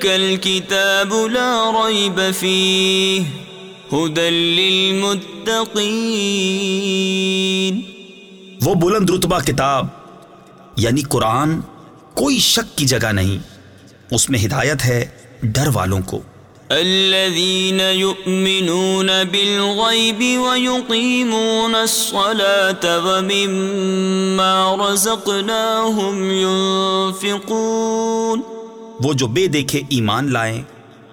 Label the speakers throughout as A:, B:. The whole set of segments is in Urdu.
A: الكتاب لا ريب
B: فيه هدى للمتقين وہ بلند رتبہ کتاب یعنی قرآن کوئی شک کی جگہ نہیں اس میں ہدایت ہے ڈر والوں کو
A: الذين يؤمنون بالغيب ويقيمون
B: الصلاة ومما رزقناهم ينفقون وہ جو بے دیکھے ایمان لائیں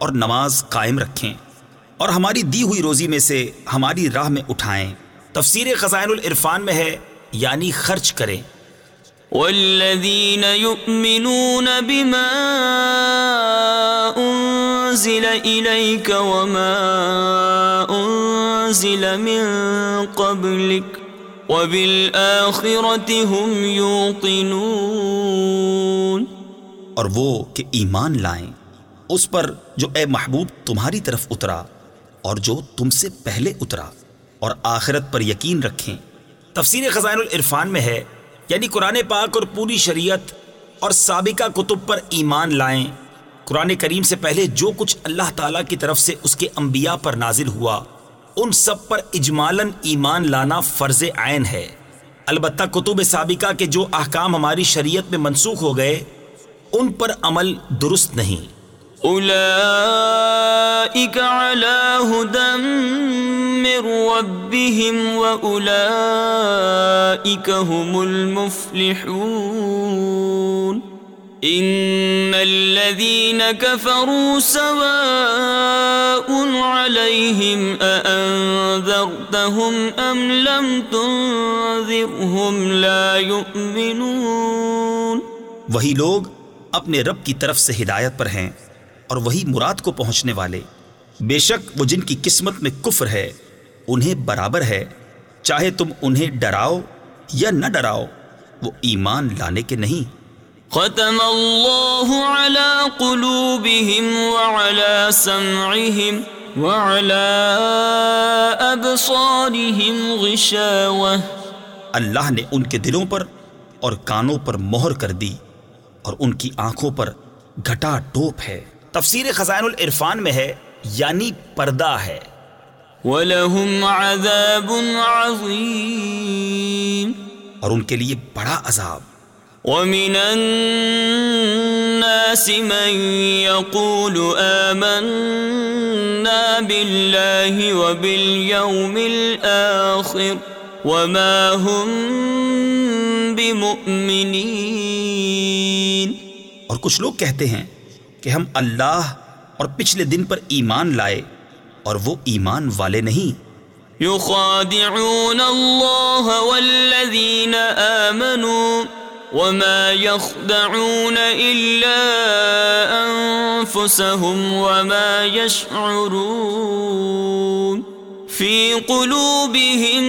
B: اور نماز قائم رکھیں اور ہماری دی ہوئی روزی میں سے ہماری راہ میں اٹھائیں تفسیر خزائن العرفان میں ہے یعنی خرچ کریں وَالَّذِينَ
A: يُؤْمِنُونَ بِمَا أُنزِلَ إِلَيْكَ وَمَا أُنزِلَ مِن قَبْلِكَ
B: وَبِالْآخِرَةِ هُمْ يُوْقِنُونَ اور وہ کہ ایمان لائیں اس پر جو اے محبوب تمہاری طرف اترا اور جو تم سے پہلے اترا اور آخرت پر یقین رکھیں تفسیر خزائن العرفان میں ہے یعنی قرآن پاک اور پوری شریعت اور سابقہ کتب پر ایمان لائیں قرآن کریم سے پہلے جو کچھ اللہ تعالیٰ کی طرف سے اس کے انبیاء پر نازل ہوا ان سب پر اجمالاً ایمان لانا فرض عین ہے البتہ کتب سابقہ کے جو احکام ہماری شریعت میں منسوخ ہو گئے ان پر عمل درست نہیں
A: هم المفلحون ان الذين كفروا سواء عليهم میرولا ام لم
B: تنذرهم لا يؤمنون وہی لوگ اپنے رب کی طرف سے ہدایت پر ہیں اور وہی مراد کو پہنچنے والے بے شک وہ جن کی قسمت میں کفر ہے انہیں برابر ہے چاہے تم انہیں ڈراؤ یا نہ ڈراؤ وہ ایمان لانے کے نہیں
A: ختم اللہ على قلوبهم وعلى وعلى سمعهم
B: ابصارهم غشاوة اللہ نے ان کے دلوں پر اور کانوں پر مہر کر دی اور ان کی آنکھوں پر گھٹا ٹوپ ہے تفسیر خزائن العرفان میں ہے یعنی پردہ ہے وَلَهُمْ عَذَابٌ عَظِيمٌ اور ان کے لیے بڑا عذاب وَمِنَ
A: النَّاسِ مَنْ يَقُولُ آمَنَّا بِاللَّهِ وَبِالْيَوْمِ الْآخِرِ
B: وما هم اور کچھ لوگ کہتے ہیں کہ ہم اللہ اور پچھلے دن پر ایمان لائے اور وہ ایمان والے نہیں
A: آمنوا وما وما يخدعون إلا أنفسهم يشعرون فی قلوبهم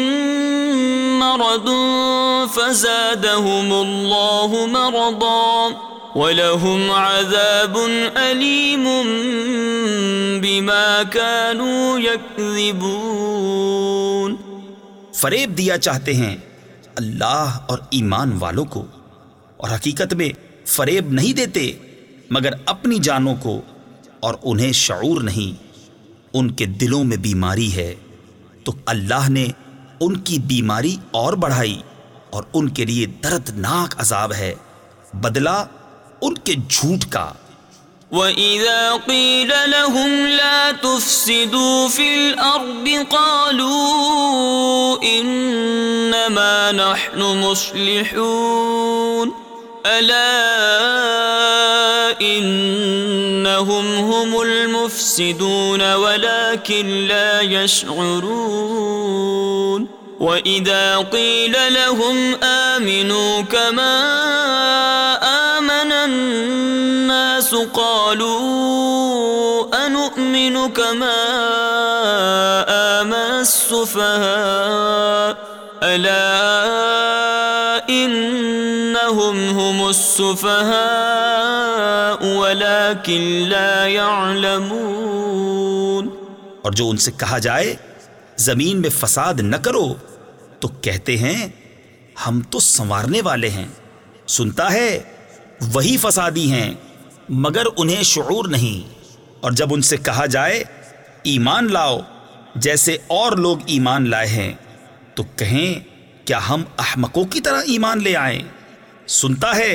A: مرض فزادهم الله مرضا ولهم عذاب أليم بما
B: كانوا يكذبون فریب دیا چاہتے ہیں اللہ اور ایمان والوں کو اور حقیقت میں فریب نہیں دیتے مگر اپنی جانوں کو اور انہیں شعور نہیں ان کے دلوں میں بیماری ہے تو اللہ نے ان کی بیماری اور بڑھائی اور ان کے لیے دردناک عذاب ہے بدلہ ان کے جھوٹ کا
A: وَإِذَا قِيلَ لَهُمْ لَا تُفْسِدُوا فِي الْأَرْضِ قَالُوا إِنَّمَا نَحْنُ مُصْلِحُونَ لا يشعرون وَإِذَا قِيلَ لَهُمْ آمِنُوا كَمَا آمَنَ امن قَالُوا أَنُؤْمِنُ كَمَا آمَنَ السُّفَهَاءُ أَلَا اور
B: جو ان سے کہا جائے زمین میں فساد نہ کرو تو کہتے ہیں ہم تو سنوارنے والے ہیں سنتا ہے وہی فسادی ہیں مگر انہیں شعور نہیں اور جب ان سے کہا جائے ایمان لاؤ جیسے اور لوگ ایمان لائے ہیں تو کہیں کیا ہم احمقوں کی طرح ایمان لے آئیں سنتا ہے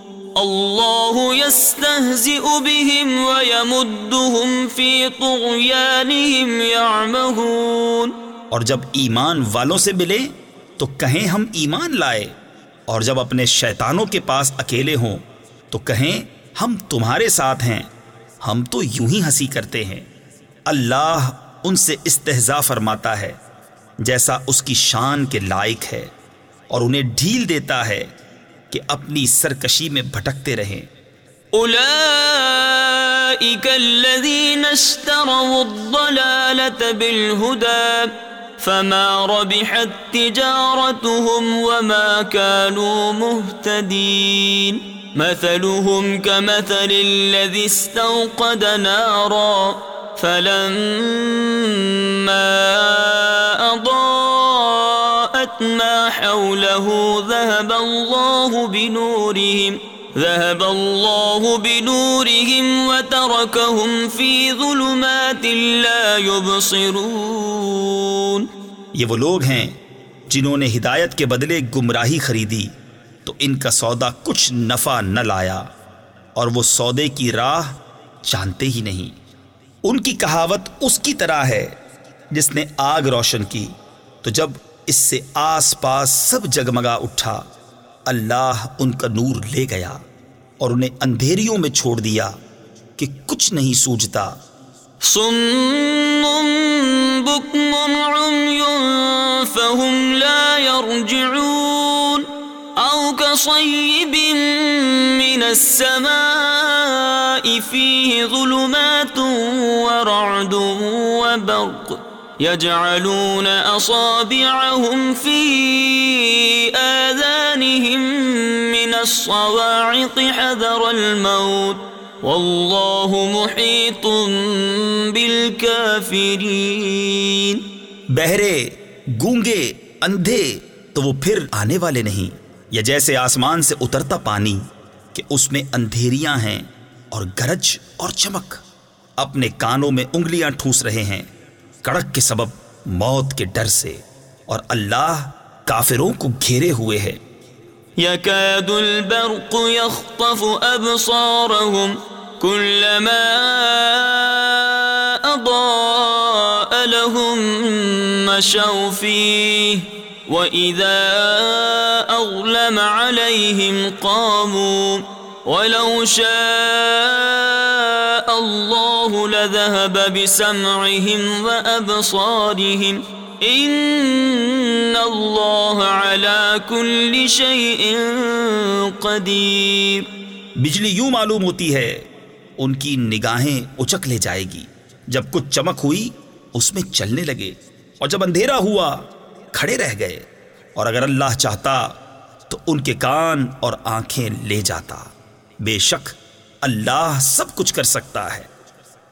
A: اللہ يستهزئ بهم ويمدهم في طغيانهم
B: يعمهون اور جب ایمان والوں سے ملے تو کہیں ہم ایمان لائے اور جب اپنے شیطانوں کے پاس اکیلے ہوں تو کہیں ہم تمہارے ساتھ ہیں ہم تو یوں ہی ہنسی کرتے ہیں اللہ ان سے استحضا فرماتا ہے جیسا اس کی شان کے لائق ہے اور انہیں ڈھیل دیتا ہے کہ اپنی سرکشی میں بھٹکتے رہیں
A: اولئیک الذین اشتروا فما ربحت تجارتهم وما كانوا نشترو مثلهم كمثل الذي استوقد نارا فلما حوله ذهب الله بنورهم ذهب الله بنورهم وتركهم في ظلمات لا
B: يبصرون یہ وہ لوگ ہیں جنہوں نے ہدایت کے بدلے گمراہی خریدی تو ان کا سودا کچھ نفع نہ لایا اور وہ سودے کی راہ جانتے ہی نہیں ان کی کہاوت اس کی طرح ہے جس نے آگ روشن کی تو جب اس سے آس پاس سب جگمگا اٹھا اللہ ان کا نور لے گیا اور انہیں اندھیریوں میں چھوڑ دیا کہ کچھ نہیں سوجتا
A: ظلمات ورعد وبرق يجعلون في آذانهم من الصواعق حذر الموت محيط
B: بالكافرين بہرے گونگے اندھے تو وہ پھر آنے والے نہیں یا جیسے آسمان سے اترتا پانی کہ اس میں اندھیریاں ہیں اور گرج اور چمک اپنے کانوں میں انگلیاں ٹھوس رہے ہیں کڑک کے سبب موت کے ڈر سے اور اللہ کافروں کو گھیرے ہوئے ہے
A: يكاد البرق يخطف أبصارهم كلما أضاء لهم مشوا فيه وإذا أظلم عليهم قاموا ولو شاء الله بسمعهم وأبصارهم
B: قدير بجلی یوں معلوم ہوتی ہے ان کی نگاہیں اچک لے جائے گی جب کچھ چمک ہوئی اس میں چلنے لگے اور جب اندھیرا ہوا کھڑے رہ گئے اور اگر اللہ چاہتا تو ان کے کان اور آنکھیں لے جاتا بے شک اللہ سب کچھ کر سکتا ہے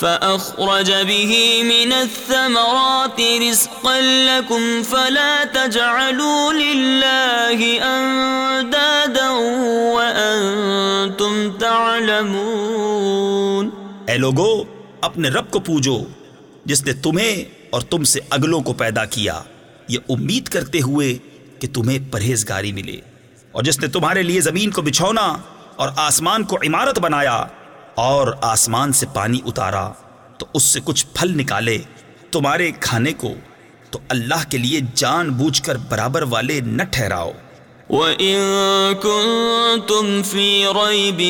A: فأخرج به من الثمرات رزقا لكم فلا تجعلوا لله أندادا وأنتم
B: تعلمون اے لوگو اپنے رب کو پوجو جس نے تمہیں اور تم سے اگلوں کو پیدا کیا یہ امید کرتے ہوئے کہ تمہیں پرہیزگاری ملے اور جس نے تمہارے لیے زمین کو بچھونا اور آسمان کو عمارت بنایا اور آسمان سے پانی اتارا تو اس سے کچھ پھل نکالے تمہارے کھانے کو تو اللہ کے لیے جان بوجھ کر برابر والے نہ ٹھہراؤ وَإِن كُنتُم فِي رَيْبٍ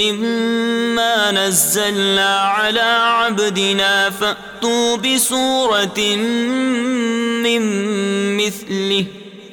A: مِّمَّا نَزَّلْنَا عَلَىٰ عَبْدِنَا فَأْتُوا بِسُورَةٍ مِّن مِّثْلِهِ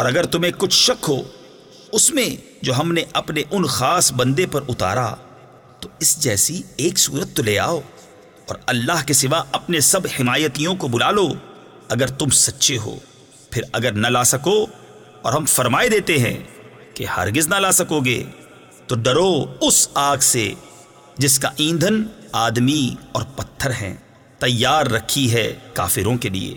B: اور اگر تمہیں کچھ شک ہو اس میں جو ہم نے اپنے ان خاص بندے پر اتارا تو اس جیسی ایک صورت تو لے آؤ اور اللہ کے سوا اپنے سب حمایتیوں کو بلا لو اگر تم سچے ہو پھر اگر نہ لا سکو اور ہم فرمائے دیتے ہیں کہ ہرگز نہ لا سکو گے تو ڈرو اس آگ سے جس کا ایندھن آدمی اور پتھر ہیں تیار رکھی ہے کافروں کے لیے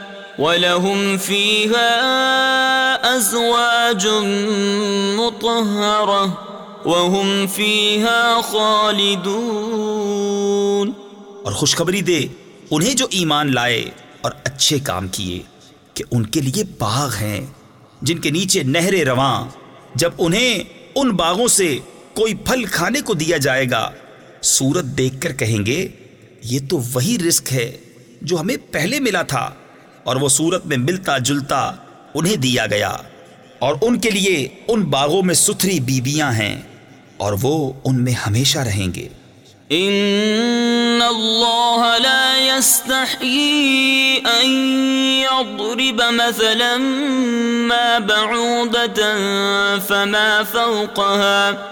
A: وَلَهُمْ فِيهَا فِيهَا أَزْوَاجٌ
B: وَهُمْ خَالِدُونَ اور خوشخبری دے انہیں جو ایمان لائے اور اچھے کام کیے کہ ان کے لیے باغ ہیں جن کے نیچے نہر رواں جب انہیں ان باغوں سے کوئی پھل کھانے کو دیا جائے گا سورت دیکھ کر کہیں گے یہ تو وہی رسک ہے جو ہمیں پہلے ملا تھا اور وہ صورت میں ملتا جلتا انہیں دیا گیا اور ان کے لیے ان باغوں میں ستھری بیویاں ہیں اور وہ ان میں ہمیشہ رہیں گے
A: ان اللہ لا يستحيي ان يضرب مثلا ما بعوضة فما فوقها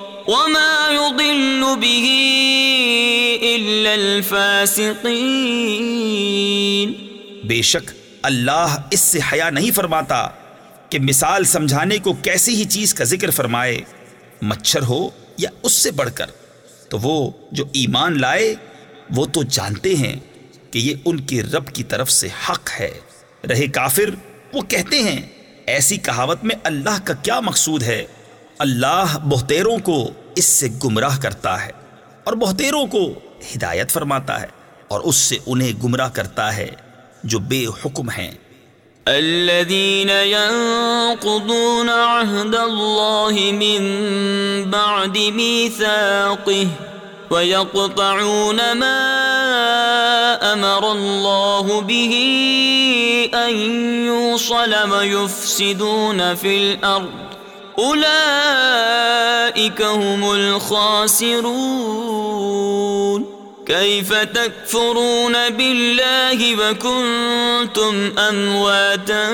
A: وما يضل به
B: الفاسقين بے شک اللہ اس سے حیا نہیں فرماتا کہ مثال سمجھانے کو کیسی ہی چیز کا ذکر فرمائے مچھر ہو یا اس سے بڑھ کر تو وہ جو ایمان لائے وہ تو جانتے ہیں کہ یہ ان کے رب کی طرف سے حق ہے رہے کافر وہ کہتے ہیں ایسی کہاوت میں اللہ کا کیا مقصود ہے اللہ بہتیروں کو اس سے گمراہ کرتا ہے اور بہتروں کو ہدایت فرماتا ہے اور اس سے انہیں گمراہ کرتا ہے جو بے حکم ہیں
A: الذين ينقضون عهد الله الله من بعد ميثاقه ويقطعون ما أمر به أن يوصل ويفسدون في الأرض اولئك هم الخاسرون كيف تكفرون بالله وكنتم امواتا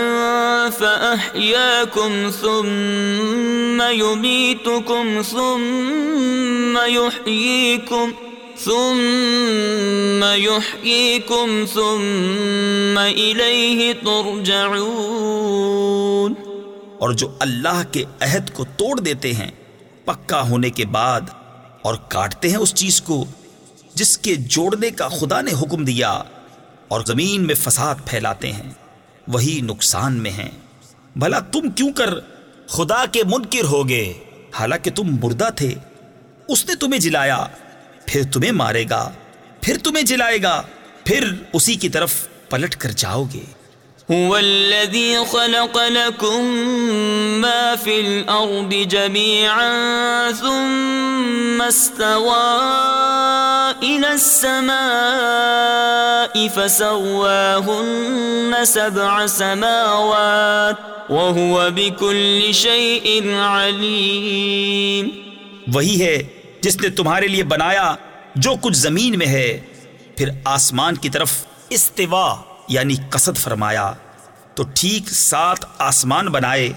A: فاحياكم ثم يميتكم ثم يحييكم ثم يحييكم ثم إليه
B: ترجعون اور جو اللہ کے عہد کو توڑ دیتے ہیں پکا ہونے کے بعد اور کاٹتے ہیں اس چیز کو جس کے جوڑنے کا خدا نے حکم دیا اور زمین میں فساد پھیلاتے ہیں وہی نقصان میں ہیں بھلا تم کیوں کر خدا کے منکر ہو گے حالانکہ تم مردہ تھے اس نے تمہیں جلایا پھر تمہیں مارے گا پھر تمہیں جلائے گا پھر اسی کی طرف پلٹ کر جاؤ گے هو الذي خلق لكم ما في الأرض
A: جميعا ثم استوى إلى السماء فسواهن سبع سماوات وهو بكل شيء
B: عليم وہی ہے جس نے تمہارے لیے بنایا جو کچھ زمین میں ہے پھر آسمان کی طرف استفا یعنی قصد فرمایا تو ٹھیک سات آسمان بنائے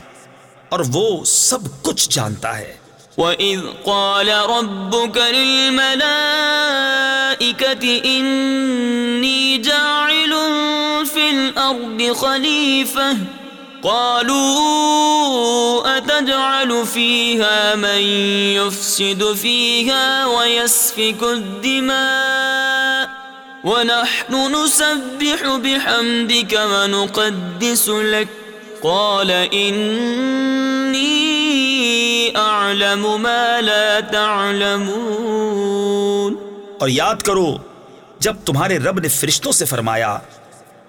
B: اور وہ سب کچھ جانتا ہے
A: وَإِذْ قَالَ رَبُّكَ لِلْمَلَائِكَةِ إِنِّي جَاعِلٌ فِي الْأَرْضِ خَلِيفَةً قَالُوا أَتَجْعَلُ فِيهَا فِيهَا يُفْسِدُ وَيَسْفِكُ ونحن نسبح بحمدك ونقدس لك قال
B: ما لا تعلمون اور یاد کرو جب تمہارے رب نے فرشتوں سے فرمایا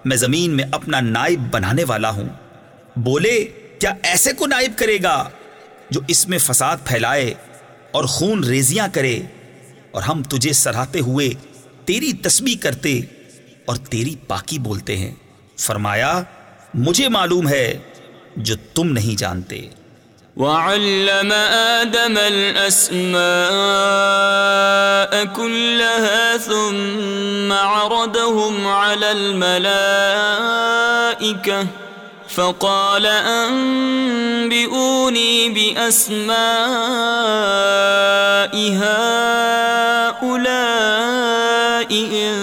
B: میں زمین میں اپنا نائب بنانے والا ہوں بولے کیا ایسے کو نائب کرے گا جو اس میں فساد پھیلائے اور خون ریزیاں کرے اور ہم تجھے سراہتے ہوئے تیری تسبیح کرتے اور تیری پاکی بولتے ہیں فرمایا مجھے معلوم ہے جو تم نہیں جانتے وعلم
A: آدم الأسماء كلها ثم عرضهم على الملائكة فقال انبئوني بأسماء هؤلاء ان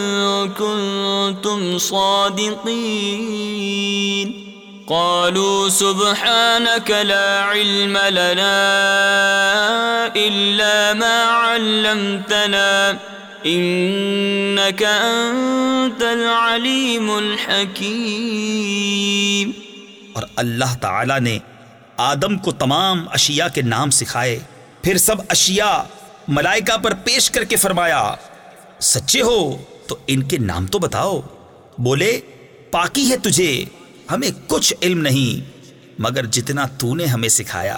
A: كنتم صادقين قالوا سبحانك لا علم لنا إلا ما علمتنا
B: إنك أنت العليم الحكيم اور اللہ تعالی نے آدم کو تمام اشیاء کے نام سکھائے پھر سب اشیاء ملائکہ پر پیش کر کے فرمایا سچے ہو تو ان کے نام تو بتاؤ بولے پاکی ہے تجھے ہمیں کچھ علم نہیں مگر جتنا تو نے ہمیں سکھایا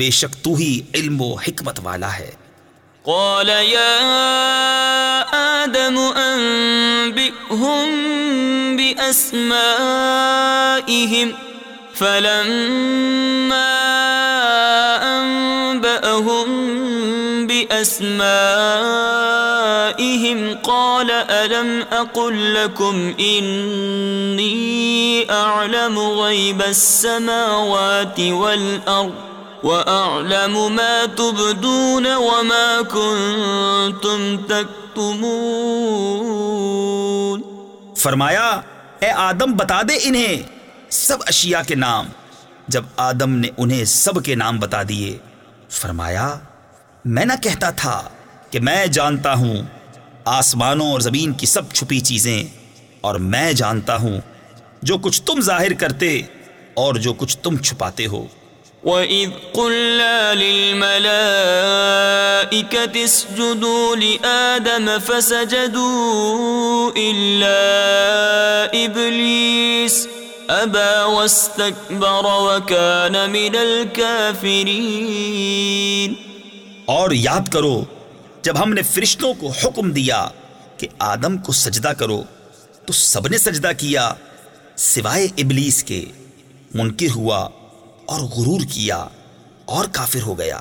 B: بے شک تو ہی علم و حکمت والا ہے
A: قال يا آدم أنبئهم بأسمائهم فلما أنبأهم بأسمائهم قال ألم أقل لكم إني أعلم غيب السماوات والأرض وأعلم ما تبدون وما كنتم
B: تكتمون فرمایا اے آدم بتا دے انہیں سب اشیاء کے نام جب آدم نے انہیں سب کے نام بتا دیے فرمایا میں نہ کہتا تھا کہ میں جانتا ہوں آسمانوں اور زمین کی سب چھپی چیزیں اور میں جانتا ہوں جو کچھ تم ظاہر کرتے اور جو کچھ تم چھپاتے ہو
A: وَإِذْ قُلْنَا لِلْمَلَائِكَةِ اسْجُدُوا لِآدَمَ فَسَجَدُوا إِلَّا إِبْلِيسَ واستكبر وكان من الكافرين
B: اور یاد کرو جب ہم نے فرشتوں کو حکم دیا کہ آدم کو سجدہ کرو تو سب نے سجدہ کیا سوائے ابلیس کے منکر ہوا اور غرور کیا اور کافر ہو گیا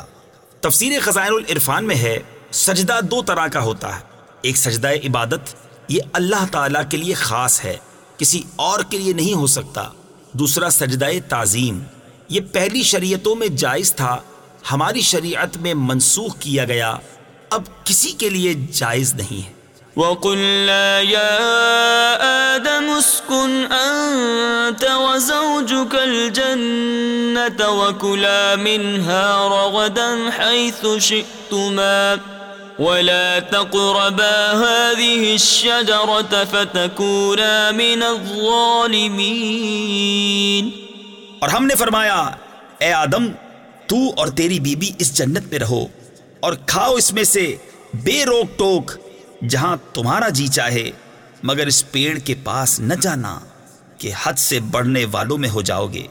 B: تفسیر خزائن العرفان میں ہے سجدہ دو طرح کا ہوتا ہے ایک سجدہ عبادت یہ اللہ تعالیٰ کے لیے خاص ہے کسی اور کے لیے نہیں ہو سکتا دوسرا سجدہ تعظیم یہ پہلی شریعتوں میں جائز تھا ہماری شریعت میں منسوخ کیا گیا اب کسی کے لیے جائز نہیں ہے
A: وَقُلَّا
B: يَا آدَمُ اسْكُنْ أَنْتَ
A: وَزَوْجُكَ الْجَنَّةَ وَكُلَا مِنْهَا رَغَدًا حَيْثُ شِئْتُمَا ولا تقربا هذه الشجرة فتكونا من الظالمين
B: اور ہم نے فرمایا اے آدم تو اور تیری بیوی اس جنت میں رہو اور کھاؤ اس میں سے بے روک ٹوک جہاں تمہارا جی چاہے مگر اس پیڑ کے پاس نہ جانا کہ حد سے بڑھنے والوں میں ہو جاؤ گے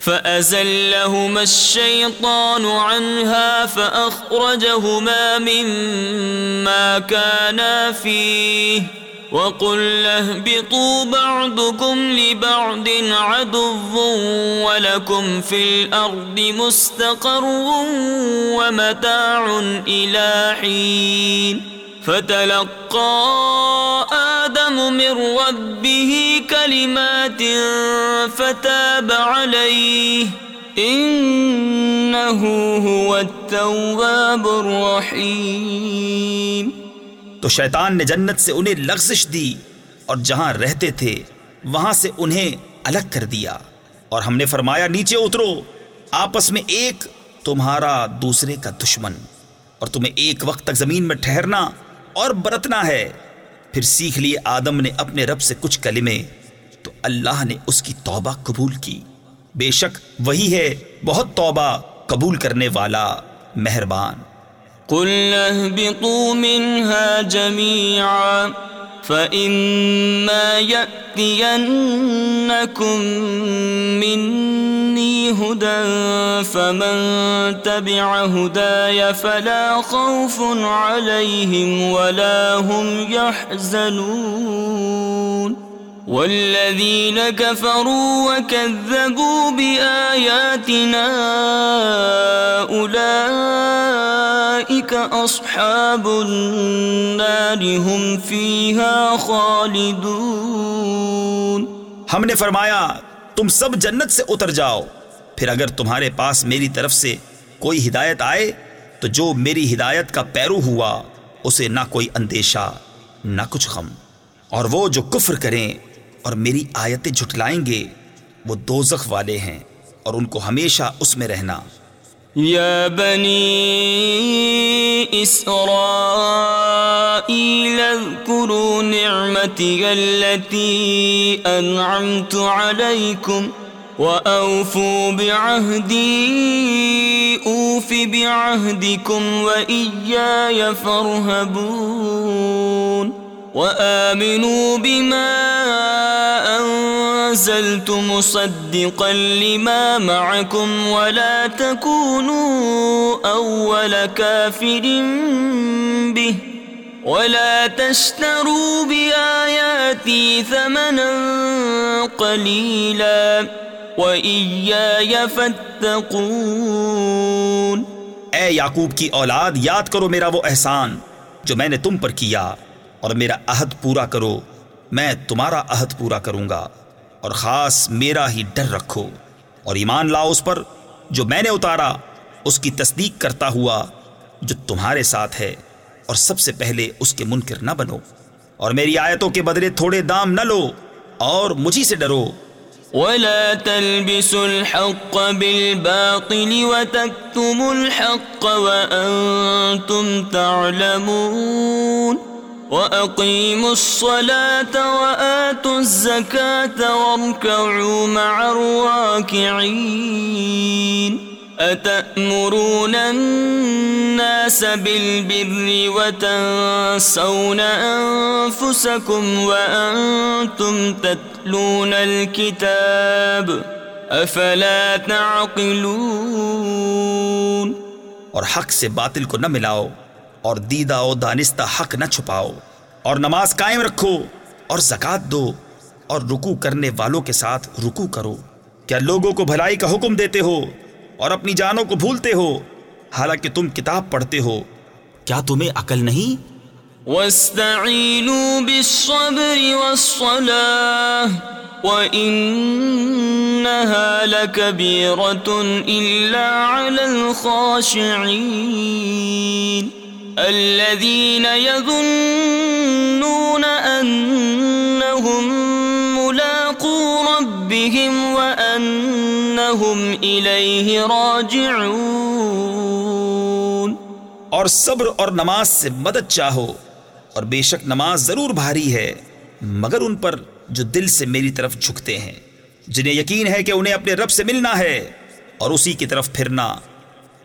A: فِيهِ وَقُلْ لَهْبِطُوا بَعْضُكُمْ لِبَعْضٍ دوم وَلَكُمْ فِي الْأَرْضِ مُسْتَقَرٌ وَمَتَاعٌ مستقر حِينٌ فتلقى آدم من ربه كلمات فتاب عليه هو
B: التواب الرحيم تو شیطان نے جنت سے انہیں لغزش دی اور جہاں رہتے تھے وہاں سے انہیں الگ کر دیا اور ہم نے فرمایا نیچے اترو آپس میں ایک تمہارا دوسرے کا دشمن اور تمہیں ایک وقت تک زمین میں ٹھہرنا اور برتنا ہے پھر سیکھ لیے آدم نے اپنے رب سے کچھ کلمے تو اللہ نے اس کی توبہ قبول کی بے شک وہی ہے بہت توبہ قبول کرنے والا مہربان جميعا
A: فَإِمَّا عم یمنی حد فم تَبِعَ هُدَايَ فَلَا خَوْفٌ عَلَيْهِمْ وَلَا هُمْ يَحْزَنُونَ النار خالدون
B: ہم نے فرمایا تم سب جنت سے اتر جاؤ پھر اگر تمہارے پاس میری طرف سے کوئی ہدایت آئے تو جو میری ہدایت کا پیرو ہوا اسے نہ کوئی اندیشہ نہ کچھ غم اور وہ جو کفر کریں اور میری آیتیں جھٹلائیں گے وہ دوزخ والے ہیں اور ان کو ہمیشہ اس میں رہنا
A: یا بنی اسرائیل اذکروا نعمتی التي انعمت علیکم وَأَوْفُوا بِعَهْدِي أُوفِ بِعَهْدِكُمْ و فرحب وآمنوا بما أنزلت مصدقا لما معكم ولا تكونوا أول كافر به ولا تشتروا بآياتي ثمنا قليلا
B: قلی فاتقون اے یعقوب کی اولاد یاد کرو میرا وہ احسان جو میں نے تم پر کیا اور میرا عہد پورا کرو میں تمہارا عہد پورا کروں گا اور خاص میرا ہی ڈر رکھو اور ایمان لاؤ اس پر جو میں نے اتارا اس کی تصدیق کرتا ہوا جو تمہارے ساتھ ہے اور سب سے پہلے اس کے منکر نہ بنو اور میری آیتوں کے بدلے تھوڑے دام نہ لو اور مجھے سے ڈرو
A: ولا تلبسوا الحق الحق بالباطل وتكتموا تعلمون وَأَقِيمُوا الصَّلَاةَ وَآتُوا الزَّكَاةَ وَارْكَعُوا مَعَ الرَّاكِعِينَ أَتَأْمُرُونَ النَّاسَ بِالْبِرِّ وَتَنْسَوْنَ أَنفُسَكُمْ وَأَنْتُمْ تَتْلُونَ الْكِتَابِ
B: افلا تعقلون اور حق سے باطل کو نہ ملاؤ اور دیدہ و دانستہ حق نہ چھپاؤ اور نماز قائم رکھو اور زکوٰۃ دو اور رکو کرنے والوں کے ساتھ رکو کرو کیا لوگوں کو بھلائی کا حکم دیتے ہو اور اپنی جانوں کو بھولتے ہو حالانکہ تم کتاب پڑھتے ہو کیا تمہیں عقل نہیں وَاسْتَعِينُوا
A: بِالصَّبْرِ وَالصَّلَاةِ وَإِنَّهَا لَكَبِيرَةٌ إِلَّا عَلَى الْخَاشِعِينَ الذين يظنون ربهم
B: راجعون اور صبر اور نماز سے مدد چاہو اور بے شک نماز ضرور بھاری ہے مگر ان پر جو دل سے میری طرف جھکتے ہیں جنہیں یقین ہے کہ انہیں اپنے رب سے ملنا ہے اور اسی کی طرف پھرنا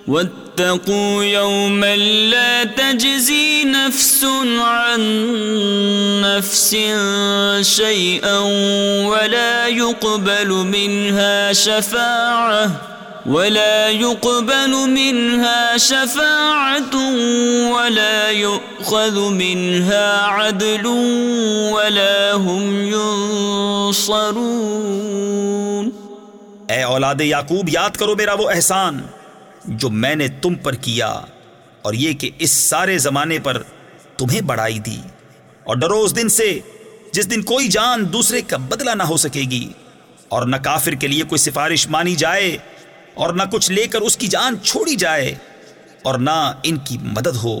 A: منها شفاعه ولا يقبل منها شفاعة ولا يؤخذ منها عدل ولا هم
B: ينصرون اے اولاد یعقوب یاد کرو میرا وہ احسان جو میں نے تم پر کیا اور یہ کہ اس سارے زمانے پر تمہیں بڑھائی دی اور ڈرو اس دن سے جس دن کوئی جان دوسرے کا بدلہ نہ ہو سکے گی اور نہ کافر کے لیے کوئی سفارش مانی جائے اور نہ کچھ لے کر اس کی جان چھوڑی جائے اور نہ ان کی مدد ہو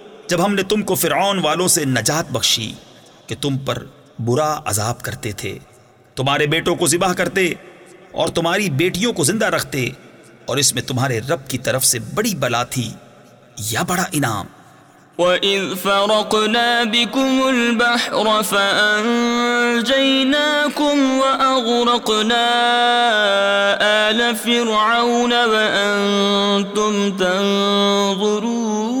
B: جب ہم نے تم کو فرعون والوں سے نجات بخشی کہ تم پر برا عذاب کرتے تھے تمہارے بیٹوں کو ذبح کرتے اور تمہاری بیٹیوں کو زندہ رکھتے اور اس میں تمہارے رب کی طرف سے بڑی بلا تھی یا بڑا انعام
A: وَإِذْ فَرَقْنَا بِكُمُ الْبَحْرَ فَأَنْجَيْنَاكُمْ وَأَغْرَقْنَا آلَ فِرْعَوْنَ وَأَنْتُمْ تَنْظُرُونَ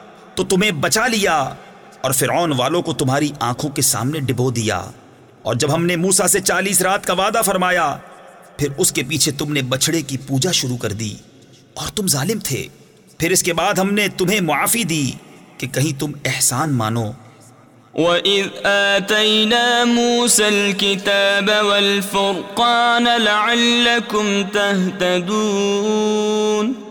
B: تو تمہیں بچا لیا اور فرعون والوں کو تمہاری آنکھوں کے سامنے ڈبو دیا اور جب ہم نے موسا سے چالیس رات کا وعدہ فرمایا پھر اس کے پیچھے تم نے بچڑے کی پوجا شروع کر دی اور تم ظالم تھے پھر اس کے بعد ہم نے تمہیں معافی دی کہ کہیں تم احسان مانو وَإِذْ
A: آتَيْنَا مُوسَى الْكِتَابَ وَالْفُرْقَانَ لَعَلَّكُمْ تَهْتَدُونَ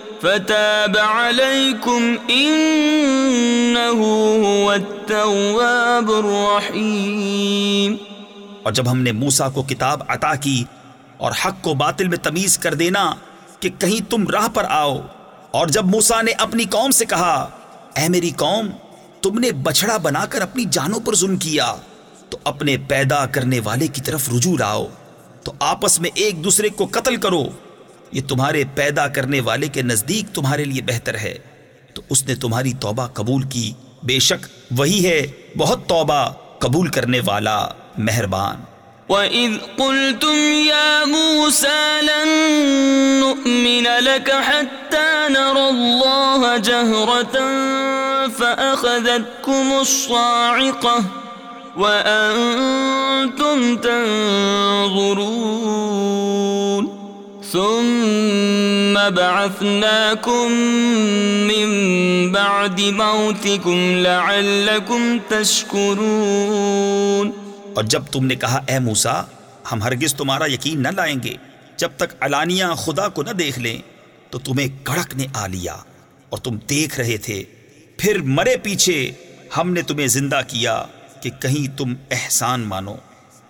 A: فتاب عليكم انه
B: هو التواب الرحيم اور جب ہم نے موسا کو کتاب عطا کی اور حق کو باطل میں تمیز کر دینا کہ کہیں تم راہ پر آؤ اور جب موسا نے اپنی قوم سے کہا اے میری قوم تم نے بچڑا بنا کر اپنی جانوں پر ظلم کیا تو اپنے پیدا کرنے والے کی طرف رجوع لاؤ تو آپس میں ایک دوسرے کو قتل کرو یہ تمہارے پیدا کرنے والے کے نزدیک تمہارے لیے بہتر ہے تو اس نے تمہاری توبہ قبول کی بے شک وہی ہے بہت توبہ قبول کرنے والا مہربان
A: وَإِذْ قُلْتُمْ يَا مُوسَى لَن نُؤْمِنَ لَكَ حَتَّى نَرَى اللَّهَ جَهْرَةً فَأَخَذَتْكُمُ الصَّاعِقَةِ وَأَنْتُمْ تَنْظُرُونَ ثم بعثناكم من بعد موتكم
B: لعلكم تشكرون اور جب تم نے کہا اے موسا ہم ہرگز تمہارا یقین نہ لائیں گے جب تک علانیہ خدا کو نہ دیکھ لیں تو تمہیں کڑک نے آ لیا اور تم دیکھ رہے تھے پھر مرے پیچھے ہم نے تمہیں زندہ کیا کہ کہیں تم احسان مانو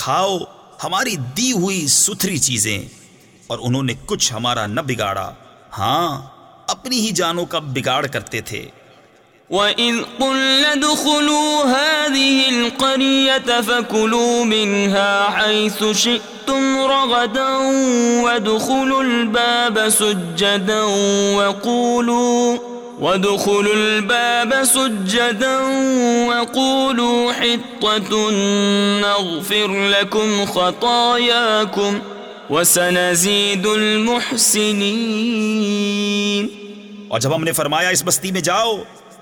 B: کھاؤ ہماری دی ہوئی ستھری چیزیں اور انہوں نے کچھ ہمارا نہ بگاڑا ہاں اپنی ہی جانوں کا بگاڑ کرتے تھے وَإِذْ قُلَّ
A: دُخُلُوا هَذِهِ الْقَرِيَةَ فَكُلُوا مِنْهَا حَيْثُ شِئْتُمْ رَغَدًا وَدُخُلُوا الْبَابَ سُجَّدًا وَقُولُوا وَدُخُلُوا الْبَابَ سُجَّدًا وَقُولُوا حِطَّةٌ نَغْفِرْ لَكُمْ
B: خَطَايَاكُمْ وَسَنَزِيدُ الْمُحْسِنِينَ اور جب ہم نے فرمایا اس بستی میں جاؤ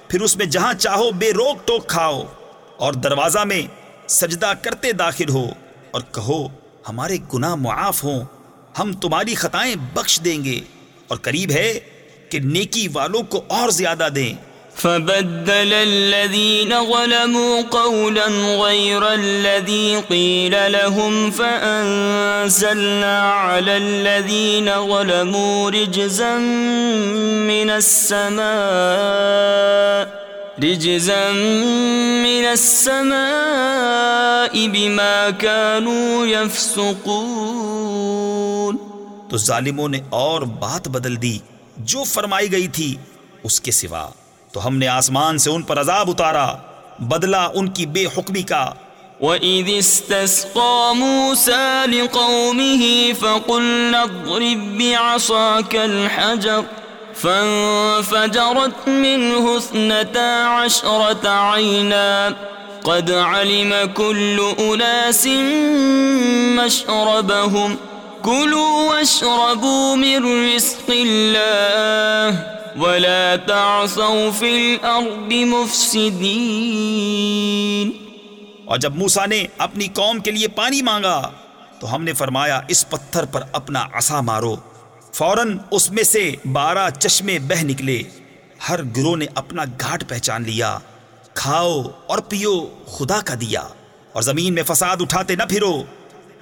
B: پھر اس میں جہاں چاہو بے روک ٹوک کھاؤ اور دروازہ میں سجدہ کرتے داخل ہو اور کہو ہمارے گناہ معاف ہوں ہم تمہاری خطائیں بخش دیں گے اور قریب ہے کہ نیکی والوں کو اور زیادہ دیں فبدل الذين الذين
A: ظلموا ظلموا قولا غير الذي قيل لهم على رجزا من السماء رجزا
B: من
A: السماء
B: بما كانوا يفسقون تو ظالموں نے اور بات بدل دی جو فرمائی گئی تھی اس کے سوا تو ہم نے آسمان سے ان پر عذاب اتارا بدلہ ان کی بے حکمی کا
A: اسْتَسْقَى مُوسَى لِقَوْمِهِ فَقُلْنَا اضْرِبْ بِعَصَاكَ الْحَجَرَ شرت آئینت من رزق
B: ولا الارض اور جب موسا نے اپنی قوم کے لیے پانی مانگا تو ہم نے فرمایا اس پتھر پر اپنا عصا مارو فوراً اس میں سے بارہ چشمے بہ نکلے ہر گروہ نے اپنا گھاٹ پہچان لیا کھاؤ اور پیو خدا کا دیا اور زمین میں فساد اٹھاتے نہ پھرو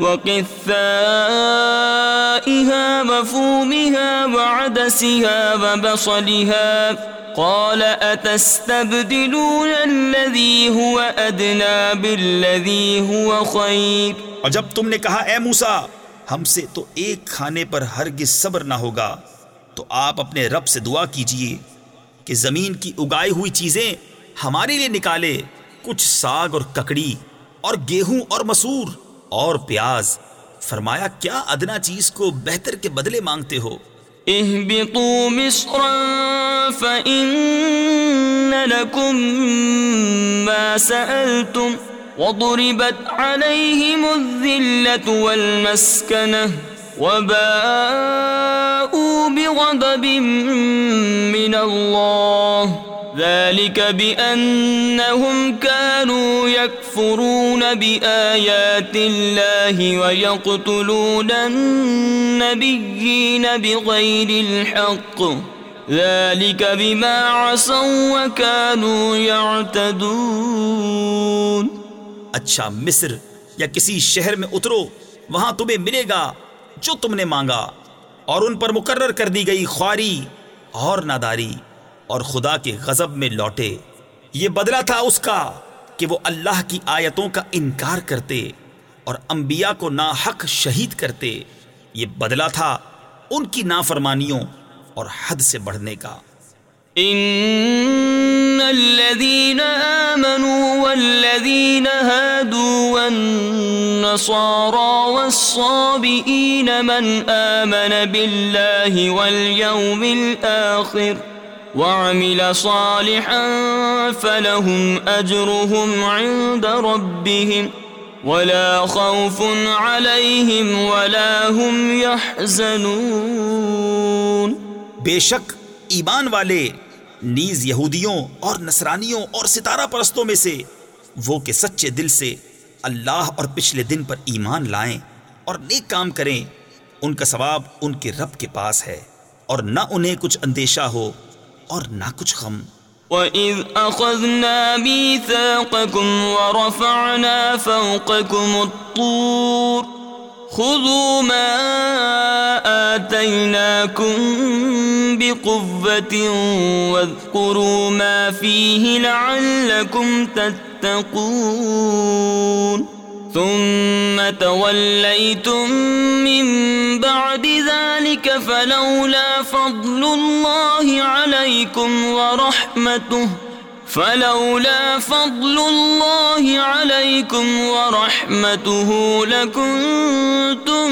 A: وقثائها وفومها وعدسها وبصلها
B: قال اتستبدلون الذي هو ادنى بالذي هو خير اور جب تم نے کہا اے موسیٰ ہم سے تو ایک کھانے پر ہرگز صبر نہ ہوگا تو آپ اپنے رب سے دعا کیجئے کہ زمین کی اگائی ہوئی چیزیں ہمارے لیے نکالے کچھ ساگ اور ککڑی اور گیہوں اور مسور اور پیاز فرمایا کیا ادنا چیز کو بہتر کے بدلے مانگتے ہو مصرا
A: فإن لكم ما سألتم وضربت عليهم الذلة والمسكنة وباءوا بغضب من غد ذلك بأنهم كانوا يكفرون بآيات الله ويقتلون النبيين بغير الحق ذلك بما
B: عصوا وكانوا يعتدون اچھا مصر یا کسی شہر میں اترو وہاں تمہیں ملے گا جو تم نے مانگا اور ان پر مقرر کر دی گئی خواری اور ناداری اور خدا کے غضب میں لوٹے یہ بدلہ تھا اس کا کہ وہ اللہ کی آیتوں کا انکار کرتے اور انبیاء کو ناحق شہید کرتے یہ بدلہ تھا ان کی نافرمانیوں اور حد سے بڑھنے کا
A: ان الذين امنوا والذين هادوا والنصارى والصابئين من امن بالله واليوم الاخر وعمل صالحا فلهم عند ربهم ولا ولا خوف عليهم هم
B: يحزنون بے شک ایمان والے نیز یہودیوں اور نصرانیوں اور ستارہ پرستوں میں سے وہ کہ سچے دل سے اللہ اور پچھلے دن پر ایمان لائیں اور نیک کام کریں ان کا ثواب ان کے رب کے پاس ہے اور نہ انہیں کچھ اندیشہ ہو اور نہ کچھ
A: مِيثَاقَكُمْ وَرَفَعْنَا فَوْقَكُمُ نہ خُذُوا مَا آتَيْنَاكُمْ کم وَاذْكُرُوا مَا فِيهِ لَعَلَّكُمْ تَتَّقُونَ ثم من بعد ذلك فلولا فضل الله عليكم ورحمته فلولا فضل الله
B: عليكم ورحمته لكنتم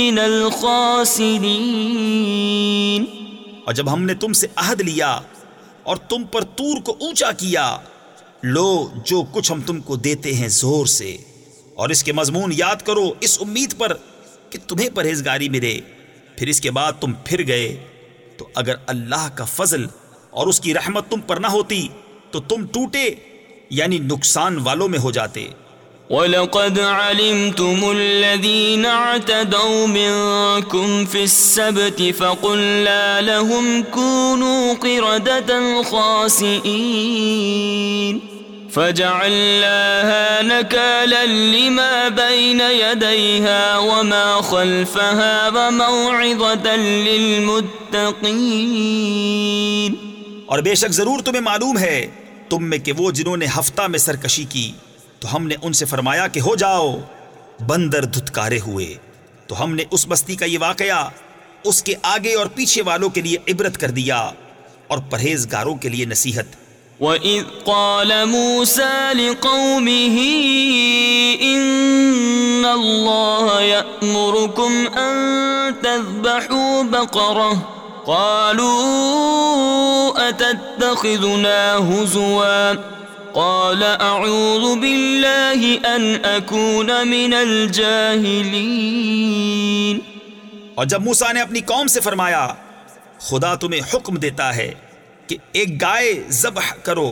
B: من الخاسرين اور جب ہم نے تم سے عہد لیا اور تم پر تور کو اونچا کیا لو جو کچھ ہم تم کو دیتے ہیں زور سے اور اس کے مضمون یاد کرو اس امید پر کہ تمہیں پرہیزگاری ملے پھر اس کے بعد تم پھر گئے تو اگر اللہ کا فضل اور اس کی رحمت تم پر نہ ہوتی تو تم ٹوٹے یعنی نقصان والوں میں ہو جاتے وَلَقَدْ عَلِمْتُمُ الَّذِينَ
A: مِنْكُمْ فِي السَّبْتِ لَهُمْ كُونُوا قِرَدَةً خَاسِئِينَ اور
B: بے شک ضرور تمہیں معلوم ہے تم میں کہ وہ جنہوں نے ہفتہ میں سرکشی کی تو ہم نے ان سے فرمایا کہ ہو جاؤ بندر دھتکارے ہوئے تو ہم نے اس بستی کا یہ واقعہ اس کے آگے اور پیچھے والوں کے لیے عبرت کر دیا اور پرہیزگاروں کے لیے نصیحت وَإِذْ قَالَ
A: مُوسَى لِقَوْمِهِ إِنَّ اللَّهَ يَأْمُرُكُمْ أَن تَذْبَحُوا بَقَرَةً قَالُوا أَتَتَّخِذُنَا هُزُوًا قال اعوذ
B: بالله ان اكون من الجاهلين اور جب موسیٰ نے اپنی قوم سے فرمایا خدا تمہیں حکم دیتا ہے کہ ایک گائے ذبح کرو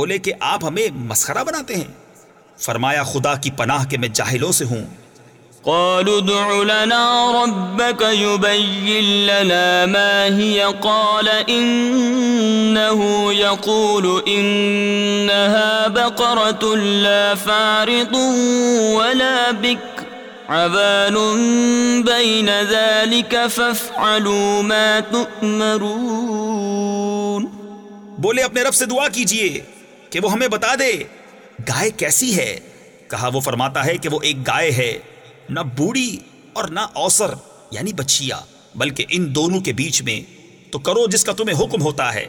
B: بولے کہ آپ ہمیں مسخرہ بناتے ہیں فرمایا خدا کی پناہ کے میں جاہلوں سے ہوں قالوا ادع لنا
A: لنا ربك يبين ما ما هي قال يقول بقرة لا فارض ولا بك
B: بين ذلك فافعلوا تؤمرون بولے اپنے رب سے دعا کیجئے کہ وہ ہمیں بتا دے گائے کیسی ہے کہا وہ فرماتا ہے کہ وہ ایک گائے ہے نہ بوڑھی اور نہ اوسر یعنی بچیا بلکہ ان دونوں کے بیچ میں تو کرو جس کا تمہیں حکم ہوتا ہے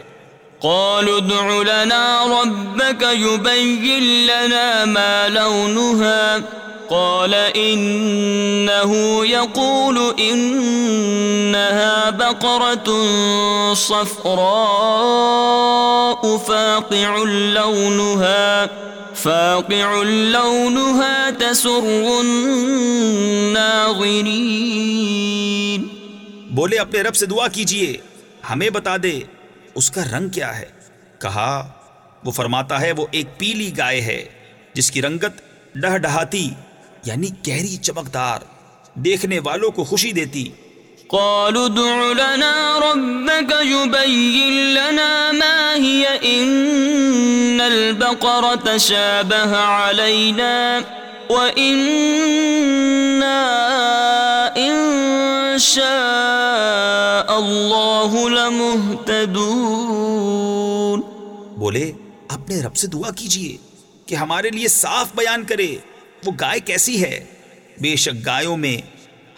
A: قالوا ادع لنا ربك يبين لنا ما لونها قال إنه يقول إنها بقرة صفراء فاقع لونها فاقع لونها تسر
B: بولے اپنے رب سے دعا کیجئے ہمیں بتا دے اس کا رنگ کیا ہے کہا وہ فرماتا ہے وہ ایک پیلی گائے ہے جس کی رنگت ڈہ ڈہاتی یعنی گہری چمکدار دیکھنے والوں کو خوشی دیتی قالوا لنا لنا ربك يبين
A: ما هي البقرة علينا شاء الله لمهتدون
B: بولے اپنے رب سے دعا کیجئے کہ ہمارے لیے صاف بیان کرے وہ گائے کیسی ہے بے شک گایوں میں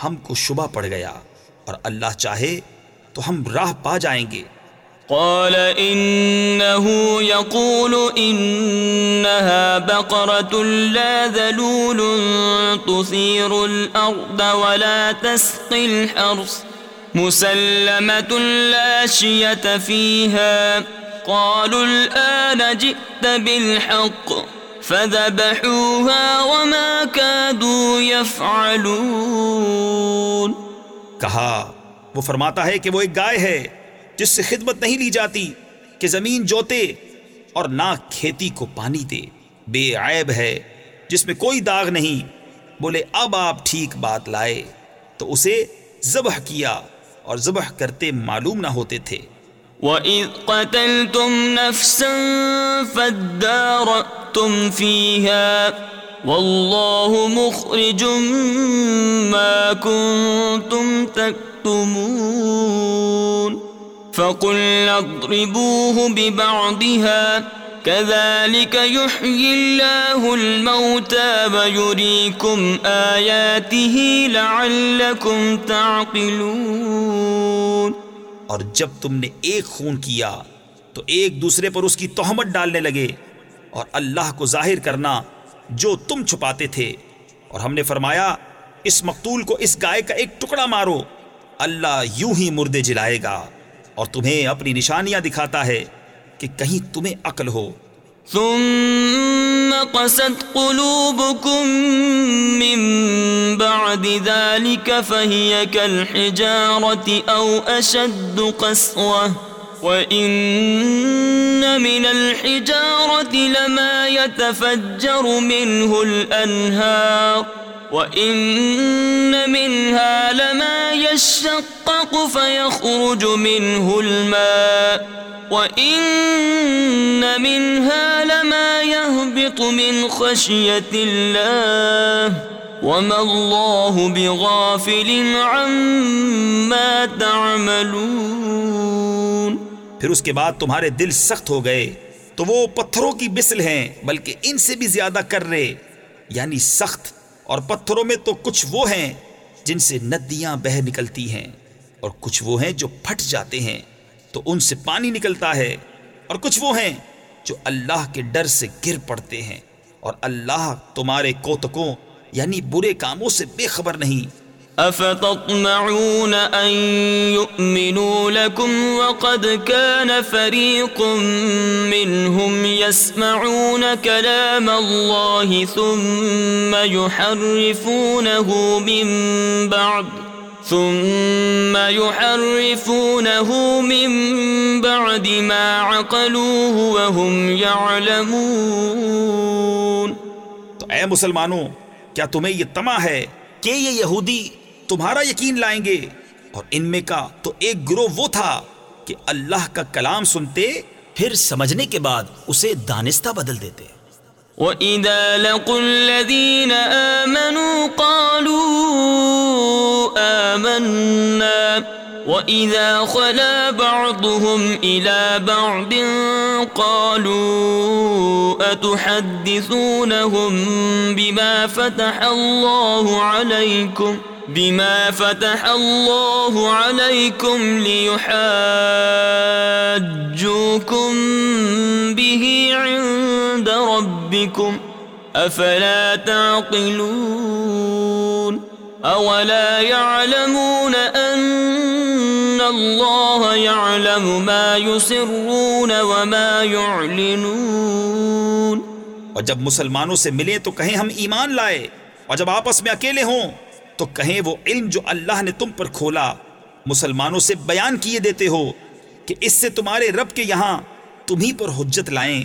B: ہم کو شبہ پڑ گیا اور اللہ چاہے تو ہم راہ پا جائیں گے قال
A: انه يقول انها بقره لا ذلول تثير الارض ولا تسقي الحرث مسلمه لا شيه فيها قالوا الان جئت بالحق
B: فذبحوها وما كادوا يفعلون کہا وہ فرماتا ہے کہ وہ ایک گائے ہے جس سے خدمت نہیں لی جاتی کہ زمین جوتے اور نہ کھیتی کو پانی دے بے عیب ہے جس میں کوئی داغ نہیں بولے اب آپ ٹھیک بات لائے تو اسے ذبح کیا اور ذبح کرتے معلوم نہ ہوتے تھے وَإِذْ
A: قَتَلْتُمْ نَفْسًا فِيهَا واللہ مخرج ما فقل اضربوه ببعضها كذلك يحيي الله الموتى ويريكم آياته لعلكم
B: تعقلون اور جب تم نے ایک خون کیا تو ایک دوسرے پر اس کی تہمت ڈالنے لگے اور اللہ کو ظاہر کرنا جو تم چھپاتے تھے اور ہم نے فرمایا اس مقتول کو اس گائے کا ایک ٹکڑا مارو اللہ یوں ہی مردے جلائے گا اور تمہیں اپنی نشانیاں دکھاتا ہے کہ کہیں تمہیں عقل ہو
A: الْأَنْهَارُ وَإِنَّ مِنْهَا لَمَا يَشَّقَّقُ فَيَخْرُجُ مِنْهُ الْمَاءُ وَإِنَّ مِنْهَا لَمَا يَهْبِطُ مِنْ خَشْيَةِ اللَّهِ وما اللہ بغافل
B: عما تعملون پھر اس کے بعد تمہارے دل سخت ہو گئے تو وہ پتھروں کی بسل ہیں بلکہ ان سے بھی زیادہ کر رہے یعنی سخت اور پتھروں میں تو کچھ وہ ہیں جن سے ندیاں بہہ نکلتی ہیں اور کچھ وہ ہیں جو پھٹ جاتے ہیں تو ان سے پانی نکلتا ہے اور کچھ وہ ہیں جو اللہ کے ڈر سے گر پڑتے ہیں اور اللہ تمہارے کوتکوں یعنی برے کاموں سے بے خبر نہیں
A: افتطمعون ان يؤمنوا لكم وقد كان فريق منهم يسمعون كلام الله ثم يحرفونه من بعد ثم يحرفونه من بعد
B: ما عقلوه وهم يعلمون تو اے مسلمانوں کیا تمہیں یہ تما ہے کہ یہ یہودی تمہارا یقین لائیں گے اور ان میں کا تو ایک گروہ وہ تھا کہ اللہ کا کلام سنتے پھر سمجھنے کے بعد اسے دانستہ بدل دیتے وَإِذَا وَإِذَا
A: لَقُوا الَّذِينَ آمَنُوا قَالُوا قَالُوا آمَنَّا بَعْضُهُمْ إِلَى بَعْضٍ أَتُحَدِّثُونَهُمْ بِمَا فَتَحَ اللَّهُ عَلَيْكُمْ بما فتح الله عليكم ليحاجوكم به عند ربكم أفلا تعقلون أولا يعلمون
B: أن الله يعلم ما يسرون وما يعلنون اور جب مسلمانوں سے ملے تو کہیں ہم ایمان لائے اور جب آپس میں اکیلے ہوں تو کہیں وہ علم جو اللہ نے تم پر کھولا مسلمانوں سے بیان کیے دیتے ہو کہ اس سے تمہارے رب کے یہاں تمہیں پر حجت لائیں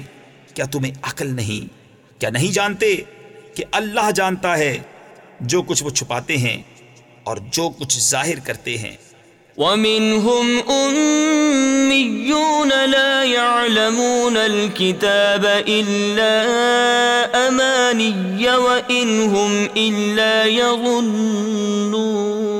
B: کیا تمہیں عقل نہیں کیا نہیں جانتے کہ اللہ جانتا ہے جو کچھ وہ چھپاتے ہیں اور جو کچھ ظاہر کرتے ہیں يَعْلَمُونَ
A: الْكِتَابَ إِلَّا أَمَانِيَّ وَإِنْ هُمْ إِلَّا يَظُنُّونَ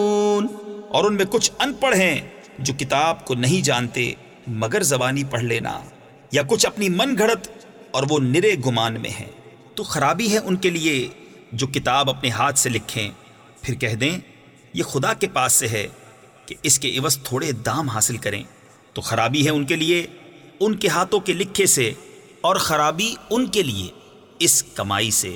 B: اور ان میں کچھ ان پڑھ ہیں جو کتاب کو نہیں جانتے مگر زبانی پڑھ لینا یا کچھ اپنی من گھڑت اور وہ نرے گمان میں ہیں تو خرابی ہے ان کے لیے جو کتاب اپنے ہاتھ سے لکھیں پھر کہہ دیں یہ خدا کے پاس سے ہے کہ اس کے عوض تھوڑے دام حاصل کریں تو خرابی ہے ان کے لیے ان کے ہاتھوں کے لکھے سے اور خرابی ان کے لیے اس کمائی سے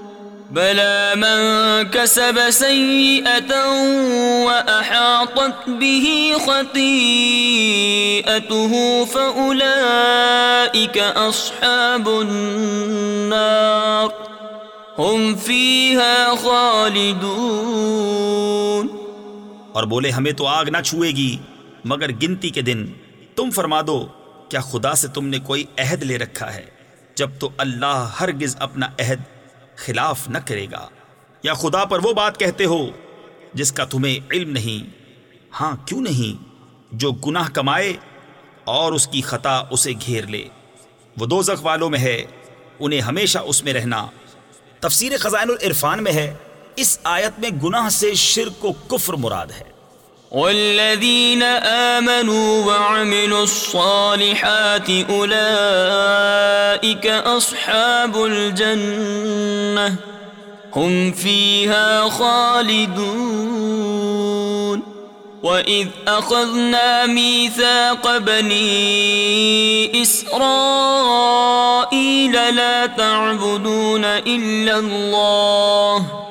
A: بلا من كسب سيئة وأحاطت به خطيئته فأولئك أصحاب النار هم فيها
B: خالدون اور بولے ہمیں تو آگ نہ چھوئے گی مگر گنتی کے دن تم فرما دو کیا خدا سے تم نے کوئی عہد لے رکھا ہے جب تو اللہ ہرگز اپنا عہد خلاف نہ کرے گا یا خدا پر وہ بات کہتے ہو جس کا تمہیں علم نہیں ہاں کیوں نہیں جو گناہ کمائے اور اس کی خطا اسے گھیر لے وہ دو زخ والوں میں ہے انہیں ہمیشہ اس میں رہنا تفسیر خزائن العرفان میں ہے اس آیت میں گناہ سے شرک کو کفر مراد ہے والذين آمنوا وعملوا الصالحات أولئك
A: أصحاب الجنة هم فيها خالدون وَإِذْ أَخَذْنَا مِيثَاقَ بَنِي إِسْرَائِيلَ لَا تَعْبُدُونَ إِلَّا اللَّهَ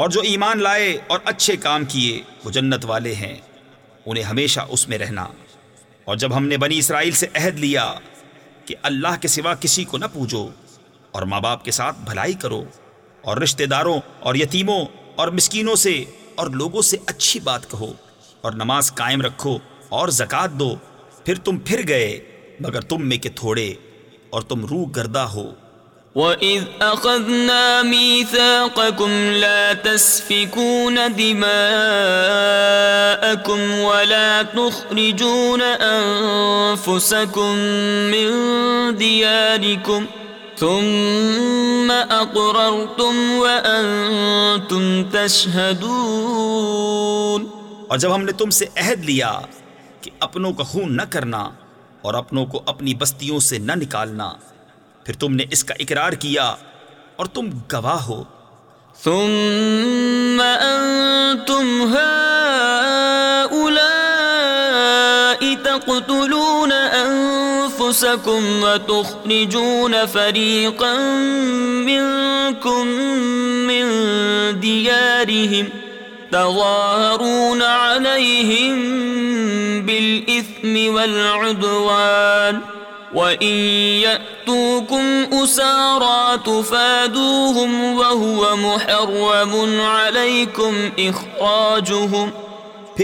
B: اور جو ایمان لائے اور اچھے کام کیے وہ جنت والے ہیں انہیں ہمیشہ اس میں رہنا اور جب ہم نے بنی اسرائیل سے عہد لیا کہ اللہ کے سوا کسی کو نہ پوجو اور ماں باپ کے ساتھ بھلائی کرو اور رشتہ داروں اور یتیموں اور مسکینوں سے اور لوگوں سے اچھی بات کہو اور نماز قائم رکھو اور زکوٰۃ دو پھر تم پھر گئے مگر تم میں کے تھوڑے اور تم روح گردہ ہو وَإِذْ
A: أَخَذْنَا مِيثَاقَكُمْ لَا تَسْفِكُونَ دِمَاءَكُمْ وَلَا تُخْرِجُونَ أَنفُسَكُمْ مِنْ دِيَارِكُمْ ثُمَّ أَقْرَرْتُمْ
B: تم تَشْهَدُونَ اور جب ہم نے تم سے عہد لیا کہ اپنوں کا خون نہ کرنا اور اپنوں کو اپنی بستیوں سے نہ نکالنا پھر تم نے اس کا اقرار کیا اور تم گواہ ہو ثم انتم
A: هؤلاء تقتلون انفسكم وتخرجون فريقا منكم من ديارهم تظاهرون عليهم بالإثم والعدوان وإن يأتون پھر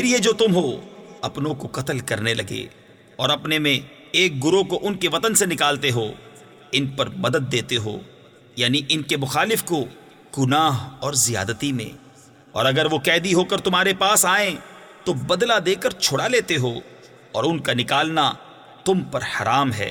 B: یہ جو تم ہو اپنوں کو قتل کرنے لگے اور اپنے میں ایک گرو کو ان کے وطن سے نکالتے ہو ان پر مدد دیتے ہو یعنی ان کے مخالف کو گناہ اور زیادتی میں اور اگر وہ قیدی ہو کر تمہارے پاس آئیں تو بدلہ دے کر چھڑا لیتے ہو اور ان کا نکالنا تم پر حرام ہے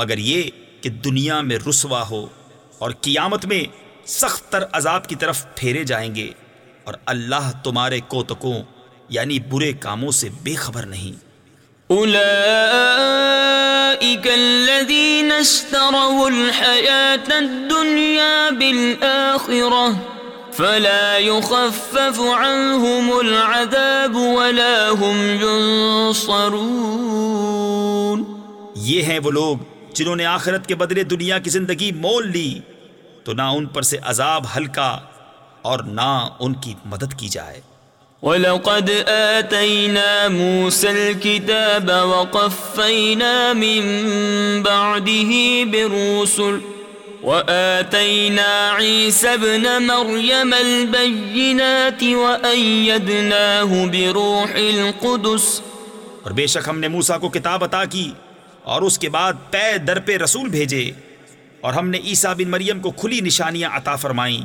B: مگر یہ کہ دنیا میں رسوا ہو اور قیامت میں سخت تر عذاب کی طرف پھیرے جائیں گے اور اللہ تمہارے کوتکوں یعنی برے کاموں سے بے خبر نہیں
A: فلا يخفف عنهم العذاب ولا هم
B: ينصرون یہ ہیں وہ لوگ جنہوں نے آخرت کے بدلے دنیا کی زندگی مول لی تو نہ ان پر سے عذاب ہلکا اور نہ ان کی مدد کی جائے
A: وَلَقَدْ آتَيْنَا مُوسَى الْكِتَابَ وَقَفَّيْنَا مِن بَعْدِهِ بِرُوسُلْ وَآتَيْنَا عِيسَى بْنَ مَرْيَمَ الْبَيِّنَاتِ
B: وَأَيَّدْنَاهُ بِرُوحِ الْقُدُسِ اور بے شک ہم نے موسیٰ کو کتاب عطا کی اور اس کے بعد پے در پہ رسول بھیجے اور ہم نے عیسیٰ بن مریم کو کھلی نشانیاں عطا فرمائیں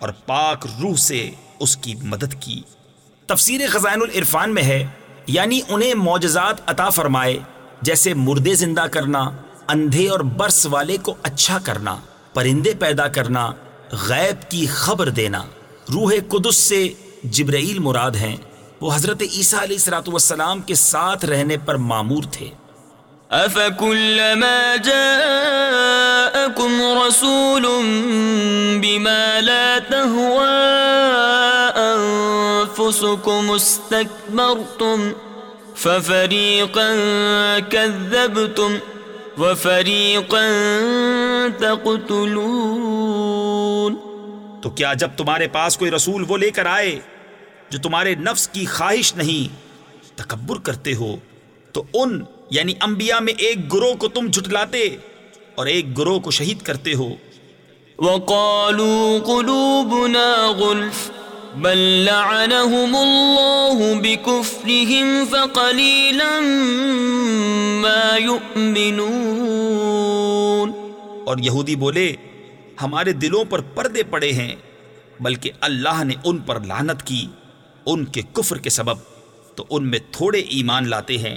B: اور پاک روح سے اس کی مدد کی تفسیر خزائن العرفان میں ہے یعنی انہیں معجزات عطا فرمائے جیسے مردے زندہ کرنا اندھے اور برس والے کو اچھا کرنا پرندے پیدا کرنا غیب کی خبر دینا روح قدس سے جبرائیل مراد ہیں وہ حضرت عیسیٰ علیہ السلاۃ والسلام کے ساتھ رہنے پر معمور تھے افکلما جاءکم
A: رسول بما لا تهوا انفسکم استکبرتم ففریقا
B: کذبتم وفریقا تقتلون تو کیا جب تمہارے پاس کوئی رسول وہ لے کر آئے جو تمہارے نفس کی خواہش نہیں تکبر کرتے ہو تو ان یعنی انبیاء میں ایک گروہ کو تم جھٹلاتے اور ایک گروہ کو شہید کرتے ہو وقالوا قلوبنا غلف
A: بل لعنهم الله بكفرهم فقليلا
B: ما يؤمنون اور یہودی بولے ہمارے دلوں پر پردے پڑے ہیں بلکہ اللہ نے ان پر لعنت کی ان کے کفر کے سبب تو ان میں تھوڑے ایمان لاتے ہیں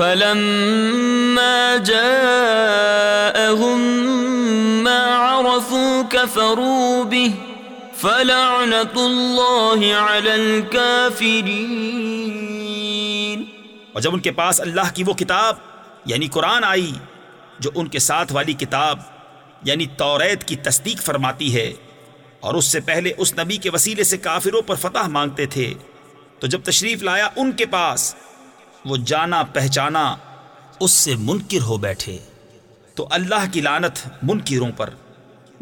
A: فلما جاءهم ما عرفوا كفروا
B: به اور جب ان کے پاس اللہ کی وہ کتاب یعنی قرآن آئی جو ان کے ساتھ والی کتاب یعنی توریت کی تصدیق فرماتی ہے اور اس سے پہلے اس نبی کے وسیلے سے کافروں پر فتح مانگتے تھے تو جب تشریف لایا ان کے پاس وہ جانا پہچانا اس سے منکر ہو بیٹھے تو اللہ کی لانت منکروں پر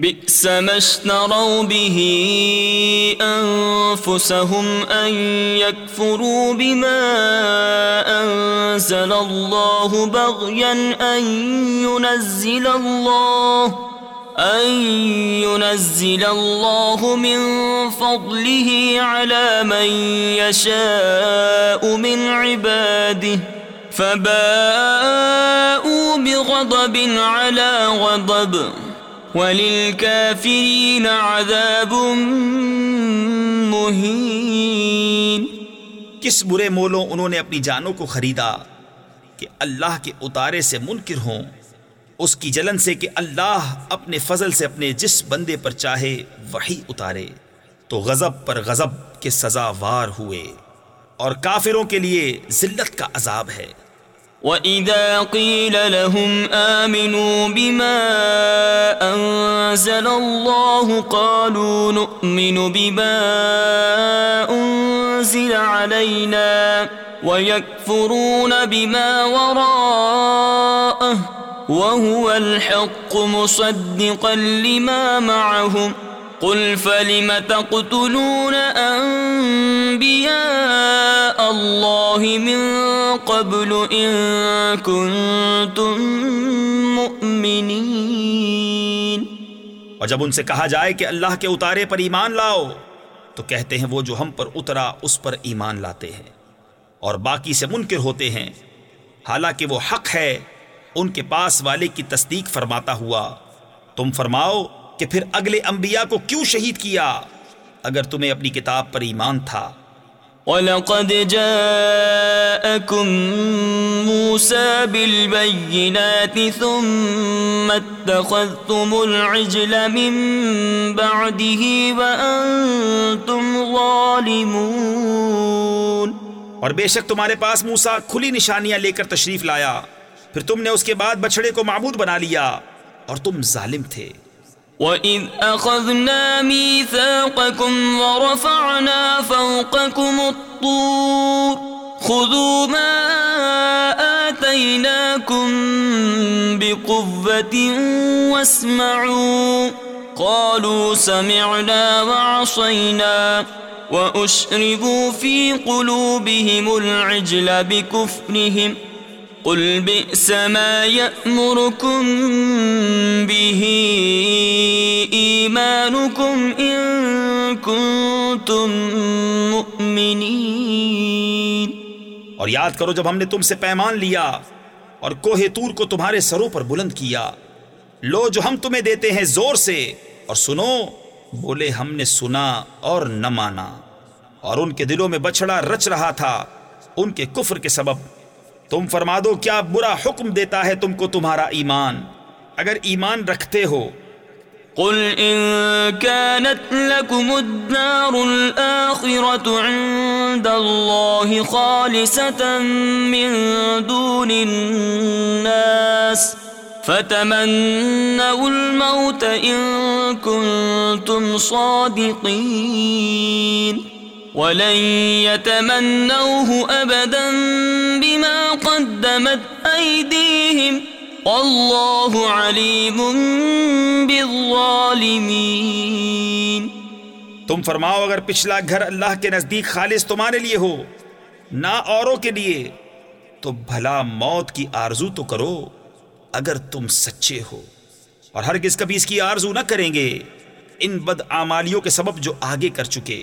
B: بِسَمَشْتَرَوْ بِهِ أَنفُسَهُمْ أَن يَكْفُرُوا
A: بِمَا أَنزَلَ اللَّهُ بَغْيًا أَن يُنَزِّلَ اللَّهُ ينزل الله من من من فضله على على يشاء عباده فباءوا بغضب غضب وللكافرين
B: عذاب مح کس برے مولوں انہوں نے اپنی جانوں کو خریدا کہ اللہ کے اتارے سے منکر ہوں اس کی جلن سے کہ اللہ اپنے فضل سے اپنے جس بندے پر چاہے وہی اتارے تو غضب پر غضب کے سزا وار ہوئے اور کافروں کے لیے ذلت کا عذاب ہے وَإِذَا قِيلَ
A: لَهُمْ آمِنُوا بِمَا أَنزَلَ اللَّهُ قَالُوا نُؤْمِنُ بِمَا أُنزِلَ عَلَيْنَا وَيَكْفُرُونَ بِمَا وَرَاءَهُ وهو الحق مصدقا لما معهم قل فلم تقتلون أنبياء الله من قبل إن كنتم
B: مؤمنين اور جب ان سے کہا جائے کہ اللہ کے اتارے پر ایمان لاؤ تو کہتے ہیں وہ جو ہم پر اترا اس پر ایمان لاتے ہیں اور باقی سے منکر ہوتے ہیں حالانکہ وہ حق ہے ان کے پاس والے کی تصدیق فرماتا ہوا تم فرماؤ کہ پھر اگلے انبیاء کو کیوں شہید کیا اگر تمہیں اپنی کتاب پر ایمان تھا وَلَقَدْ
A: جَاءَكُمْ مُوسَى بِالْبَيِّنَاتِ ثُمَّ اتَّخَذْتُمُ الْعِجْلَ مِن
B: بَعْدِهِ وَأَنْتُمْ ظَالِمُونَ اور بے شک تمہارے پاس موسیٰ کھلی نشانیاں لے کر تشریف لائیا پھر تم نے اس کے بعد بچڑے کو معبود بنا لیا اور تم ظالم تھے
A: وَإِذْ أَخَذْنَا مِيثَاقَكُمْ وَرَفَعْنَا فَوْقَكُمُ الطُّورِ خُذُوا مَا آتَيْنَاكُمْ بِقُوَّةٍ وَاسْمَعُوا قَالُوا سَمِعْنَا وَعَصَيْنَا وَأُشْرِبُوا فِي قُلُوبِهِمُ الْعِجْلَ بِكُفْرِهِمْ قل بئس ما يأمركم به
B: مؤمنين اور یاد کرو جب ہم نے تم سے پیمان لیا اور کوہ تور کو تمہارے سروں پر بلند کیا لو جو ہم تمہیں دیتے ہیں زور سے اور سنو بولے ہم نے سنا اور نہ مانا اور ان کے دلوں میں بچڑا رچ رہا تھا ان کے کفر کے سبب تم فرما دو کیا برا حکم دیتا ہے تم کو تمہارا ایمان اگر ایمان رکھتے ہو قل ان ان
A: كانت لكم الدار الآخرة عند الله خالصة من دون الناس فتمنوا الموت كنتم صادقين تم
B: فرماؤ اگر پچھلا گھر اللہ کے نزدیک خالص تمہارے لیے ہو نہ اوروں کے لیے تو بھلا موت کی آرزو تو کرو اگر تم سچے ہو اور ہر کس کبھی اس کی آرزو نہ کریں گے ان بد آمالیوں کے سبب جو آگے کر چکے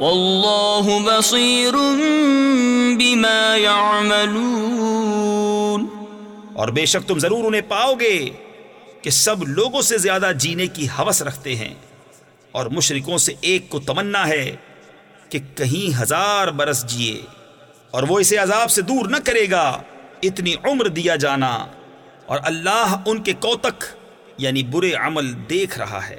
A: واللہ بصیر
B: بما يعملون اور بے شک تم ضرور انہیں پاؤ گے کہ سب لوگوں سے زیادہ جینے کی حوث رکھتے ہیں اور مشرکوں سے ایک کو تمنا ہے کہ کہیں ہزار برس جیے اور وہ اسے عذاب سے دور نہ کرے گا اتنی عمر دیا جانا اور اللہ ان کے کوتک یعنی برے عمل دیکھ رہا ہے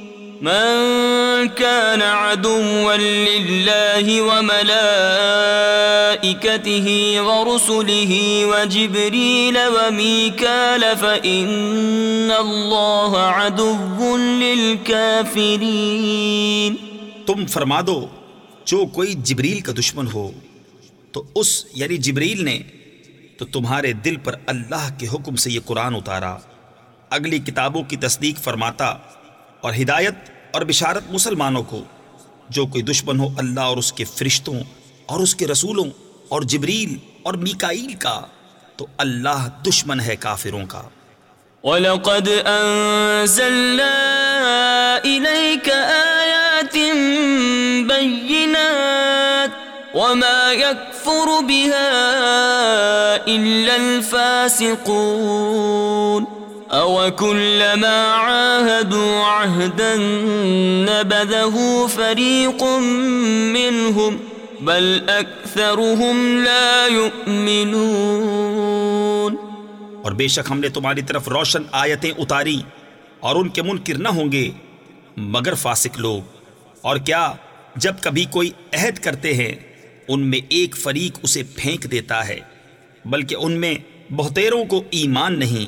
A: من كان عدوا لله وملائكته ورسله وجبريل وميكال فإن
B: الله عدو للكافرين تم فرما دو جو کوئی جبریل کا دشمن ہو تو اس یعنی جبریل نے تو تمہارے دل پر اللہ کے حکم سے یہ قرآن اتارا اگلی کتابوں کی تصدیق فرماتا اور ہدایت اور بشارت مسلمانوں کو جو کوئی دشمن ہو اللہ اور اس کے فرشتوں اور اس کے رسولوں اور جبریل اور میکائیل کا تو اللہ دشمن ہے کافروں کا وَلَقَدْ أَنزَلْنَا إِلَيْكَ آيَاتٍ
A: بَيِّنَاتٍ وَمَا يَكْفُرُ بِهَا إِلَّا الْفَاسِقُونَ عاهدوا عهدا نبذه فريق
B: منهم بل لا يؤمنون اور بے شک ہم نے تمہاری طرف روشن آیتیں اتاری اور ان کے منکر نہ ہوں گے مگر فاسق لوگ اور کیا جب کبھی کوئی عہد کرتے ہیں ان میں ایک فریق اسے پھینک دیتا ہے بلکہ ان میں بہتیروں کو ایمان نہیں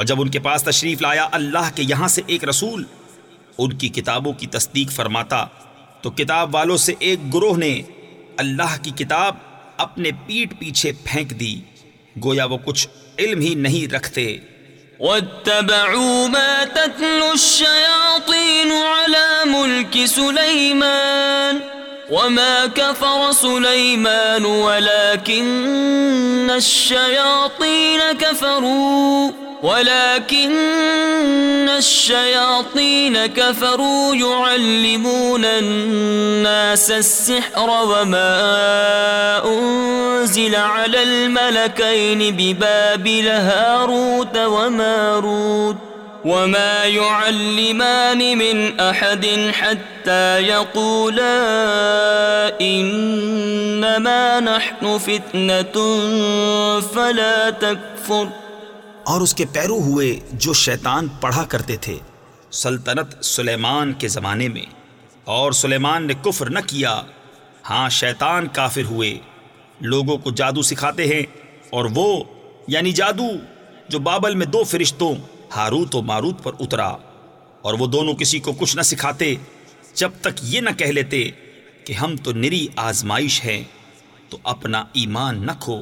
B: اور جب ان کے پاس تشریف لایا اللہ کے یہاں سے ایک رسول ان کی کتابوں کی تصدیق فرماتا تو کتاب والوں سے ایک گروہ نے اللہ کی کتاب اپنے پیٹ پیچھے پھینک دی گویا وہ کچھ علم ہی نہیں رکھتے واتبعوا ما تتلو الشياطين على ملك
A: سليمان وما كفر سليمان ولكن الشياطين كفروا ولكن الشياطين كفروا يعلمون الناس السحر وما أنزل على الملكين بباب لهاروت وماروت وما يعلمان من أحد حتى يقولا إنما نحن
B: فتنة فلا تكفر اور اس کے پیرو ہوئے جو شیطان پڑھا کرتے تھے سلطنت سلیمان کے زمانے میں اور سلیمان نے کفر نہ کیا ہاں شیطان کافر ہوئے لوگوں کو جادو سکھاتے ہیں اور وہ یعنی جادو جو بابل میں دو فرشتوں ہاروت و ماروت پر اترا اور وہ دونوں کسی کو کچھ نہ سکھاتے جب تک یہ نہ کہہ لیتے کہ ہم تو نری آزمائش ہیں تو اپنا ایمان نہ کھو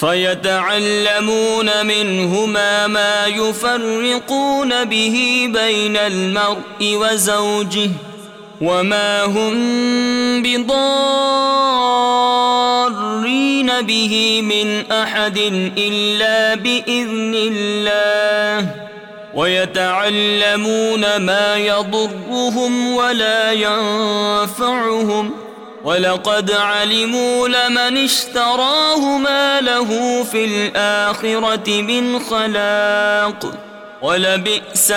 B: فَيَتَعَلَّمُونَ مِنْهُمَا مَا
A: يُفَرِّقُونَ بِهِ بَيْنَ الْمَرْءِ وَزَوْجِهِ وَمَا هُمْ بِضَارِّينَ بِهِ مِنْ أَحَدٍ إِلَّا بِإِذْنِ اللَّهِ وَيَتَعَلَّمُونَ مَا يَضُرُّهُمْ وَلَا يَنْفَعُهُمْ وَلَقَدْ عَلِمُوا لَمَنِ اشْتَرَاهُ مَا مَا لَهُ فِي الْآخِرَةِ مِنْ خَلَاقٍ وَلَبِئْسَ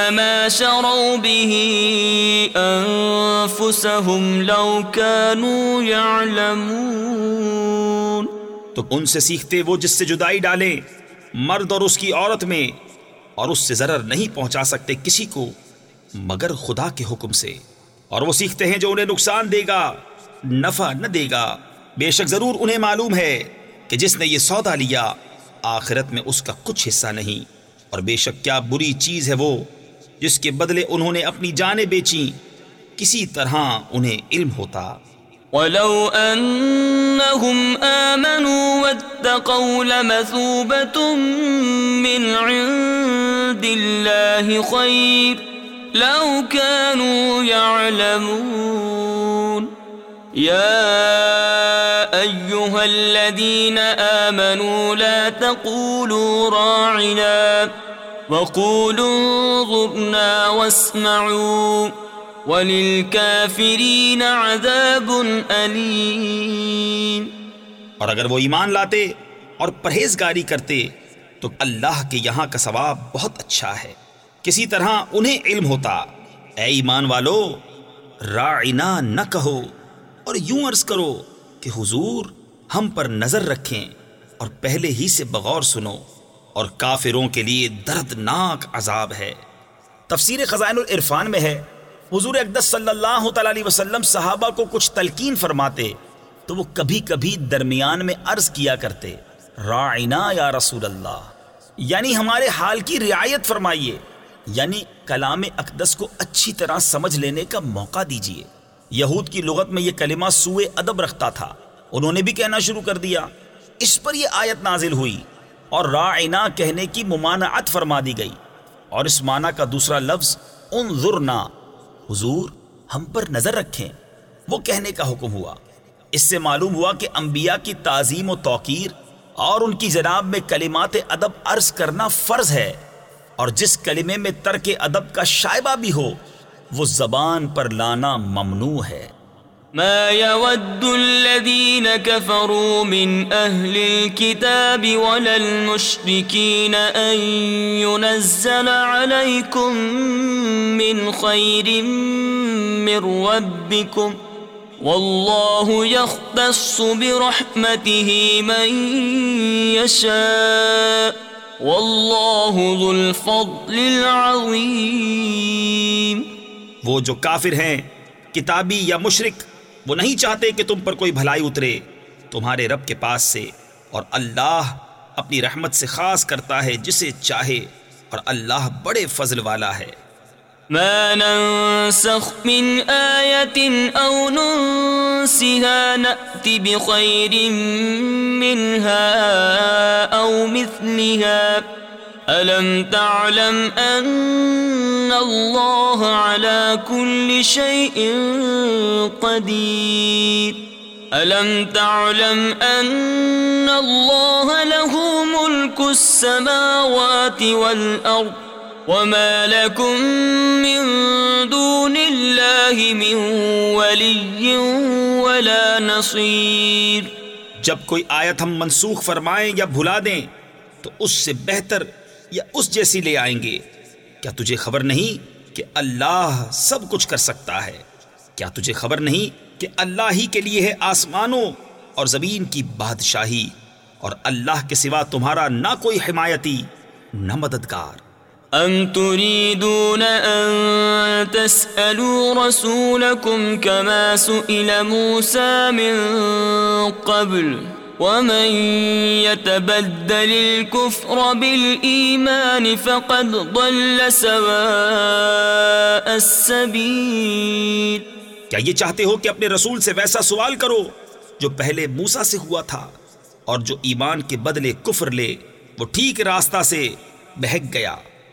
A: شَرَوْا بِهِ
B: أَنفُسَهُمْ لَوْ كَانُوا يَعْلَمُونَ تو ان سے سیکھتے وہ جس سے جدائی ڈالے مرد اور اس کی عورت میں اور اس سے ضرر نہیں پہنچا سکتے کسی کو مگر خدا کے حکم سے اور وہ سیکھتے ہیں جو انہیں نقصان دے گا نفع نہ دے گا بے شک ضرور انہیں معلوم ہے کہ جس نے یہ سودا لیا آخرت میں اس کا کچھ حصہ نہیں اور بے شک کیا بری چیز ہے وہ جس کے بدلے انہوں نے اپنی جانیں بیچیں کسی طرح انہیں علم ہوتا ولو
A: أنهم آمنوا واتقوا لمثوبة من عند الله خير لو كانوا يعلمون يا أيها الذين آمنوا لا تقولوا راعنا وقولوا انظرنا واسمعوا وللكافرين عذاب أليم
B: اور اگر وہ ایمان لاتے اور پرہیزگاری کرتے تو اللہ کے یہاں کا ثواب بہت اچھا ہے کسی طرح انہیں علم ہوتا اے ایمان والو رائنا نہ کہو اور یوں عرض کرو کہ حضور ہم پر نظر رکھیں اور پہلے ہی سے بغور سنو اور کافروں کے لیے دردناک عذاب ہے تفسیر خزائن العرفان میں ہے حضور اقدس صلی اللہ تعالی وسلم صحابہ کو کچھ تلقین فرماتے تو وہ کبھی کبھی درمیان میں عرض کیا کرتے رائنا یا رسول اللہ یعنی ہمارے حال کی رعایت فرمائیے یعنی کلام اقدس کو اچھی طرح سمجھ لینے کا موقع دیجیے یہود کی لغت میں یہ کلمہ سوئے ادب رکھتا تھا انہوں نے بھی کہنا شروع کر دیا اس پر یہ آیت نازل ہوئی اور اور کہنے کی ممانعت فرما دی گئی اس معنی کا دوسرا لفظ حضور ہم پر نظر رکھیں وہ کہنے کا حکم ہوا اس سے معلوم ہوا کہ انبیاء کی تعظیم و توقیر اور ان کی جناب میں کلمات ادب عرض کرنا فرض ہے اور جس کلمے میں ترک ادب کا شائبہ بھی ہو وہ زبان پر لانا ممنوع ہے
A: ما يود الذين كفروا من أهل الكتاب ولا المشركين أن ينزل عليكم من خير من ربكم والله يختص برحمته من يشاء والله ذو الفضل
B: العظيم وہ جو کافر ہیں کتابی یا مشرق وہ نہیں چاہتے کہ تم پر کوئی بھلائی اترے تمہارے رب کے پاس سے اور اللہ اپنی رحمت سے خاص کرتا ہے جسے چاہے اور اللہ بڑے فضل والا ہے
A: ما ننسخ من ننسها منها مثلها الم تعلم ان اللہ على كل شيء قدیر الم تعلم ان اللہ له ملك السماوات والأرض وما لكم من دون اللہ من
B: ولي ولا نصير جب کوئی آیت ہم منسوخ فرمائیں یا بھلا دیں تو اس سے بہتر یا اس جیسی لے آئیں گے کیا تجھے خبر نہیں کہ اللہ سب کچھ کر سکتا ہے کیا تجھے خبر نہیں کہ اللہ ہی کے لیے ہے آسمانوں اور زمین کی بادشاہی اور اللہ کے سوا تمہارا نہ کوئی حمایتی نہ مددگار ام تريدون ان تسالوا رسولكم
A: كما سئل موسى من قبل ومن يتبدل الكفر بالإيمان فقد
B: ضل سواء السبيل کیا یہ چاہتے ہو کہ اپنے رسول سے ویسا سوال کرو جو پہلے موسا سے ہوا تھا اور جو ایمان کے بدلے کفر لے وہ ٹھیک راستہ سے بہک گیا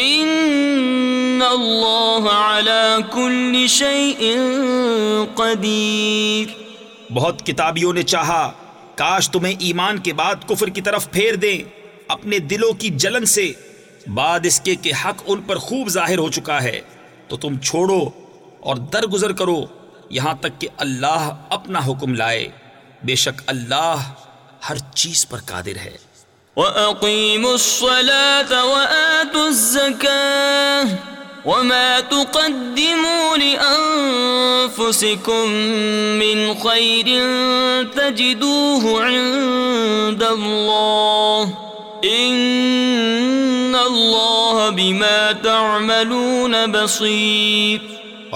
A: ان
B: اللہ علی کل شیء قدیر بہت کتابیوں نے چاہا کاش تمہیں ایمان کے بعد کفر کی طرف پھیر دیں اپنے دلوں کی جلن سے بعد اس کے کہ حق ان پر خوب ظاہر ہو چکا ہے تو تم چھوڑو اور درگزر کرو یہاں تک کہ اللہ اپنا حکم لائے بے شک اللہ ہر چیز پر قادر ہے
A: وَأَقِيمُوا الصَّلَاةَ وَآتُوا الزَّكَاةَ بص اور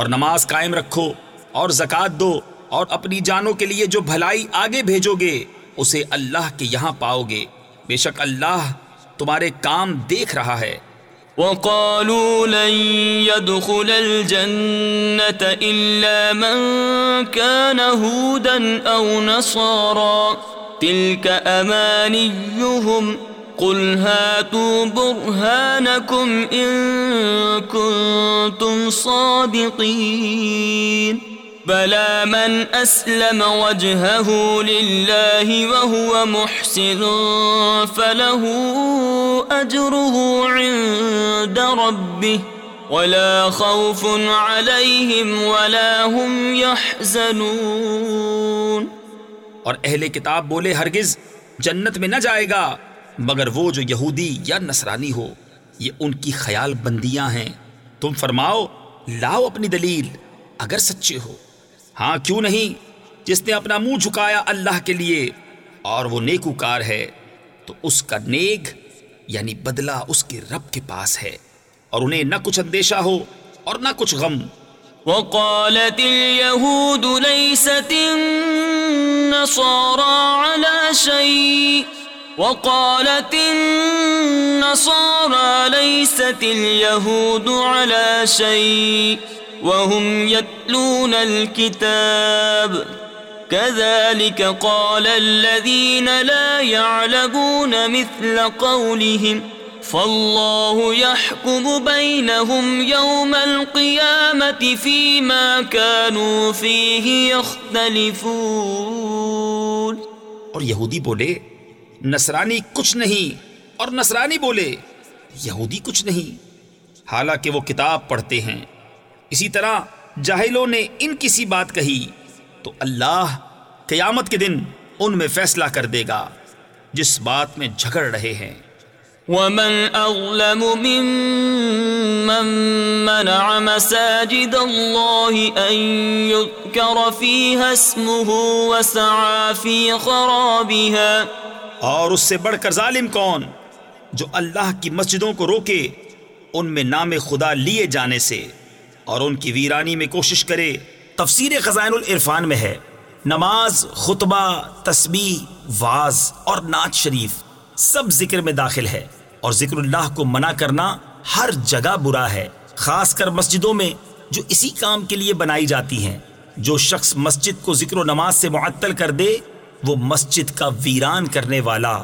B: نماز قائم رکھو اور زکات دو اور اپنی جانوں کے لیے جو بھلائی آگے بھیجو گے اسے اللہ کے یہاں پاؤ گے بے شک اللہ تمہارے کام دیکھ رہا ہے وقالوا لن
A: يدخل الجنة إلا من كان هودا أو نصارا تلك أمانيهم قل هاتوا برهانكم إن كنتم صادقين بلا من اسلم وجهه لله وهو محسن فله اجره عند ربه ولا خوف عليهم ولا هم يحزنون
B: اور اہل کتاب بولے ہرگز جنت میں نہ جائے گا مگر وہ جو یہودی یا نصرانی ہو یہ ان کی خیال بندیاں ہیں تم فرماؤ لاؤ اپنی دلیل اگر سچے ہو ہاں کیوں نہیں جس نے اپنا منہ جھکایا اللہ کے لیے اور وہ نیکوکار ہے تو اس کا نیک یعنی بدلہ اس کے رب کے پاس ہے اور انہیں نہ کچھ اندیشہ ہو اور نہ کچھ غم وقالت اليهود ليست
A: النصارى على شيء وقالت النصارى ليست اليهود على شيء وهم يتلون الكتاب كذلك قال الذين لا يعلمون مثل قولهم فالله يحكم بينهم يوم القيامة فيما كانوا فيه
B: يختلفون اور یہودی بولے نصرانی کچھ نہیں اور نصرانی بولے یہودی کچھ نہیں حالانکہ وہ کتاب پڑھتے ہیں اسی طرح جاہلوں نے ان کی سی بات کہی تو اللہ قیامت کے دن ان میں فیصلہ کر دے گا جس بات میں جھگڑ رہے ہیں اور اس سے بڑھ کر ظالم کون جو اللہ کی مسجدوں کو روکے ان میں نام خدا لیے جانے سے اور ان کی ویرانی میں کوشش کرے تفسیر خزائن العرفان میں ہے نماز خطبہ تسبیح واز اور نعت شریف سب ذکر میں داخل ہے اور ذکر اللہ کو منع کرنا ہر جگہ برا ہے خاص کر مسجدوں میں جو اسی کام کے لیے بنائی جاتی ہیں جو شخص مسجد کو ذکر و نماز سے معطل کر دے وہ مسجد کا ویران کرنے والا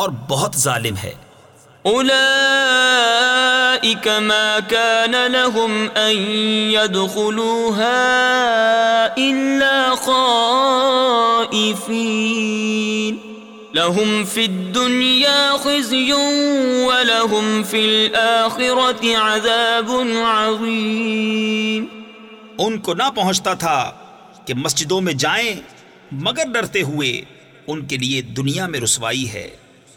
B: اور بہت ظالم ہے
A: اولئیک ما کان لهم ان يدخلوها الا خائفین لهم في الدنيا
B: خزي ولهم في الآخرة عذاب عظيم ان کو نہ پہنچتا تھا کہ مسجدوں میں جائیں مگر ڈرتے ہوئے ان کے لیے دنیا میں رسوائی ہے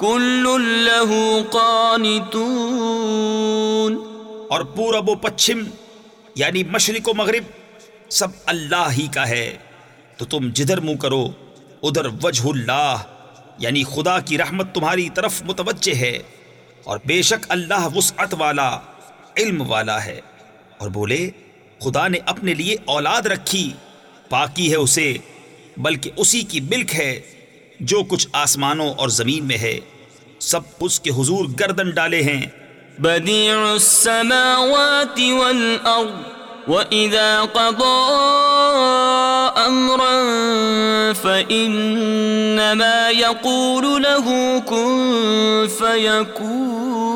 B: کل له قانتون اور پورب و پچھم یعنی مشرق و مغرب سب اللہ ہی کا ہے تو تم جدھر منہ کرو ادھر وجہ اللہ یعنی خدا کی رحمت تمہاری طرف متوجہ ہے اور بے شک اللہ وسعت والا علم والا ہے اور بولے خدا نے اپنے لیے اولاد رکھی پاکی ہے اسے بلکہ اسی کی ملک ہے جو کچھ آسمانوں اور زمین میں ہے سب اس کے حضور گردن ڈالے ہیں بدیع السماوات والأرض
A: وَإِذَا قَضَى أَمْرًا فَإِنَّمَا يَقُولُ لَهُ كُن فَيَكُونَ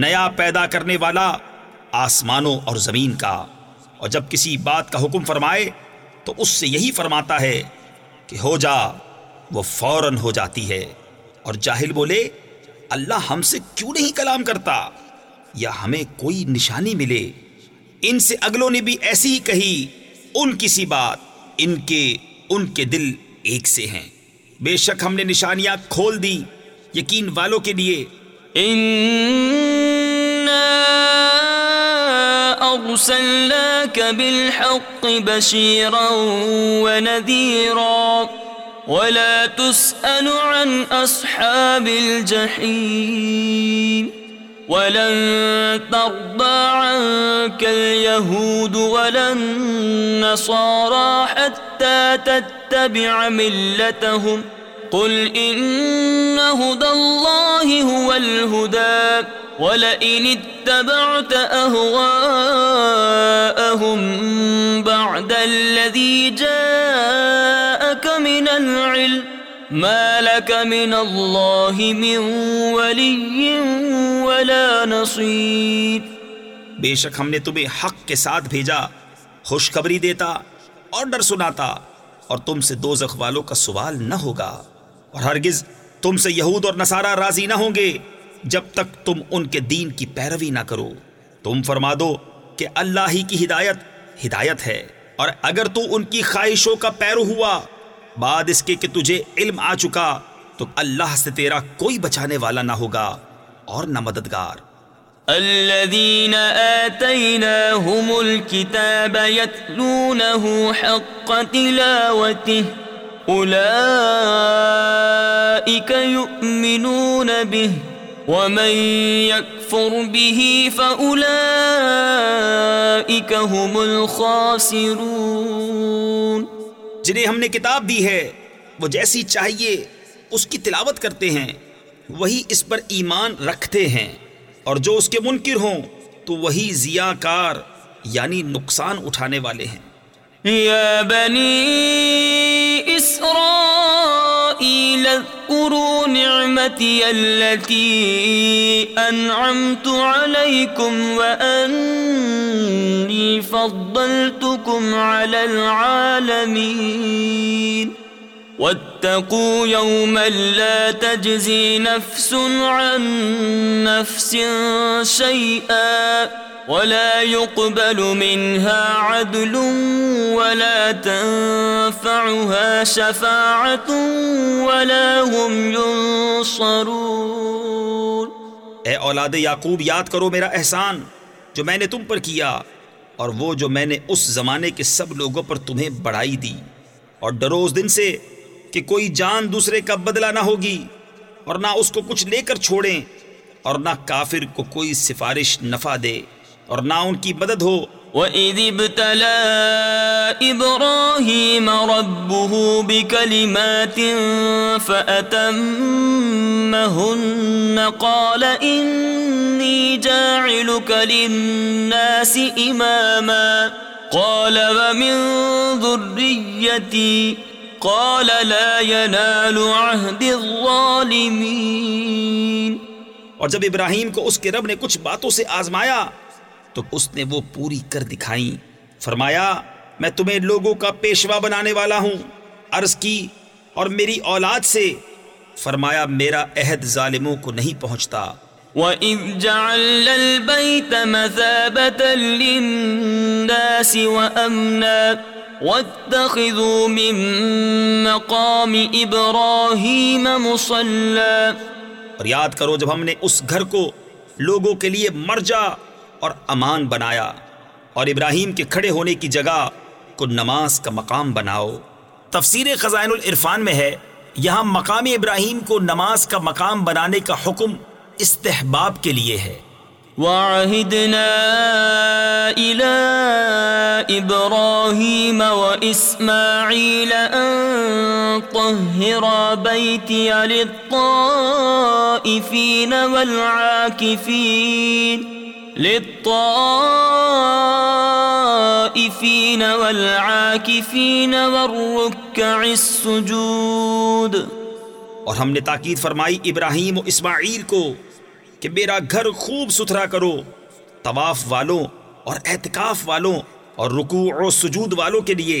B: نیا پیدا کرنے والا آسمانوں اور زمین کا اور جب کسی بات کا حکم فرمائے تو اس سے یہی فرماتا ہے کہ ہو جا وہ فوراً ہو جاتی ہے اور جاہل بولے اللہ ہم سے کیوں نہیں کلام کرتا یا ہمیں کوئی نشانی ملے ان سے اگلوں نے بھی ایسی ہی کہی ان کی سی بات ان کے ان کے دل ایک سے ہیں بے شک ہم نے نشانیاں کھول دی یقین والوں کے لیے بالحق
A: بشيرا ونذيرا ولا ولا تسأل عن أصحاب الجحيم ولن ترضى عنك اليهود النصارى حتى تتبع سور ل قل ان هدى الله الله هو الهدى ولئن اتبعت اهواءهم بعد الذي جاءك من من من العلم ما لك ولي
B: ولا نصير بے شک ہم نے تمہیں حق کے ساتھ بھیجا خوشخبری دیتا اور ڈر سناتا اور تم سے دوزخ والوں کا سوال نہ ہوگا اور ہرگز تم سے یہود اور نصارہ راضی نہ ہوں گے جب تک تم ان کے دین کی پیروی نہ کرو تم فرما دو کہ اللہ ہی کی ہدایت ہدایت ہے اور اگر تو ان کی خواہشوں کا پیرو ہوا بعد اس کے کہ تجھے علم آ چکا تو اللہ سے تیرا کوئی بچانے والا نہ ہوگا اور نہ مددگار
A: الذين آتيناهم الكتاب يتلونه حق تلاوته جنہیں
B: ہم نے کتاب دی ہے وہ جیسی چاہیے اس کی تلاوت کرتے ہیں وہی اس پر ایمان رکھتے ہیں اور جو اس کے منکر ہوں تو وہی ضیا کار یعنی نقصان اٹھانے والے ہیں
A: يا بني إسرائيل اذكروا نعمتي التي أنعمت عليكم وأني فضلتكم على العالمين واتقوا يوما لا تجزي نفس عن نفس شيئا ولا ولا ولا يقبل منها عدل تنفعها شفاعة
B: هم ينصرون اے اولاد یعقوب یاد کرو میرا احسان جو میں نے تم پر کیا اور وہ جو میں نے اس زمانے کے سب لوگوں پر تمہیں بڑھائی دی اور ڈرو اس دن سے کہ کوئی جان دوسرے کا بدلہ نہ ہوگی اور نہ اس کو کچھ لے کر چھوڑیں اور نہ کافر کو کوئی سفارش نفع دے اور نہ ان کی مدد ہو وَإِذِ ابْتَلَى إِبْرَاهِيمَ رَبُّهُ بِكَلِمَاتٍ
A: فَأَتَمَّهُنَّ قَالَ إِنِّي جَاعِلُكَ لِلنَّاسِ إِمَامًا قَالَ وَمِن ذُرِّيَّتِي قَالَ لَا
B: يَنَالُ عَهْدِ الظَّالِمِينَ اور جب ابراہیم کو اس کے رب نے کچھ باتوں سے آزمایا تو اس نے وہ پوری کر دکھائی فرمایا میں تمہیں لوگوں کا پیشوا بنانے والا ہوں عرض کی اور میری اولاد سے فرمایا میرا عہد ظالموں کو نہیں پہنچتا
A: وَإِذْ جَعَلَّ الْبَيْتَ مَثَابَةً لِلنَّاسِ وَأَمْنًا وَاتَّخِذُوا مِن مَقَامِ
B: إِبْرَاهِيمَ مُصَلَّا اور یاد کرو جب ہم نے اس گھر کو لوگوں کے لیے مرجع اور امان بنایا اور ابراہیم کے کھڑے ہونے کی جگہ کو نماز کا مقام بناؤ تفسیر خزائن العرفان میں ہے یہاں مقام ابراہیم کو نماز کا مقام بنانے کا حکم استحباب کے لیے ہے
A: واحدنا الى ابراهيم واسماعيل ان طهر بيتي للطائفين والعاكفين السجود
B: اور ہم نے تاکید فرمائی ابراہیم و اسماعیل کو کہ میرا گھر خوب ستھرا کرو طواف والوں اور احتکاف والوں اور رکوع و سجود والوں کے لیے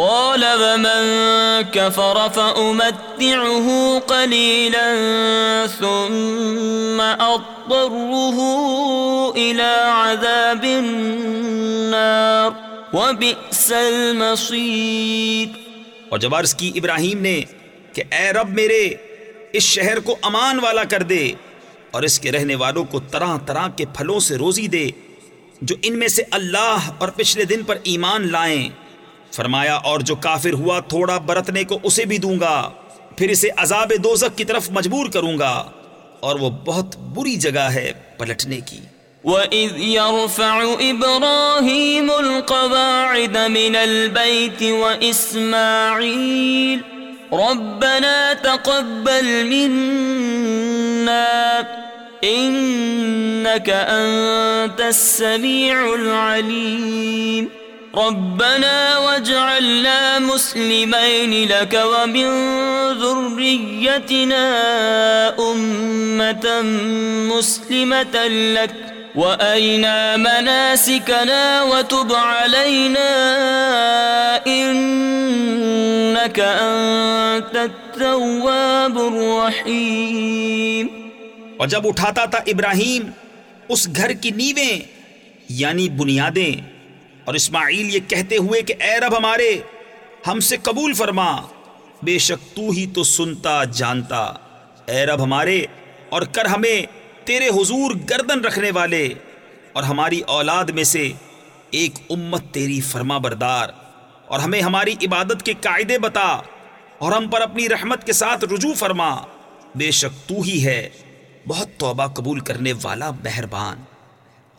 A: قال ومن كفر فأمتعه قليلا ثم إلى عذاب
B: النار وبئس المصير عرض کی ابراہیم نے کہ اے رب میرے اس شہر کو امان والا کر دے اور اس کے رہنے والوں کو طرح طرح کے پھلوں سے روزی دے جو ان میں سے اللہ اور پچھلے دن پر ایمان لائیں فرمایا اور جو کافر ہوا تھوڑا برتنے کو اسے بھی دوں گا پھر اسے عذاب دوزک کی طرف مجبور کروں گا اور وہ بہت بری جگہ ہے پلٹنے کی وَإِذْ يَرْفَعُ
A: إِبْرَاهِيمُ الْقَوَاعِدَ مِنَ الْبَيْتِ وَإِسْمَاعِيلِ رَبَّنَا تَقَبَّلْ مِنَّا إِنَّكَ أَنْتَ السَّمِيعُ الْعَلِيمُ ربنا مسلمين لك لك ومن ذريتنا أمة مسلمة وأينا مناسكنا وتب علينا إنك
B: أنت التواب الرحيم اور جب اٹھاتا تھا ابراہیم اس گھر کی نیویں یعنی بنیادیں اور اسماعیل یہ کہتے ہوئے کہ اے رب ہمارے ہم سے قبول فرما بے شک تو ہی تو سنتا جانتا اے رب ہمارے اور کر ہمیں تیرے حضور گردن رکھنے والے اور ہماری اولاد میں سے ایک امت تیری فرما بردار اور ہمیں ہماری عبادت کے قاعدے بتا اور ہم پر اپنی رحمت کے ساتھ رجوع فرما بے شک تو ہی ہے بہت توبہ قبول کرنے والا مہربان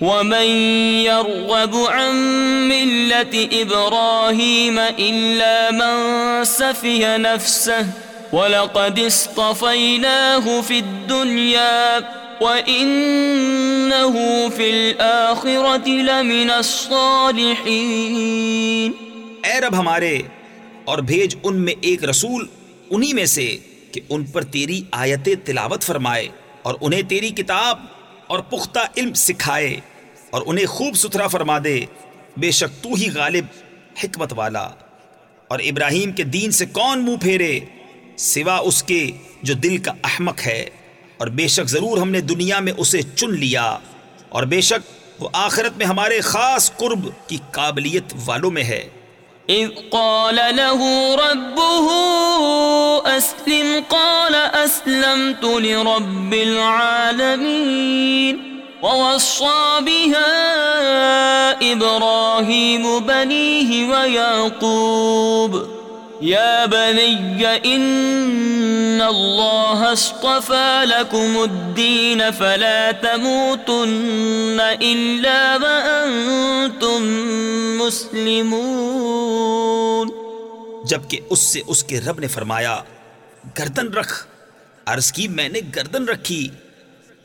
A: ومن يرغب عن ملة إبراهيم إلا من سفه نفسه ولقد اصطفيناه في في الدنيا وإنه الآخرة
B: لمن الصالحين اے رب ہمارے اور بھیج ان میں ایک رسول انہی میں سے کہ ان پر تیری آیت تلاوت فرمائے اور انہیں تیری کتاب اور پختہ علم سکھائے اور انہیں خوب ستھرا فرما دے بے شک تو ہی غالب حکمت والا اور ابراہیم کے دین سے کون منہ پھیرے سوا اس کے جو دل کا احمق ہے اور بے شک ضرور ہم نے دنیا میں اسے چن لیا اور بے شک وہ آخرت میں ہمارے خاص قرب کی قابلیت والوں میں ہے
A: إذ قال له ربه أسلم قال أسلمت لرب العالمين ووصى بها إبراهيم بنيه ويعقوب ويعقوب يا بني الله اصطفى لكم الدين فلا تموتن
B: مسلمون جبکہ اس سے اس کے رب نے فرمایا گردن رکھ عرض کی میں نے گردن رکھی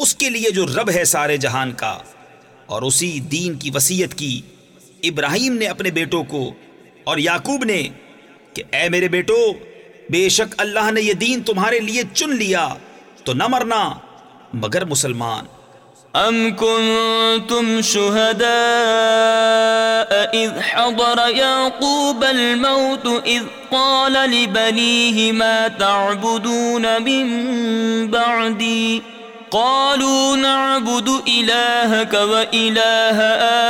B: اس کے لیے جو رب ہے سارے جہان کا اور اسی دین کی وسیعت کی ابراہیم نے اپنے بیٹوں کو اور یعقوب نے کہ اے میرے بیٹو بے شک اللہ نے یہ دین تمہارے لیے چن لیا تو نہ مرنا مگر مسلمان ام کنتم
A: شہداء اذ حضر یعقوب الموت اذ قال لبنیه ما تعبدون من بعدی قالوا نعبد إلهك وإله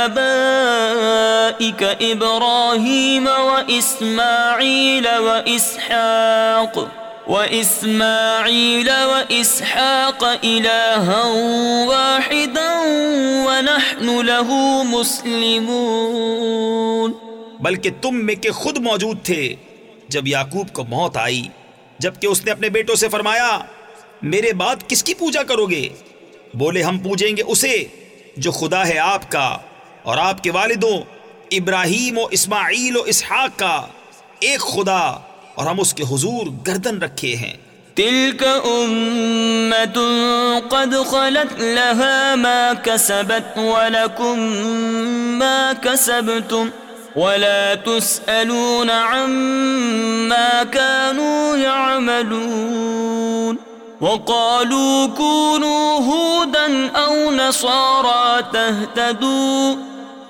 A: آبائك إبراهيم وإسماعيل وإسماعيل وإسحاق وإسحاق
B: إلها
A: واحدا ونحن
B: له مسلمون بلکہ تم میں کے خود موجود تھے جب یعقوب کو موت آئی جبکہ اس نے اپنے بیٹوں سے فرمایا میرے بعد کس کی پوجا کرو گے بولے ہم پوجیں گے اسے جو خدا ہے آپ کا اور آپ کے والدوں ابراہیم و اسماعیل و اسحاق کا ایک خدا اور ہم اس کے حضور گردن رکھے ہیں تِلْكَ أُمَّةٌ
A: قَدْ خَلَتْ لَهَا مَا كَسَبَتْ وَلَكُمْ مَا كَسَبْتُمْ وَلَا تُسْأَلُونَ عَمَّا كَانُوا يَعْمَلُونَ وقالوا كونوا هودا أو نصارى تهتدوا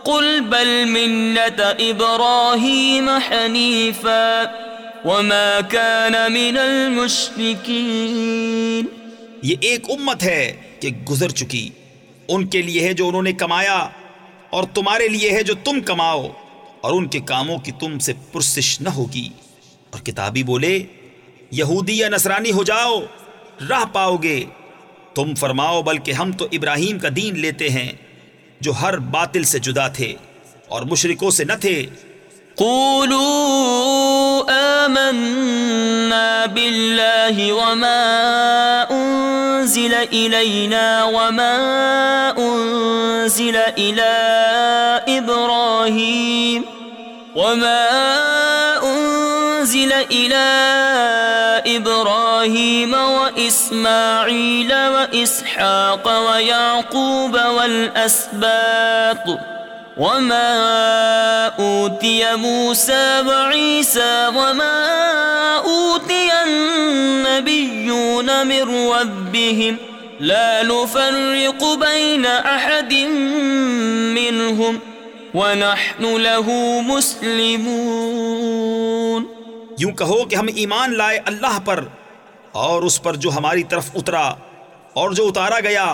A: قل بل ملة إبراهيم حنيفا
B: وما كان من المشركين یہ ایک امت ہے کہ گزر چکی ان کے لیے ہے جو انہوں نے کمایا اور تمہارے لیے ہے جو تم کماؤ اور ان کے کاموں کی تم سے پرسش نہ ہوگی اور کتابی بولے یہودی یا نصرانی ہو جاؤ راہ پاؤ گے تم فرماؤ بلکہ ہم تو ابراہیم کا دین لیتے ہیں جو ہر باطل سے جدا تھے اور مشرکوں سے نہ تھے قولوا آمنا باللہ وما
A: انزل الینا وما ابراہیم وما انزل انزل الى ابراهيم واسماعيل واسحاق ويعقوب والاسباط وما اوتي موسى وعيسى وما اوتي النبيون من ربهم لا نفرق بين احد
B: منهم ونحن له مسلمون یوں کہو کہ ہم ایمان لائے اللہ پر اور اس پر جو ہماری طرف اترا اور جو اتارا گیا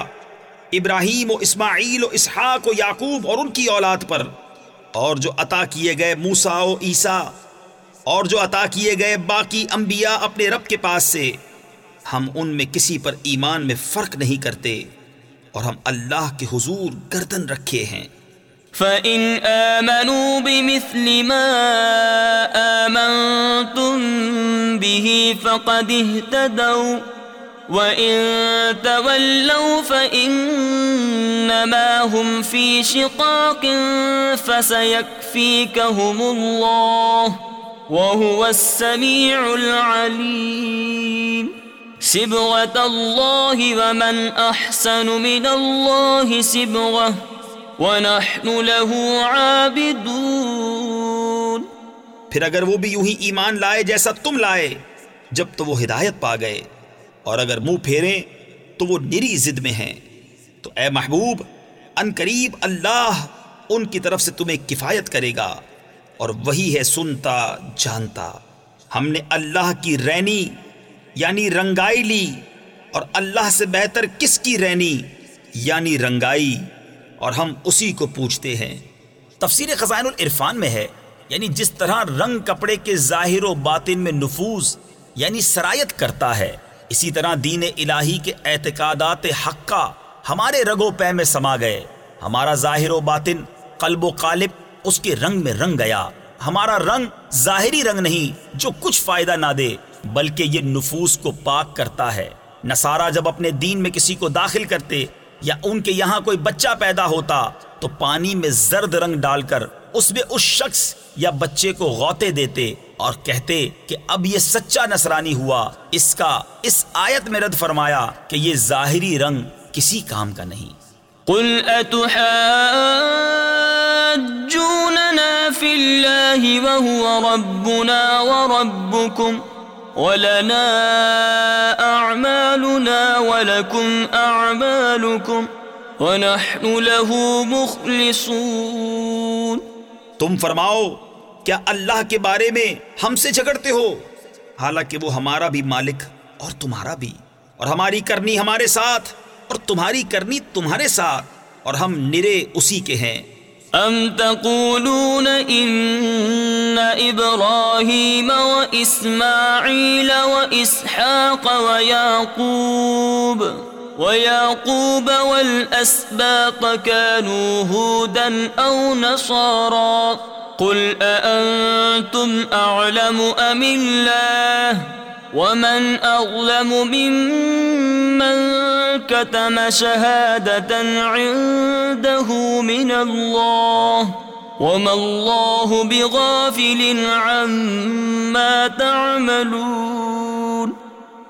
B: ابراہیم و اسماعیل و اسحاق و یعقوب اور ان کی اولاد پر اور جو عطا کیے گئے موسا و عیسیٰ اور جو عطا کیے گئے باقی انبیاء اپنے رب کے پاس سے ہم ان میں کسی پر ایمان میں فرق نہیں کرتے اور ہم اللہ کے حضور گردن رکھے ہیں فَإِنْ آمَنُوا بِمِثْلِ مَا
A: آمَنْتُمْ بِهِ فَقَدِ اهْتَدَوْا وَإِنْ تَوَلَّوْا فَإِنَّمَا هُمْ فِي شِقَاقٍ فَسَيَكْفِيكَهُمُ اللَّهُ وَهُوَ السَّمِيعُ الْعَلِيمُ سِبْغَةَ اللَّهِ وَمَنْ أَحْسَنُ مِنَ اللَّهِ سِبْغَةٍ
B: پھر اگر وہ بھی یوں ہی ایمان لائے جیسا تم لائے جب تو وہ ہدایت پا گئے اور اگر منہ پھیریں تو وہ نری زد میں ہیں تو اے محبوب ان قریب اللہ ان کی طرف سے تمہیں کفایت کرے گا اور وہی ہے سنتا جانتا ہم نے اللہ کی رینی یعنی رنگائی لی اور اللہ سے بہتر کس کی رینی یعنی رنگائی اور ہم اسی کو پوچھتے ہیں تفسیر خزائن العرفان میں ہے یعنی جس طرح رنگ کپڑے کے ظاہر و باطن میں نفوذ یعنی سرایت کرتا ہے اسی طرح دین الہی کے اعتقادات حقہ ہمارے پے میں سما گئے ہمارا ظاہر و باطن قلب و قالب اس کے رنگ میں رنگ گیا ہمارا رنگ ظاہری رنگ نہیں جو کچھ فائدہ نہ دے بلکہ یہ نفوس کو پاک کرتا ہے نصارہ جب اپنے دین میں کسی کو داخل کرتے یا ان کے یہاں کوئی بچہ پیدا ہوتا تو پانی میں زرد رنگ ڈال کر اس میں اس شخص یا بچے کو غوطے دیتے اور کہتے کہ اب یہ سچا نصرانی ہوا اس کا اس آیت میں رد فرمایا کہ یہ ظاہری رنگ کسی کام کا نہیں قل
A: اتحاجوننا فی اللہ ربنا وربکم تم
B: فرماؤ کیا اللہ کے بارے میں ہم سے جھگڑتے ہو حالانکہ وہ ہمارا بھی مالک اور تمہارا بھی اور ہماری کرنی ہمارے ساتھ اور تمہاری کرنی تمہارے ساتھ اور ہم نرے اسی کے ہیں ام تقولون ان ابراہیم
A: و اسماعیل و اسحاق و یعقوب و یعقوب والاسباط كانوا هودا او نصارا قل اانتم اعلم ام اللہ ومن ممن كتم عنده من الله الله وما بغافل عما
B: تعملون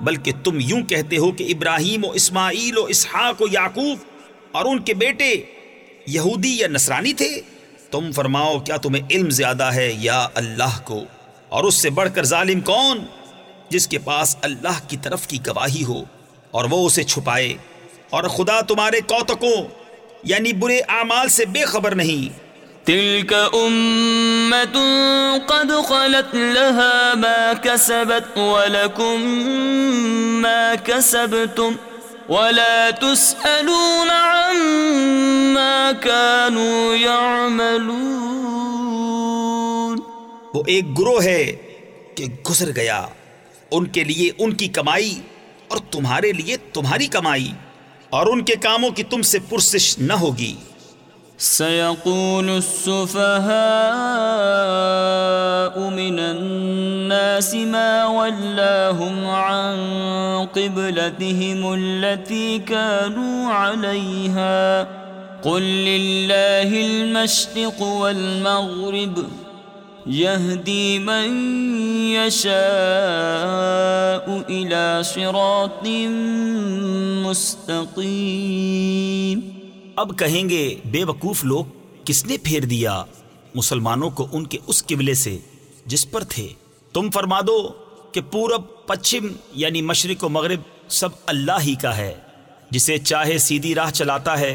B: بلکہ تم یوں کہتے ہو کہ ابراہیم و اسماعیل و اسحاق و یعقوب اور ان کے بیٹے یہودی یا نصرانی تھے تم فرماؤ کیا تمہیں علم زیادہ ہے یا اللہ کو اور اس سے بڑھ کر ظالم کون جس کے پاس اللہ کی طرف کی گواہی ہو اور وہ اسے چھپائے اور خدا تمہارے کوتکوں یعنی برے اعمال سے بے خبر نہیں تلك أمة قد خلت لها
A: ما كسبت ولكم ما كسبتم ولا تسألون عما كانوا
B: يعملون وہ ایک گروہ ہے کہ گزر گیا ان کے لیے ان کی کمائی اور تمہارے لیے تمہاری کمائی اور ان کے کاموں کی تم سے پرسش نہ ہوگی سَيَقُولُ السُّفَهَاءُ مِنَ
A: النَّاسِ مَا وَلَّاهُمْ عَن قِبْلَتِهِمُ الَّتِي كَانُوا عَلَيْهَا قُلِّ اللَّهِ الْمَشْتِقُ وَالْمَغْرِبُ يهدي من يشاء إلى صراط مستقيم
B: اب کہیں گے بے وقوف لوگ کس نے پھیر دیا مسلمانوں کو ان کے اس قبلے سے جس پر تھے تم فرما دو کہ پورب پچھم یعنی مشرق و مغرب سب اللہ ہی کا ہے جسے چاہے سیدھی راہ چلاتا ہے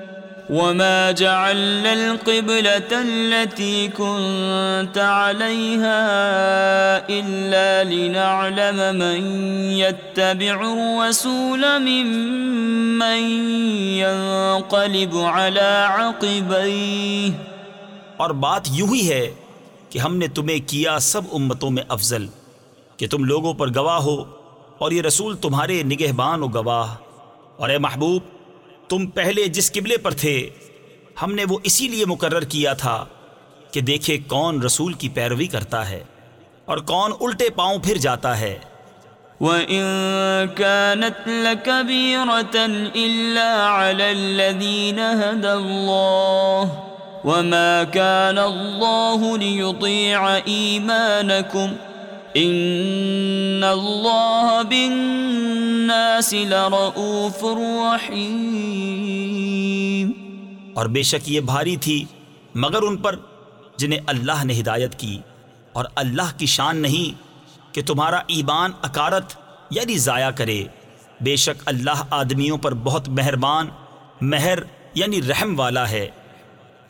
A: وما جعلنا القبلة التي كنت عليها إلا لنعلم من يتبع
B: الرسول ممن ينقلب على عقبيه اور بات یوں ہی ہے کہ ہم نے تمہیں کیا سب امتوں میں افضل کہ تم لوگوں پر گواہ ہو اور یہ رسول تمہارے نگہبان و گواہ اور اے محبوب تم پہلے جس قبلے پر تھے ہم نے وہ اسی لیے مقرر کیا تھا کہ دیکھے کون رسول کی پیروی کرتا ہے اور کون الٹے پاؤں پھر جاتا ہے وَإِن
A: كَانَتْ لَكَبِيرَةً إِلَّا عَلَى الَّذِينَ هَدَى اللَّهُ وَمَا كَانَ اللَّهُ لِيُطِيعَ إِيمَانَكُمْ ان اللہ بالناس
B: لرؤوف رحیم اور بے شک یہ بھاری تھی مگر ان پر جنہیں اللہ نے ہدایت کی اور اللہ کی شان نہیں کہ تمہارا ایبان اکارت یعنی ضائع کرے بے شک اللہ آدمیوں پر بہت مہربان مہر یعنی رحم والا ہے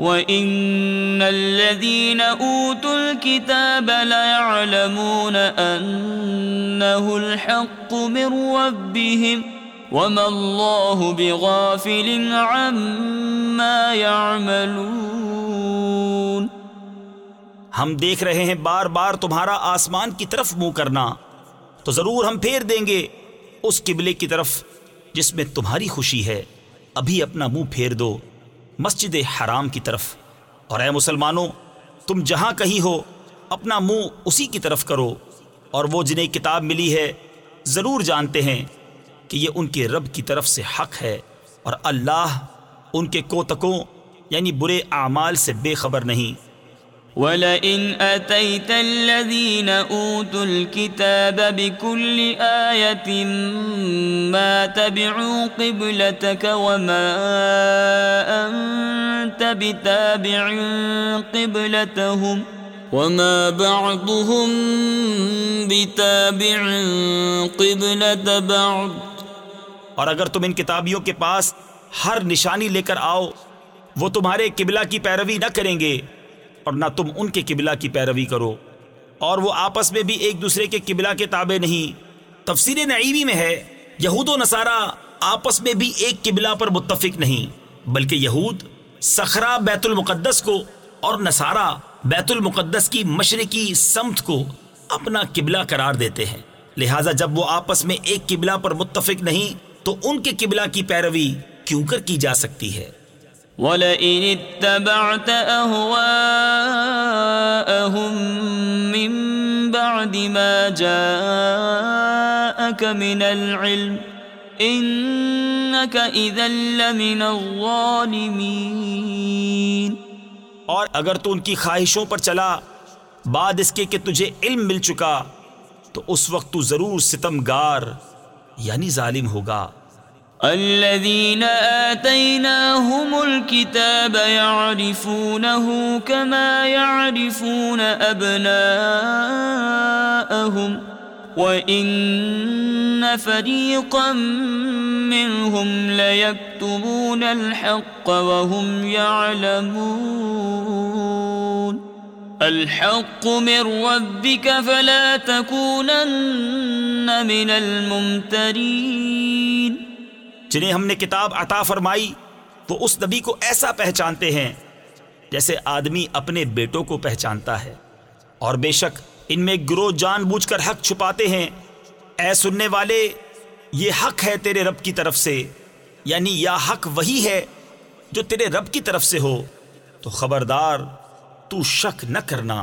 A: يَعْمَلُونَ
B: ہم دیکھ رہے ہیں بار بار تمہارا آسمان کی طرف منہ کرنا تو ضرور ہم پھیر دیں گے اس قبلے کی طرف جس میں تمہاری خوشی ہے ابھی اپنا منہ پھیر دو مسجد حرام کی طرف اور اے مسلمانوں تم جہاں کہیں ہو اپنا منہ اسی کی طرف کرو اور وہ جنہیں کتاب ملی ہے ضرور جانتے ہیں کہ یہ ان کے رب کی طرف سے حق ہے اور اللہ ان کے کوتکوں یعنی برے اعمال سے بے خبر نہیں وَلَئِنْ أَتَيْتَ الَّذِينَ
A: أُوتُوا الْكِتَابَ بِكُلِّ آيَةٍ مَا تَبِعُوا قِبْلَتَكَ وَمَا أَنْتَ بِتَابِعٍ قِبْلَتَهُمْ وَمَا بَعْضُهُمْ
B: بِتَابِعٍ قِبْلَتَ بَعْضٍ اور اگر تم ان کتابیوں کے پاس ہر نشانی لے کر آؤ وہ تمہارے قبلہ کی پیروی نہ کریں گے اور نہ تم ان کے قبلہ کی پیروی کرو اور وہ آپس میں بھی ایک دوسرے کے قبلہ کے تابع نہیں تفسیر نعیمی میں ہے یہود و نصارہ آپس میں بھی ایک قبلہ پر متفق نہیں بلکہ یہود بیت المقدس کو اور نصارہ بیت المقدس کی مشرقی سمت کو اپنا قبلہ قرار دیتے ہیں لہٰذا جب وہ آپس میں ایک قبلہ پر متفق نہیں تو ان کے قبلہ کی پیروی کیوں کر کی جا سکتی ہے وَلَئِنِ
A: اتَّبَعْتَ أَهْوَاءَهُم مِّن بَعْدِ مَا جَاءَكَ مِنَ الْعِلْمِ إِنَّكَ إِذًا لَّمِنَ الظَّالِمِينَ
B: اور اگر تو ان کی خواہشوں پر چلا بعد اس کے کہ تجھے علم مل چکا تو اس وقت تو ضرور ستمگار یعنی ظالم ہوگا الذين آتيناهم الكتاب
A: يعرفونه كما يعرفون أبناءهم وإن فريقا منهم ليكتبون الحق وهم يعلمون الحق من ربك فلا تكونن من الممترين
B: جنہیں ہم نے کتاب عطا فرمائی وہ اس نبی کو ایسا پہچانتے ہیں جیسے آدمی اپنے بیٹوں کو پہچانتا ہے اور بے شک ان میں گروہ جان بوجھ کر حق چھپاتے ہیں اے سننے والے یہ حق ہے تیرے رب کی طرف سے یعنی یا حق وہی ہے جو تیرے رب کی طرف سے ہو تو خبردار تو شک نہ کرنا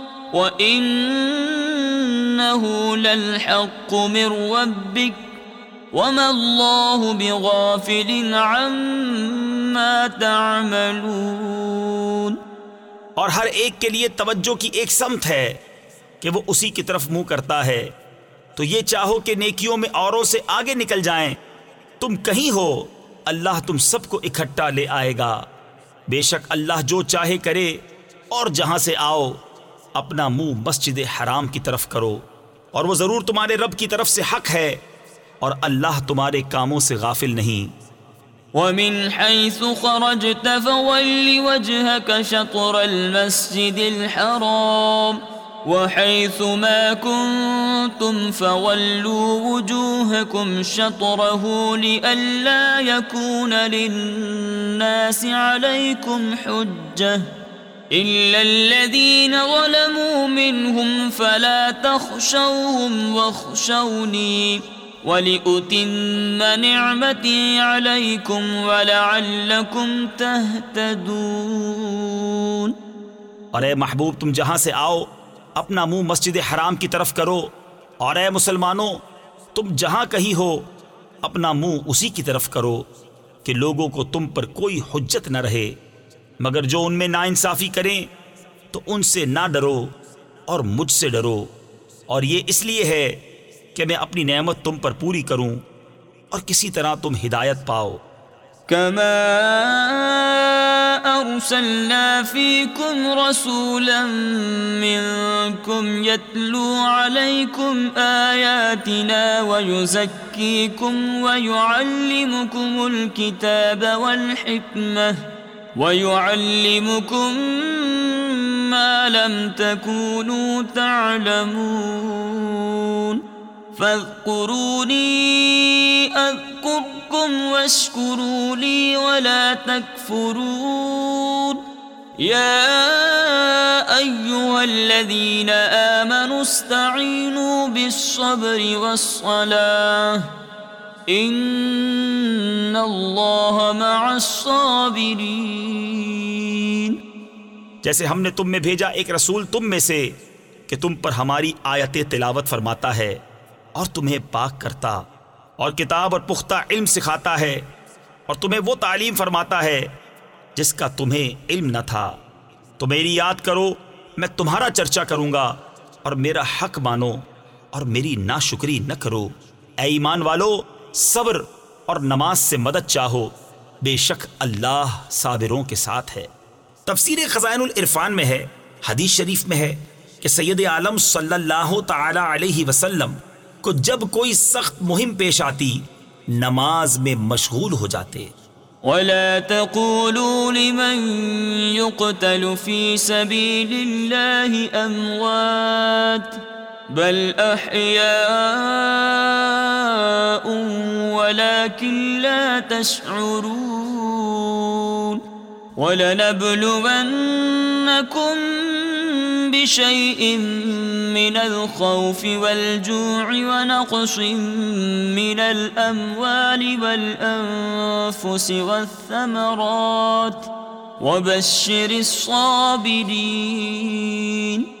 A: وَإِنَّهُ لَلْحَقُّ مِنْ رَبِّكَ وَمَا اللَّهُ بِغَافِلٍ
B: عَمَّا تَعْمَلُونَ اور ہر ایک کے لیے توجہ کی ایک سمت ہے کہ وہ اسی کی طرف منہ کرتا ہے تو یہ چاہو کہ نیکیوں میں اوروں سے آگے نکل جائیں تم کہیں ہو اللہ تم سب کو اکٹھا لے آئے گا بے شک اللہ جو چاہے کرے اور جہاں سے آؤ اپنا منہ مسجد حرام کی طرف کرو اور وہ ضرور تمہارے رب کی طرف سے حق ہے اور اللہ تمہارے کاموں سے غافل نہیں
A: ومن حيث خرجت فول وجهك شطر المسجد الحرام وحيث ما كنتم فولوا وجوهكم شطره يكون للناس عليكم حجه تهتدون
B: اور اے محبوب تم جہاں سے آؤ اپنا منہ مسجد حرام کی طرف کرو اور اے مسلمانوں تم جہاں کہیں ہو اپنا منہ اسی کی طرف کرو کہ لوگوں کو تم پر کوئی حجت نہ رہے مگر جو ان میں نا انصافی کریں تو ان سے نہ ڈرو اور مجھ سے ڈرو اور یہ اس لیے ہے کہ میں اپنی نعمت تم پر پوری کروں اور کسی طرح تم ہدایت پاؤ کم الكتاب
A: والحكمة وَيُعَلِّمُكُمْ مَا لَمْ تَكُونُوا تَعْلَمُونَ فَاذْكُرُونِي أَذْكُرْكُمْ وَاشْكُرُوا لِي وَلَا تَكْفُرُونَ يا ايها الذين امنوا استعينوا بالصبر والصلاه ان اللہ مع الصابرین
B: جیسے ہم نے تم میں بھیجا ایک رسول تم میں سے کہ تم پر ہماری آیت تلاوت فرماتا ہے اور تمہیں پاک کرتا اور کتاب اور پختہ علم سکھاتا ہے اور تمہیں وہ تعلیم فرماتا ہے جس کا تمہیں علم نہ تھا تو میری یاد کرو میں تمہارا چرچا کروں گا اور میرا حق مانو اور میری ناشکری نہ کرو اے ایمان والو صبر اور نماز سے مدد چاہو بے شک اللہ صابروں کے ساتھ ہے تفسیر خزائن العرفان میں ہے حدیث شریف میں ہے کہ سید عالم صلی اللہ تعالی علیہ وسلم کو جب کوئی سخت مہم پیش آتی نماز میں مشغول ہو جاتے
A: بل احیاء لا تشعرون بل بشيء من الخوف والجوع ونقص من الأموال والأنفس والثمرات وبشر الصابرين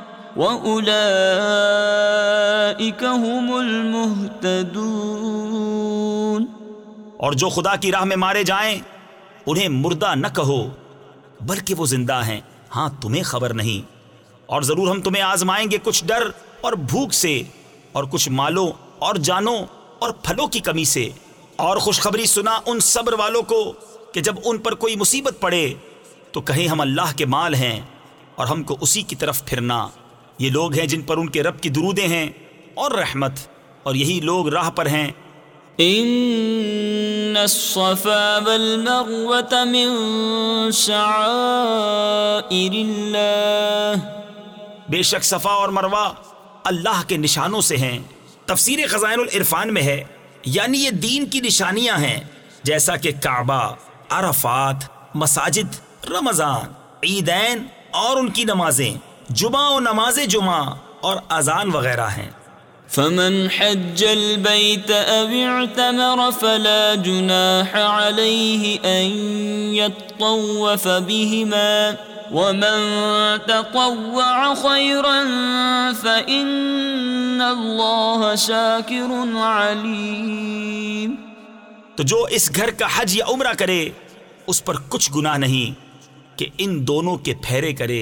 B: وَأُولَئِكَ هُمُ الْمُهْتَدُونَ اور جو خدا کی راہ میں مارے جائیں انہیں مردہ نہ کہو بلکہ وہ زندہ ہیں ہاں تمہیں خبر نہیں اور ضرور ہم تمہیں آزمائیں گے کچھ ڈر اور بھوک سے اور کچھ مالوں اور جانوں اور پھلوں کی کمی سے اور خوشخبری سنا ان صبر والوں کو کہ جب ان پر کوئی مصیبت پڑے تو کہیں ہم اللہ کے مال ہیں اور ہم کو اسی کی طرف پھرنا یہ لوگ ہیں جن پر ان کے رب کی درودیں ہیں اور رحمت اور یہی لوگ راہ پر ہیں ان الصفا من شعائر اللہ بے شک صفا اور مروہ اللہ کے نشانوں سے ہیں تفسیر خزائن العرفان میں ہے یعنی یہ دین کی نشانیاں ہیں جیسا کہ کعبہ عرفات مساجد رمضان عیدین اور ان کی نمازیں جمعہ و نماز جمعہ اور اذان وغیرہ ہیں فمن حج البيت او
A: اعتمر فلا جناح عليه ان يتطوف بهما ومن تطوع خيرا فان الله شاكر عليم
B: تو جو اس گھر کا حج یا عمرہ کرے اس پر کچھ گناہ نہیں کہ ان دونوں کے پھیرے کرے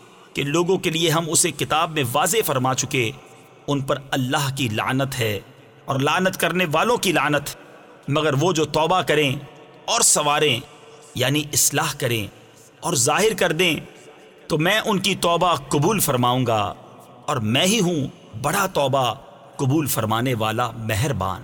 B: کہ لوگوں کے لیے ہم اسے کتاب میں واضح فرما چکے ان پر اللہ کی لعنت ہے اور لعنت کرنے والوں کی لعنت مگر وہ جو توبہ کریں اور سواریں یعنی اصلاح کریں اور ظاہر کر دیں تو میں ان کی توبہ قبول فرماؤں گا اور میں ہی ہوں بڑا توبہ قبول فرمانے والا مہربان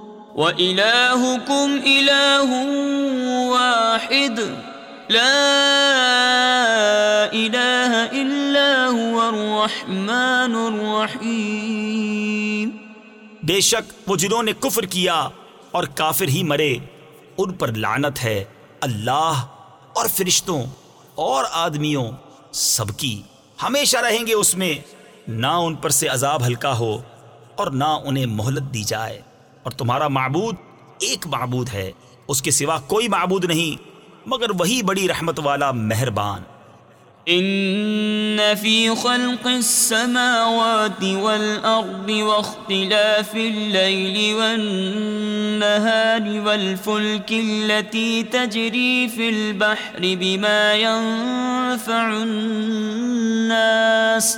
A: وَاحِدٌ إِلَّا
B: هُوَ الرَّحْمَٰنُ الرَّحِيمُ بے شک وہ جنہوں نے کفر کیا اور کافر ہی مرے ان پر لعنت ہے اللہ اور فرشتوں اور آدمیوں سب کی ہمیشہ رہیں گے اس میں نہ ان پر سے عذاب ہلکا ہو اور نہ انہیں مہلت دی جائے اور تمہارا معبود ایک معبود ہے اس کے سوا کوئی معبود نہیں مگر وہی بڑی رحمت والا مہربان
A: ان خلق السماوات والارض واختلاف الليل والنهار والفلك التي تجري في البحر بما ينفع الناس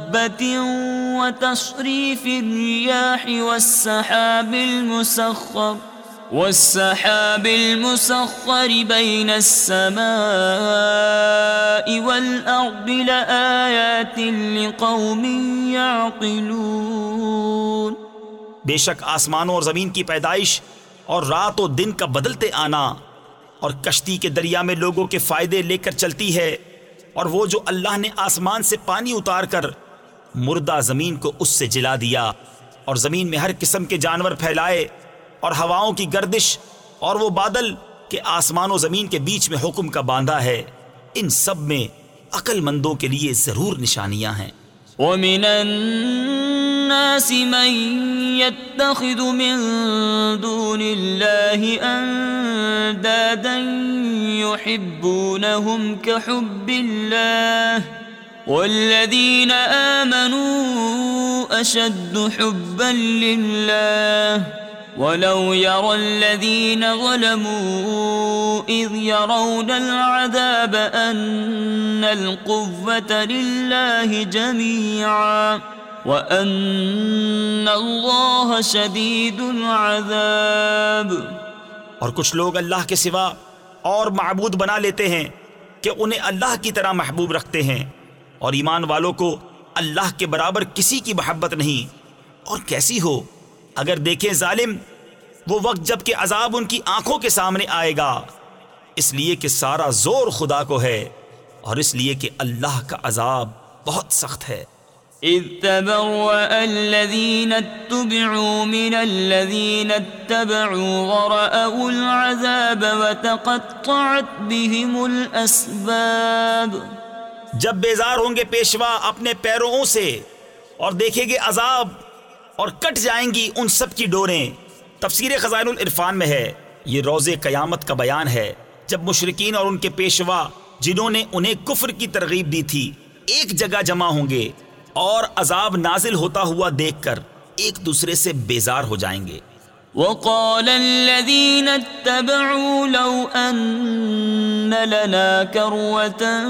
A: بے شک
B: آسمانوں اور زمین کی پیدائش اور رات و دن کا بدلتے آنا اور کشتی کے دریا میں لوگوں کے فائدے لے کر چلتی ہے اور وہ جو اللہ نے آسمان سے پانی اتار کر مردہ زمین کو اس سے جلا دیا اور زمین میں ہر قسم کے جانور پھیلائے اور ہواؤں کی گردش اور وہ بادل کہ آسمان و زمین کے بیچ میں حکم کا باندھا ہے ان سب میں عقل مندوں کے لیے ضرور نشانیاں ہیں ومن
A: الناس من يتخذ من دون الله اندادا يحبونهم كحب الله آمنوا حبا ولو ظلموا العذاب القوة جميعا وَأَنَّ اللَّهَ
B: شَدِيدُ منو اور کچھ لوگ اللہ کے سوا اور معبود بنا لیتے ہیں کہ انہیں اللہ کی طرح محبوب رکھتے ہیں اور ایمان والوں کو اللہ کے برابر کسی کی محبت نہیں اور کیسی ہو اگر دیکھیں ظالم وہ وقت جب کہ عذاب ان کی آنکھوں کے سامنے آئے گا اس لیے کہ سارا زور خدا کو ہے اور اس لیے کہ اللہ کا عذاب بہت سخت ہے اذ تبرأ الذين اتبعوا
A: من الذين اتبعوا ورأوا العذاب
B: وتقطعت بهم الأسباب جب بیزار ہوں گے پیشوا اپنے پیروں سے اور دیکھیں گے عذاب اور کٹ جائیں گی ان سب کی ڈوریں تفسیر خزائن العرفان میں ہے یہ روز قیامت کا بیان ہے جب مشرقین اور ان کے پیشوا جنہوں نے انہیں کفر کی ترغیب دی تھی ایک جگہ جمع ہوں گے اور عذاب نازل ہوتا ہوا دیکھ کر ایک دوسرے سے بیزار ہو جائیں گے وقال الذين اتبعوا لو
A: أن لنا كروة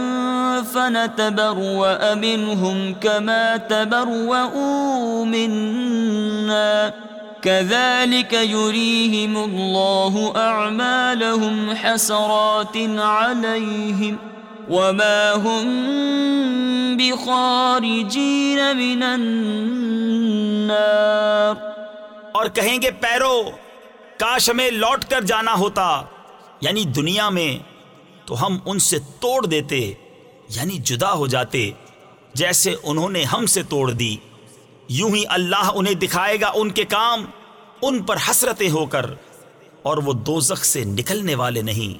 A: فنتبرأ منهم كما تبرؤوا منا كذلك يريهم الله أعمالهم حسرات عليهم وما هم
B: بخارجين من النار اور کہیں گے پیرو کاش ہمیں لوٹ کر جانا ہوتا یعنی دنیا میں تو ہم ان سے توڑ دیتے یعنی جدا ہو جاتے جیسے انہوں نے ہم سے توڑ دی یوں ہی اللہ انہیں دکھائے گا ان کے کام ان پر حسرتیں ہو کر اور وہ دوزخ سے نکلنے والے نہیں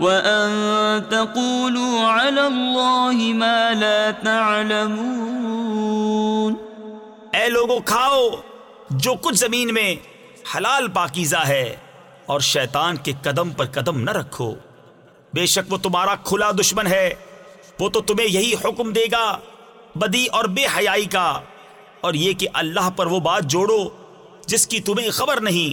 A: وَأَن تَقُولُوا
B: عَلَى اللَّهِ مَا لَا تَعْلَمُونَ اے لوگو کھاؤ جو کچھ زمین میں حلال پاکیزہ ہے اور شیطان کے قدم پر قدم نہ رکھو بے شک وہ تمہارا کھلا دشمن ہے وہ تو تمہیں یہی حکم دے گا بدی اور بے حیائی کا اور یہ کہ اللہ پر وہ بات جوڑو جس کی تمہیں خبر نہیں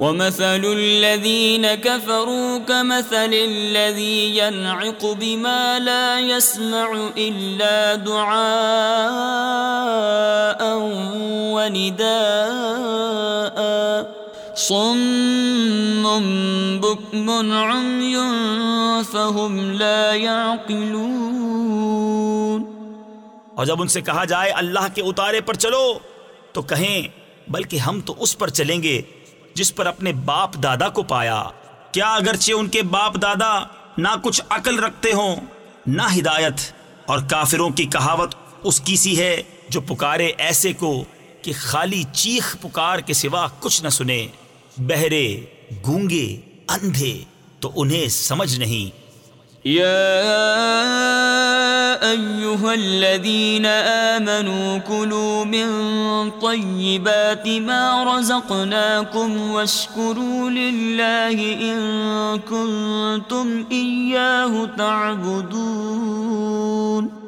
A: ومثل الذين كفروا كمثل الذي ينعق بما لا يسمع إلا دعاء ونداء صم بكم
B: عمي فهم لا يعقلون اور جب ان سے کہا جائے اللہ کے اتارے پر چلو تو کہیں بلکہ ہم تو اس پر چلیں گے جس پر اپنے باپ دادا کو پایا کیا اگرچہ ان کے باپ دادا نہ کچھ عقل رکھتے ہوں نہ ہدایت اور کافروں کی کہاوت اس کی سی ہے جو پکارے ایسے کو کہ خالی چیخ پکار کے سوا کچھ نہ سنے بہرے گونگے اندھے تو انہیں سمجھ نہیں
A: يا الذين و كلوا من طيبات ما رزقناكم واشكروا لله اسکور كنتم تمتا تعبدون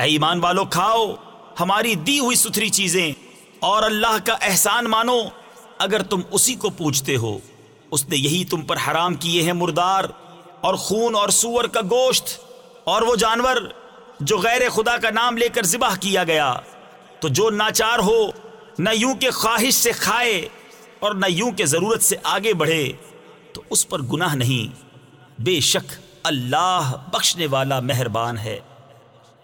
B: اے ایمان والو کھاؤ ہماری دی ہوئی ستھری چیزیں اور اللہ کا احسان مانو اگر تم اسی کو پوچھتے ہو اس نے یہی تم پر حرام کیے ہیں مردار اور خون اور سور کا گوشت اور وہ جانور جو غیر خدا کا نام لے کر ذبح کیا گیا تو جو ناچار ہو نہ یوں کے خواہش سے کھائے اور نہ یوں کہ ضرورت سے آگے بڑھے تو اس پر گناہ نہیں بے شک اللہ بخشنے والا مہربان ہے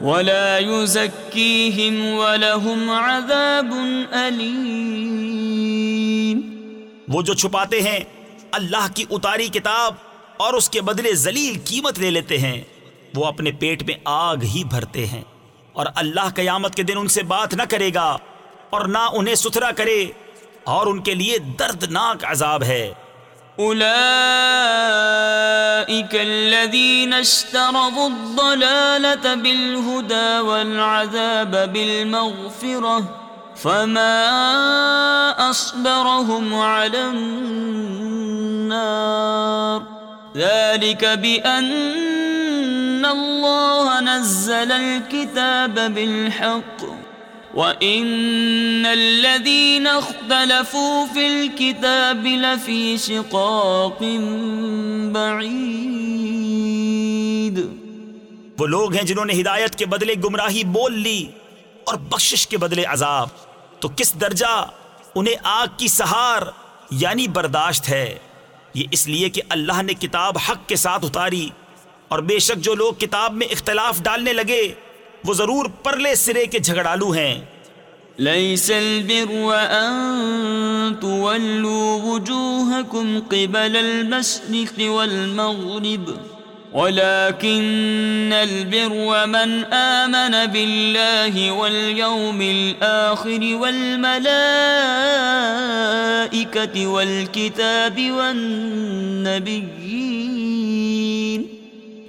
A: ولا يزكيهم ولهم عذاب
B: أليم وہ جو چھپاتے ہیں اللہ کی اتاری کتاب اور اس کے بدلے ذلیل قیمت لے لیتے ہیں وہ اپنے پیٹ میں آگ ہی بھرتے ہیں اور اللہ قیامت کے دن ان سے بات نہ کرے گا اور نہ انہیں ستھرا کرے اور ان کے لیے دردناک عذاب ہے اولئك الذين اشترضوا
A: الضلالة بالهدى والعذاب بالمغفرة فما أصبرهم على النار ذلك بأن اللہ نزل الكتاب بالحق وہ لوگ
B: ہیں جنہوں نے ہدایت کے بدلے گمراہی بول لی اور بخشش کے بدلے عذاب تو کس درجہ انہیں آگ کی سہار یعنی برداشت ہے یہ اس لیے کہ اللہ نے کتاب حق کے ساتھ اتاری اور بے شک جو لوگ کتاب میں اختلاف ڈالنے لگے وہ ضرور پرلے سرے کے جھگڑالو ہیں البر تولوا وجوهكم
A: قبل المشرق والمغرب ولكن البر من آمن بالله واليوم الآخر والملائكة والكتاب والنبيين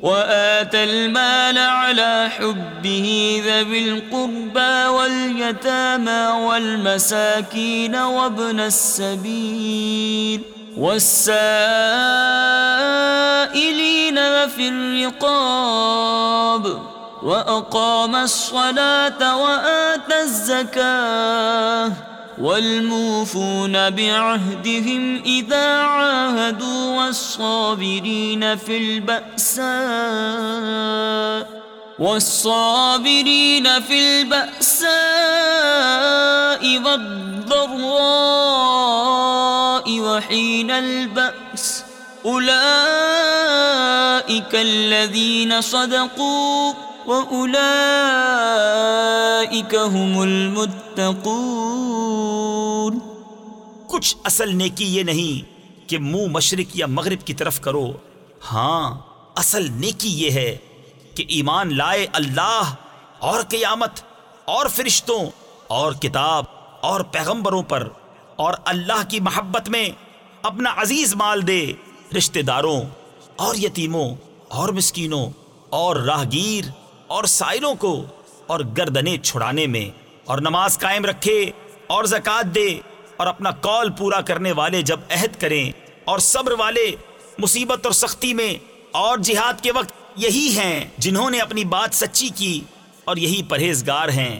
A: وآت المال على حبه ذب القربى واليتامى والمساكين وابن السبيل والسائلين في الرقاب وأقام الصلاة وآت الزكاة والموفون بعهدهم إذا عاهدوا والصابرين في البأساء والصابرين في البأساء والضراء وحين البأس أولئك الذين صدقوا وَأُولَئِكَ هُمُ
B: الْمُتَّقُونَ کچھ اصل نیکی یہ نہیں کہ منہ مشرق یا مغرب کی طرف کرو ہاں اصل نیکی یہ ہے کہ ایمان لائے اللہ اور قیامت اور فرشتوں اور کتاب اور پیغمبروں پر اور اللہ کی محبت میں اپنا عزیز مال دے رشتہ داروں اور یتیموں اور مسکینوں اور راہگیر اور سائروں کو اور گردنے چھڑانے میں اور نماز قائم رکھے اور زکوٰۃ دے اور اپنا کال پورا کرنے والے جب عہد کریں اور صبر والے مصیبت اور سختی میں اور جہاد کے وقت یہی ہیں جنہوں نے اپنی بات سچی کی اور یہی پرہیزگار ہیں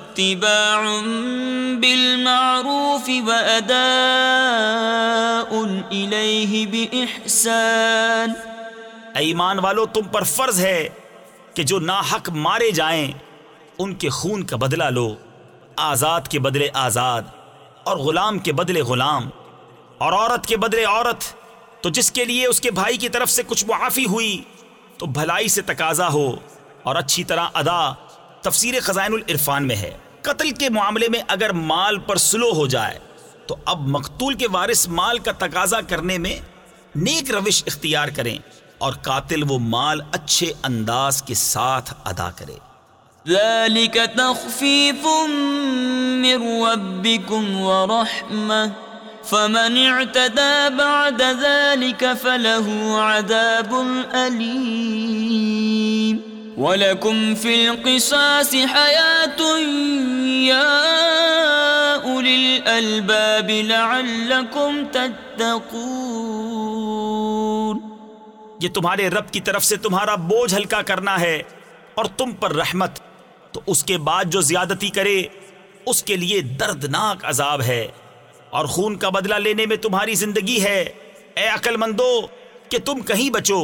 A: اتباع بالمعروف
B: ایمان والو تم پر فرض ہے کہ جو ناحق مارے جائیں ان کے خون کا بدلہ لو آزاد کے بدلے آزاد اور غلام کے بدلے غلام اور عورت کے بدلے عورت تو جس کے لیے اس کے بھائی کی طرف سے کچھ معافی ہوئی تو بھلائی سے تقاضا ہو اور اچھی طرح ادا تفسیر خزائن العرفان میں ہے قتل کے معاملے میں اگر مال پر سلو ہو جائے تو اب مقتول کے وارث مال کا تقاضا کرنے میں نیک روش اختیار کریں اور قاتل وہ مال اچھے انداز کے ساتھ ادا کرے ذَلِكَ
A: تَخْفِيفٌ مِّن رَبِّكُمْ وَرَحْمَةٌ فمن اعتدى بعد ذلك فله عذاب أليم وَلَكُمْ فِي الْقِصَاصِ حَيَاةٌ يَا أُولِي الْأَلْبَابِ
B: لَعَلَّكُمْ تَتَّقُونَ یہ تمہارے رب کی طرف سے تمہارا بوجھ ہلکا کرنا ہے اور تم پر رحمت تو اس کے بعد جو زیادتی کرے اس کے لیے دردناک عذاب ہے اور خون کا بدلہ لینے میں تمہاری زندگی ہے اے عقل مندو کہ تم کہیں بچو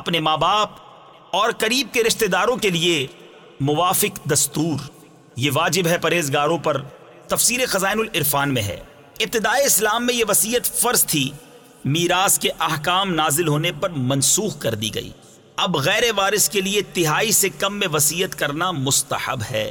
B: اپنے ماں باپ اور قریب کے رشتہ داروں کے لیے موافق دستور یہ واجب ہے پرہیزگاروں پر تفسیر خزائن العرفان میں ہے ابتدائے اسلام میں یہ وسیعت فرض تھی میراث کے احکام نازل ہونے پر منسوخ کر دی گئی اب غیر وارث کے لیے تہائی سے کم میں وسیعت کرنا مستحب ہے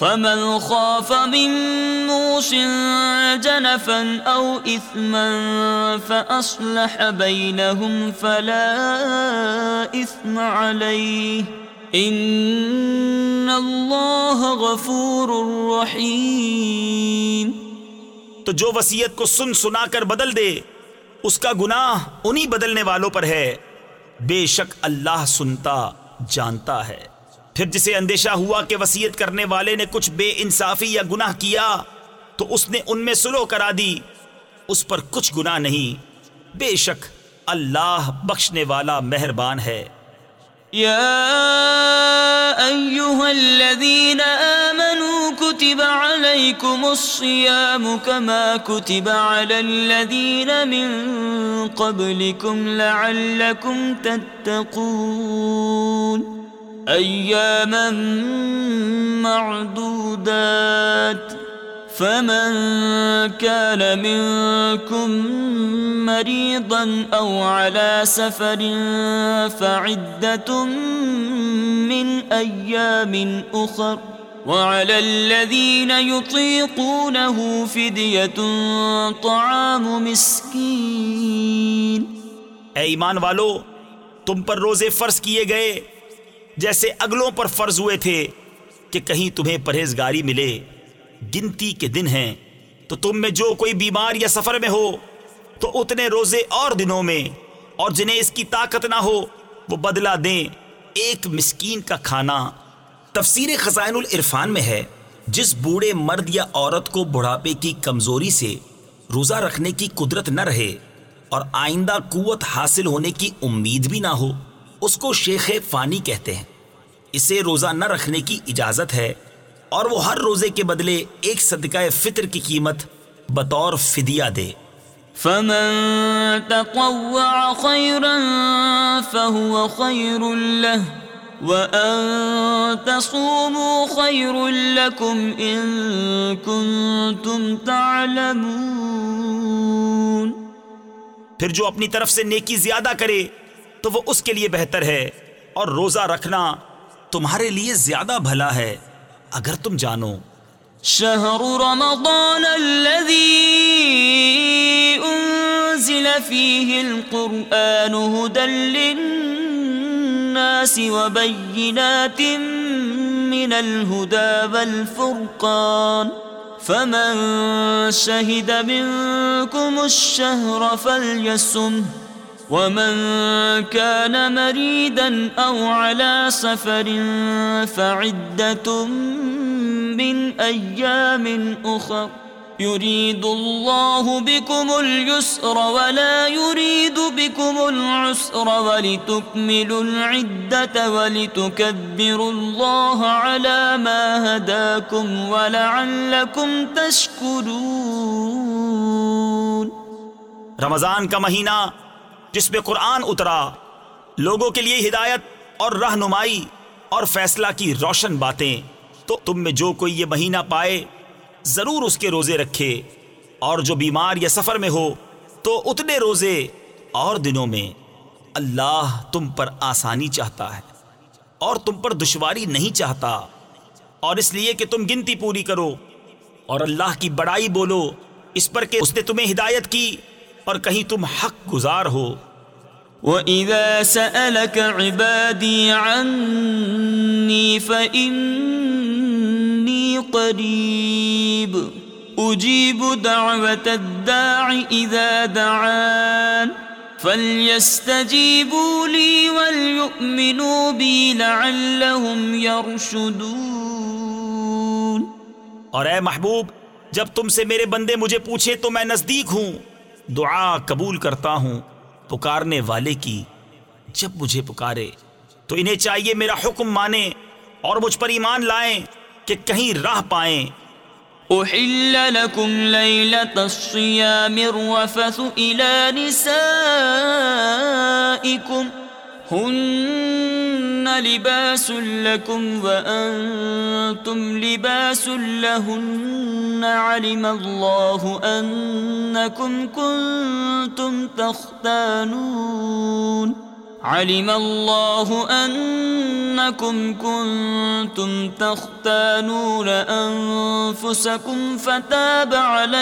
A: فمن خاف من موس جنفا او اثما فاصلح بينهم فلا
B: اثم عليه ان الله غفور رحيم تو جو وسیعت کو سن سنا کر بدل دے اس کا گناہ انہی بدلنے والوں پر ہے بے شک اللہ سنتا جانتا ہے پھر جسے اندیشہ ہوا کہ وسیعت کرنے والے نے کچھ بے انصافی یا گناہ کیا تو اس نے ان میں سلو کرا دی اس پر کچھ گناہ نہیں بے شک اللہ بخشنے والا مہربان ہے
A: یا ایوہا الذین آمنوا کتب علیکم الصیام کما کتب علی الذین من قبلکم لعلکم تتقون أَيَّامًا مَّعْدُودَاتٍ فَمَن كَانَ مِنكُم مَّرِيضًا أَوْ عَلَى سَفَرٍ فَعِدَّةٌ مِّنْ أَيَّامٍ أُخَرَ وعلى الذين يطيقونه فدية طعام مسكين
B: اے ایمان والو تم پر روزے فرض کیے گئے جیسے اگلوں پر فرض ہوئے تھے کہ کہیں تمہیں پرہیزگاری ملے گنتی کے دن ہیں تو تم میں جو کوئی بیمار یا سفر میں ہو تو اتنے روزے اور دنوں میں اور جنہیں اس کی طاقت نہ ہو وہ بدلہ دیں ایک مسکین کا کھانا تفسیر خزائن العرفان میں ہے جس بوڑھے مرد یا عورت کو بڑھاپے کی کمزوری سے روزہ رکھنے کی قدرت نہ رہے اور آئندہ قوت حاصل ہونے کی امید بھی نہ ہو اس کو شیخ فانی کہتے ہیں اسے روزہ نہ رکھنے کی اجازت ہے اور وہ ہر روزے کے بدلے ایک صدقہ فطر کی قیمت بطور فدیہ دے
A: فمن
B: كنتم تعلمون پھر جو اپنی طرف سے نیکی زیادہ کرے تو وہ اس کے لیے بہتر ہے اور روزہ رکھنا تمہارے لیے زیادہ بھلا ہے اگر تم جانو شہر رمضان الذي
A: انزل فيه القرآن هدى للناس وبينات من الهدى والفرقان فمن شهد منكم الشهر فليسمه ومن كان مريدا او على سفر فعدة من ايام اخر يريد الله بكم اليسر ولا يريد بكم العسر ولتكملوا العدة ولتكبروا الله على ما هداكم ولعلكم تشكرون
B: رمضان کا مہینہ جس پہ قرآن اترا لوگوں کے لیے ہدایت اور رہنمائی اور فیصلہ کی روشن باتیں تو تم میں جو کوئی یہ مہینہ پائے ضرور اس کے روزے رکھے اور جو بیمار یا سفر میں ہو تو اتنے روزے اور دنوں میں اللہ تم پر آسانی چاہتا ہے اور تم پر دشواری نہیں چاہتا اور اس لیے کہ تم گنتی پوری کرو اور اللہ کی بڑائی بولو اس پر کہ اس نے تمہیں ہدایت کی اور کہیں تم حق گزار ہو وَإِذَا سَأَلَكَ
A: عِبَادِي عَنِّي فَإِنِّي قَرِيبُ أُجِيبُ دَعْوَةَ الدَّاعِ إِذَا دَعَانِ فَلْيَسْتَجِيبُوا لِي وَلْيُؤْمِنُوا
B: بِي لَعَلَّهُمْ يَرْشُدُونَ اور اے محبوب جب تم سے میرے بندے مجھے پوچھے تو میں نزدیک ہوں دعا قبول کرتا ہوں پکارنے والے کی جب مجھے پکارے تو انہیں چاہیے میرا حکم مانے اور مجھ پر ایمان لائیں کہ کہیں راہ پائیں احل الصیام الرفث
A: الى نسائکم ن بسل کم و تم لسل ہن عری ملا ہو کمکم تم تخت نری ملا ہومکم تم تخت نور فکم فتبال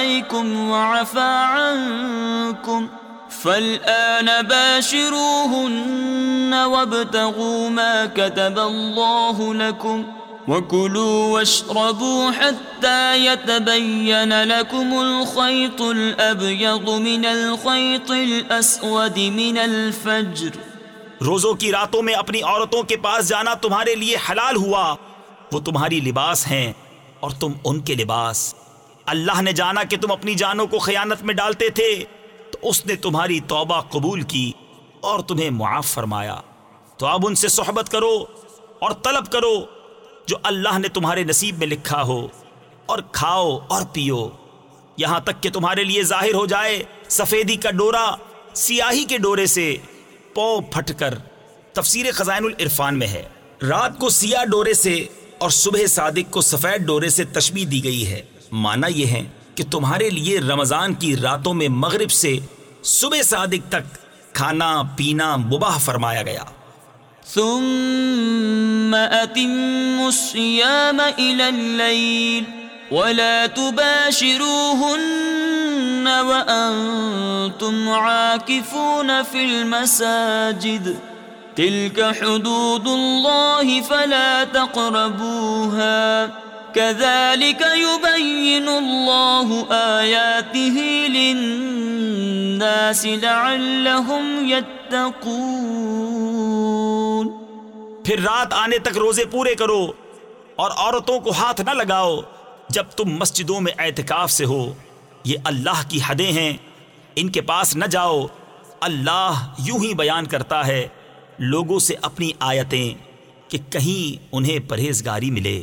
A: فالآن باشروهن وابتغوا ما كتب الله لكم وكلوا واشربوا حتى يتبين لكم الخيط الأبيض من الخيط الأسود من الفجر
B: روزوں کی راتوں میں اپنی عورتوں کے پاس جانا تمہارے لیے حلال ہوا وہ تمہاری لباس ہیں اور تم ان کے لباس اللہ نے جانا کہ تم اپنی جانوں کو خیانت میں ڈالتے تھے اس نے تمہاری توبہ قبول کی اور تمہیں معاف فرمایا تو اب ان سے صحبت کرو اور طلب کرو جو اللہ نے تمہارے نصیب میں لکھا ہو اور کھاؤ اور پیو یہاں تک کہ تمہارے لیے ظاہر ہو جائے سفیدی کا ڈورا سیاہی کے ڈورے سے پو پھٹ کر تفسیر خزائن العرفان میں ہے رات کو سیاہ ڈورے سے اور صبح صادق کو سفید ڈورے سے تشبیح دی گئی ہے مانا یہ ہے کہ تمہارے لیے رمضان کی راتوں میں مغرب سے صبح صادق تک کھانا پینا مباح فرمایا گیا
A: ثم اتم الصيام الى الليل ولا تباشروهن وانتم عاكفون في المساجد تلك حدود الله فلا تقربوها پھر
B: رات آنے تک روزے پورے کرو اور عورتوں کو ہاتھ نہ لگاؤ جب تم مسجدوں میں اعتکاف سے ہو یہ اللہ کی حدیں ہیں ان کے پاس نہ جاؤ اللہ یوں ہی بیان کرتا ہے لوگوں سے اپنی آیتیں کہ کہیں انہیں پرہیزگاری ملے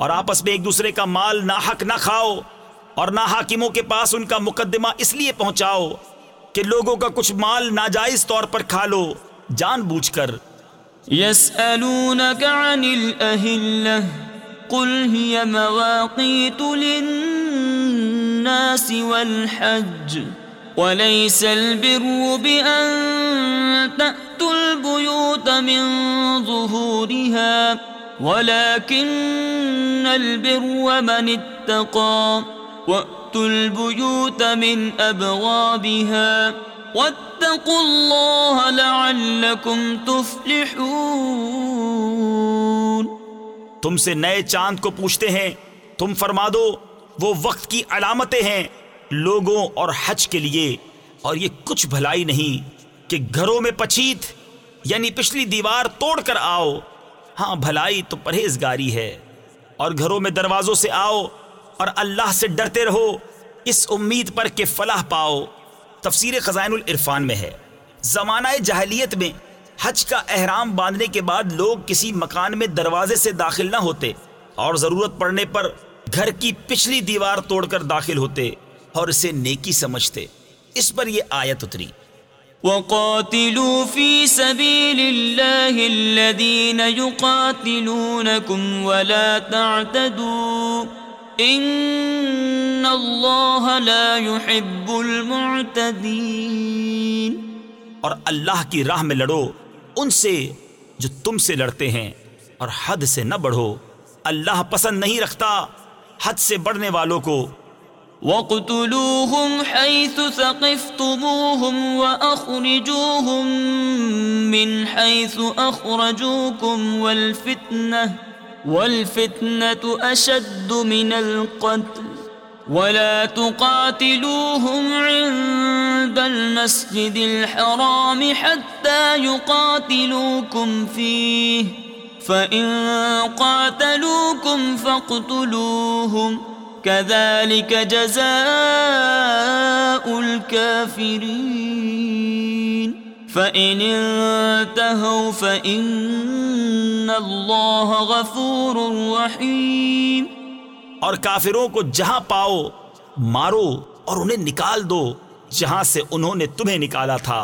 B: اور آپس میں ایک دوسرے کا مال ناحق نہ کھاؤ اور نہ حاکموں کے پاس ان کا مقدمہ اس لیے پہنچاؤ کہ لوگوں کا کچھ مال ناجائز طور پر کھا لو جان بوجھ کر
A: يسألونك عن الأهلة قل هي مواقيت للناس والحج وليس البر بأن تأتوا البيوت من ظهورها وليس البر ولكن البر ومن اتقى البيوت من
B: واتقوا الله لعلكم تفلحون تم سے نئے چاند کو پوچھتے ہیں تم فرما دو وہ وقت کی علامتیں ہیں لوگوں اور حج کے لیے اور یہ کچھ بھلائی نہیں کہ گھروں میں پچیت یعنی پچھلی دیوار توڑ کر آؤ ہاں بھلائی تو پرہیزگاری ہے اور گھروں میں دروازوں سے آؤ اور اللہ سے ڈرتے رہو اس امید پر کہ فلاح پاؤ تفسیر خزائن العرفان میں ہے زمانہ جہلیت میں حج کا احرام باندھنے کے بعد لوگ کسی مکان میں دروازے سے داخل نہ ہوتے اور ضرورت پڑنے پر گھر کی پچھلی دیوار توڑ کر داخل ہوتے اور اسے نیکی سمجھتے اس پر یہ آیت اتری وقاتلوا في سبيل الله
A: الذين يقاتلونكم ولا تعتدوا ان الله لا يحب المعتدين
B: اور اللہ کی راہ میں لڑو ان سے جو تم سے لڑتے ہیں اور حد سے نہ بڑھو اللہ پسند نہیں رکھتا حد سے بڑھنے والوں کو وَقْتُلُوهُمْ
A: حَيْثُ ثَقِفْتُمُوهُمْ وَأَخْرِجُوهُمْ مِنْ حَيْثُ أَخْرَجُوكُمْ وَالْفِتْنَةُ وَالْفِتْنَةُ أَشَدُّ مِنَ الْقَتْلِ وَلَا تُقَاتِلُوهُمْ عِنْدَ الْمَسْجِدِ الْحَرَامِ حَتَّى يُقَاتِلُوكُمْ فِيهِ فَإِنْ قَاتَلُوكُمْ فَاقْتُلُوهُمْ جزاء الكافرين فإن فإن
B: انتهوا غفور اور کافروں کو جہاں پاؤ مارو اور انہیں نکال دو جہاں سے انہوں نے تمہیں نکالا تھا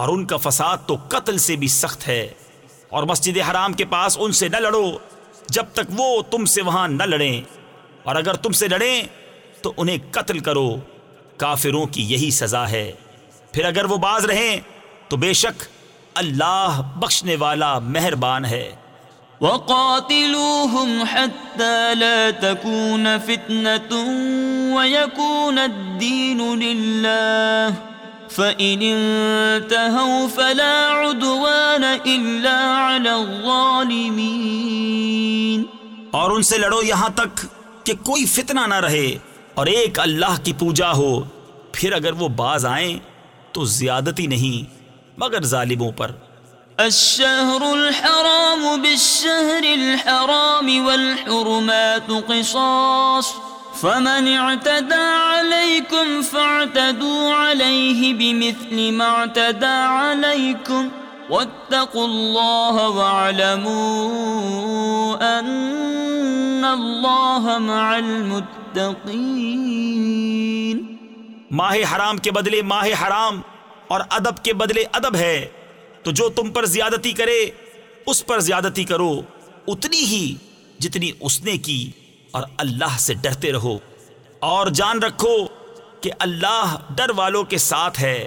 B: اور ان کا فساد تو قتل سے بھی سخت ہے اور مسجد حرام کے پاس ان سے نہ لڑو جب تک وہ تم سے وہاں نہ لڑیں اور اگر تم سے لڑیں تو انہیں قتل کرو کافروں کی یہی سزا ہے پھر اگر وہ باز رہیں تو بے شک اللہ بخشنے والا مہربان ہے وقاتلوهم حتى لا تكون
A: فتنة ويكون الدين لله فإن انتهوا فلا عدوان إلا على الظالمين
B: اور ان سے لڑو یہاں تک کہ کوئی فتنہ نہ رہے اور ایک اللہ کی پوجا ہو پھر اگر وہ باز آئیں تو زیادتی نہیں مگر ظالموں پر الشهر
A: الحرام بالشهر الحرام والحرمات قصاص فمن اعتدى عليكم فاعتدوا عليه بمثل ما اعتدى عليكم واتقوا الله الله واعلموا مع المتقين
B: ماہ حرام کے بدلے ماہ حرام اور ادب کے بدلے ادب ہے تو جو تم پر زیادتی کرے اس پر زیادتی کرو اتنی ہی جتنی اس نے کی اور اللہ سے ڈرتے رہو اور جان رکھو کہ اللہ ڈر والوں کے ساتھ ہے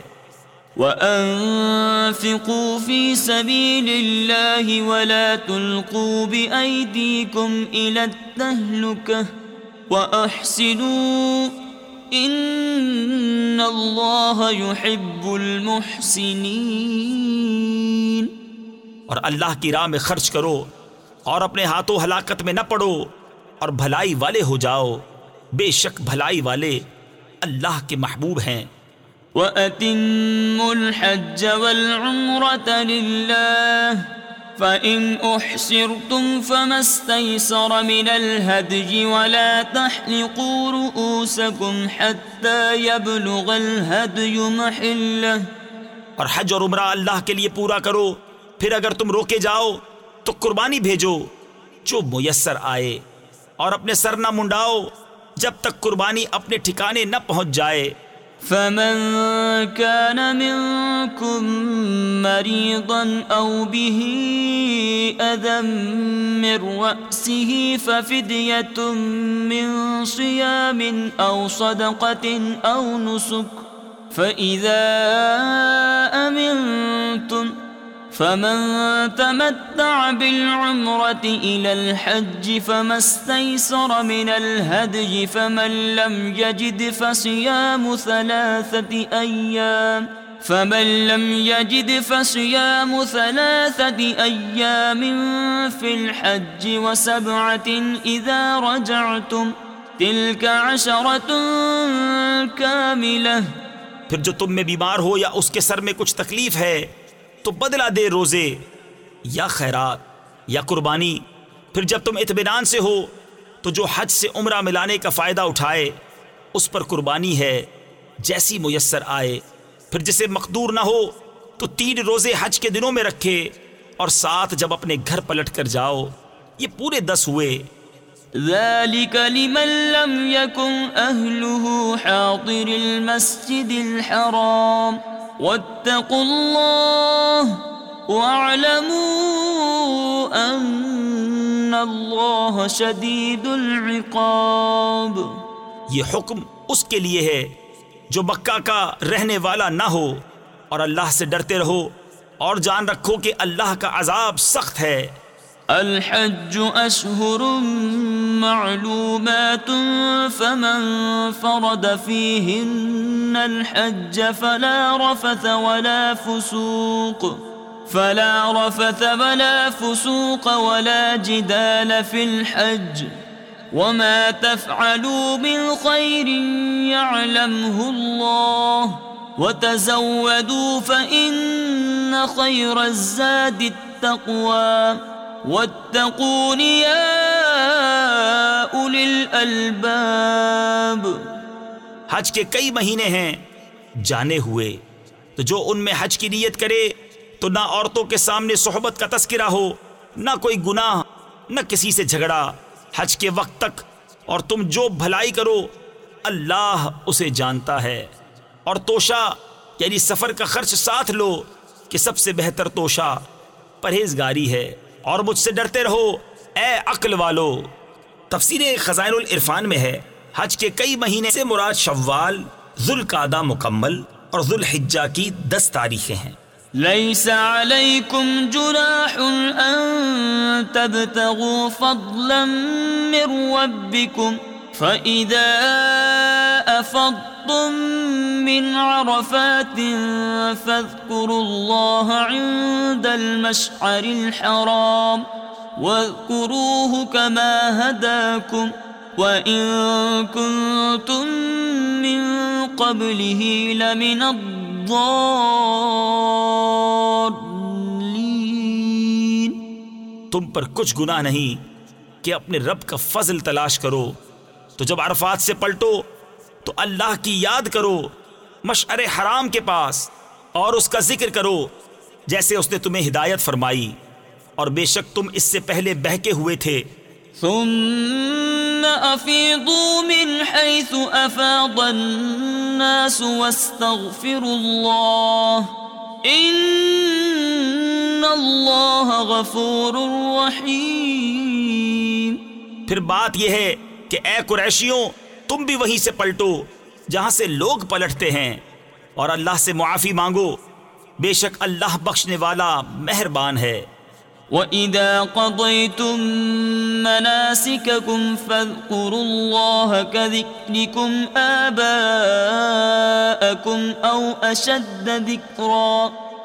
B: وَأَنفِقُوا فِي سَبِيلِ اللَّهِ
A: وَلَا تُلْقُوا بِأَيْدِيكُمْ إِلَى التَّهْلُكَةِ وَأَحْسِنُوا إِنَّ اللَّهَ يُحِبُّ الْمُحْسِنِينَ
B: اور اللہ کی راہ میں خرچ کرو اور اپنے ہاتھوں ہلاکت میں نہ پڑو اور بھلائی والے ہو جاؤ بے شک بھلائی والے اللہ کے محبوب ہیں وَأَتِمُّوا الْحَجَّ وَالْعُمْرَةَ لِلَّهِ
A: فَإِنْ أُحْصِرْتُمْ فَمَا اسْتَيْسَرَ مِنَ الْهَدْيِ وَلَا
B: تَحْلِقُوا رُؤُوسَكُمْ حَتَّى يَبْلُغَ الْهَدْيُ مَحِلَّهُ اور حج اور عمرہ اللہ کے لیے پورا کرو پھر اگر تم روکے جاؤ تو قربانی بھیجو جو میسر آئے اور اپنے سر نہ منڈاؤ جب تک قربانی اپنے ٹھکانے نہ پہنچ جائے مريضا
A: مری به اوی من میرو ففدية من صيام او صدقة او نسك می تم فمن تمتع بالعمرة إلى الحج فما استيسر من الهدي فمن لم يجد فصيام ثلاثة أيام فمن لم يجد فصيام ثلاثة أيام في الحج وسبعة إذا رجعتم
B: تلك عشرة كاملة پھر جو تم میں بیمار ہو یا اس کے سر میں کچھ تکلیف ہے تو بدلہ دے روزے یا خیرات یا قربانی پھر جب تم اطمینان سے ہو تو جو حج سے عمرہ ملانے کا فائدہ اٹھائے اس پر قربانی ہے جیسی میسر آئے پھر جسے مقدور نہ ہو تو تین روزے حج کے دنوں میں رکھے اور ساتھ جب اپنے گھر پلٹ کر جاؤ یہ پورے دس ہوئے ذلك لمن
A: لم يكن أهله المسجد الحرام واتقوا الله واعلموا شدید
B: یہ حکم اس کے لیے ہے جو مکہ کا رہنے والا نہ ہو اور اللہ سے ڈرتے رہو اور جان رکھو کہ اللہ کا عذاب سخت ہے الحج أسهر معلومات
A: فمن فرد فيهن الحج فلا رفث ولا فسوق فلا رفث ولا فسوق ولا جدال في الحج وما تفعلوا من خير يعلمه الله وتزودوا فإن خير الزاد التقوى
B: الالباب حج کے کئی مہینے ہیں جانے ہوئے تو جو ان میں حج کی نیت کرے تو نہ عورتوں کے سامنے صحبت کا تذکرہ ہو نہ کوئی گناہ نہ کسی سے جھگڑا حج کے وقت تک اور تم جو بھلائی کرو اللہ اسے جانتا ہے اور توشا یعنی سفر کا خرچ ساتھ لو کہ سب سے بہتر توشا پرہیزگاری ہے اور مجھ سے ڈرتے رہو اے عقل والو تفسیر خزائن العرفان میں ہے حج کے کئی مہینے سے مراد شوال ذوال قادہ مکمل اور ذوالحجہ کی دس تاریخیں ہیں
A: فضلا من فَإِذَا أَفَضْتُمْ مِنْ عَرَفَاتٍ فَاذْكُرُوا اللَّهَ عِنْدَ الْمَشْعَرِ الْحَرَامِ وَاذْكُرُوهُ كَمَا هَدَاكُمْ وَإِن كُنتُم مِّن قَبْلِهِ لَمِنَ
B: الضَّالِّينَ تم پر کچھ گناہ نہیں کہ اپنے رب کا فضل تلاش کرو تو جب عرفات سے پلٹو تو اللہ کی یاد کرو مشعر حرام کے پاس اور اس کا ذکر کرو جیسے اس نے تمہیں ہدایت فرمائی اور بے شک تم اس سے پہلے بہ کے ہوئے تھے ثم
A: من افاض الناس ان غفور
B: پھر بات یہ ہے کہ اے قریشیوں تم بھی وہیں سے پلٹو جہاں سے لوگ پلٹتے ہیں اور اللہ سے معافی مانگو بے شک اللہ بخشنے والا مہربان ہے وَإِذَا قَضَيْتُم مَنَاسِكَكُمْ فَاذْكُرُوا اللَّهَ
A: كَذِكْرِكُمْ آبَاءَكُمْ أَوْ أَشَدَّ ذِكْرًا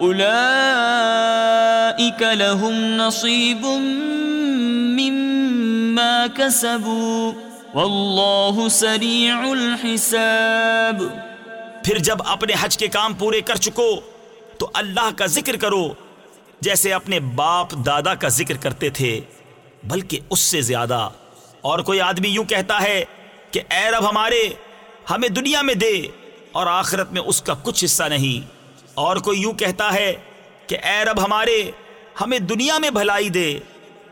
A: سبو
B: الحساب پھر جب اپنے حج کے کام پورے کر چکو تو اللہ کا ذکر کرو جیسے اپنے باپ دادا کا ذکر کرتے تھے بلکہ اس سے زیادہ اور کوئی آدمی یوں کہتا ہے کہ اے رب ہمارے ہمیں دنیا میں دے اور آخرت میں اس کا کچھ حصہ نہیں اور کوئی یوں کہتا ہے کہ اے رب ہمارے ہمیں دنیا میں بھلائی دے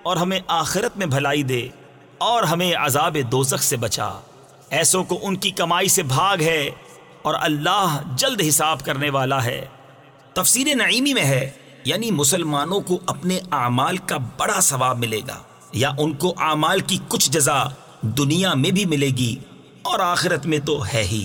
B: اور ہمیں آخرت میں بھلائی دے اور ہمیں عذاب دوزخ سے بچا ایسوں کو ان کی کمائی سے بھاگ ہے اور اللہ جلد حساب کرنے والا ہے تفسیر نعیمی میں ہے یعنی مسلمانوں کو اپنے اعمال کا بڑا ثواب ملے گا یا ان کو اعمال کی کچھ جزا دنیا میں بھی ملے گی اور آخرت میں تو ہے ہی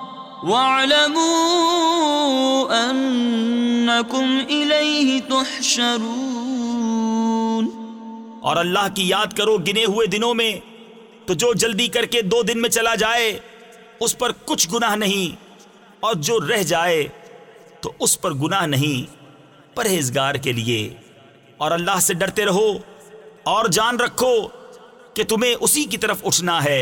A: وَاعْلَمُوا أَنَّكُمْ إِلَيْهِ تُحْشَرُونَ
B: اور اللہ کی یاد کرو گنے ہوئے دنوں میں تو جو جلدی کر کے دو دن میں چلا جائے اس پر کچھ گناہ نہیں اور جو رہ جائے تو اس پر گناہ نہیں پرہیزگار کے لیے اور اللہ سے ڈرتے رہو اور جان رکھو کہ تمہیں اسی کی طرف اٹھنا ہے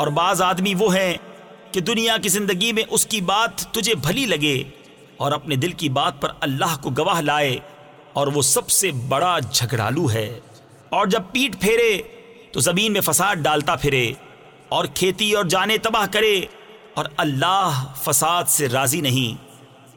B: اور بعض آدمی وہ ہیں کہ دنیا کی زندگی میں اس کی بات تجھے بھلی لگے اور اپنے دل کی بات پر اللہ کو گواہ لائے اور وہ سب سے بڑا جھگڑالو ہے اور جب پیٹ پھیرے تو زمین میں فساد ڈالتا پھرے اور کھیتی اور جانے تباہ کرے اور اللہ فساد سے راضی نہیں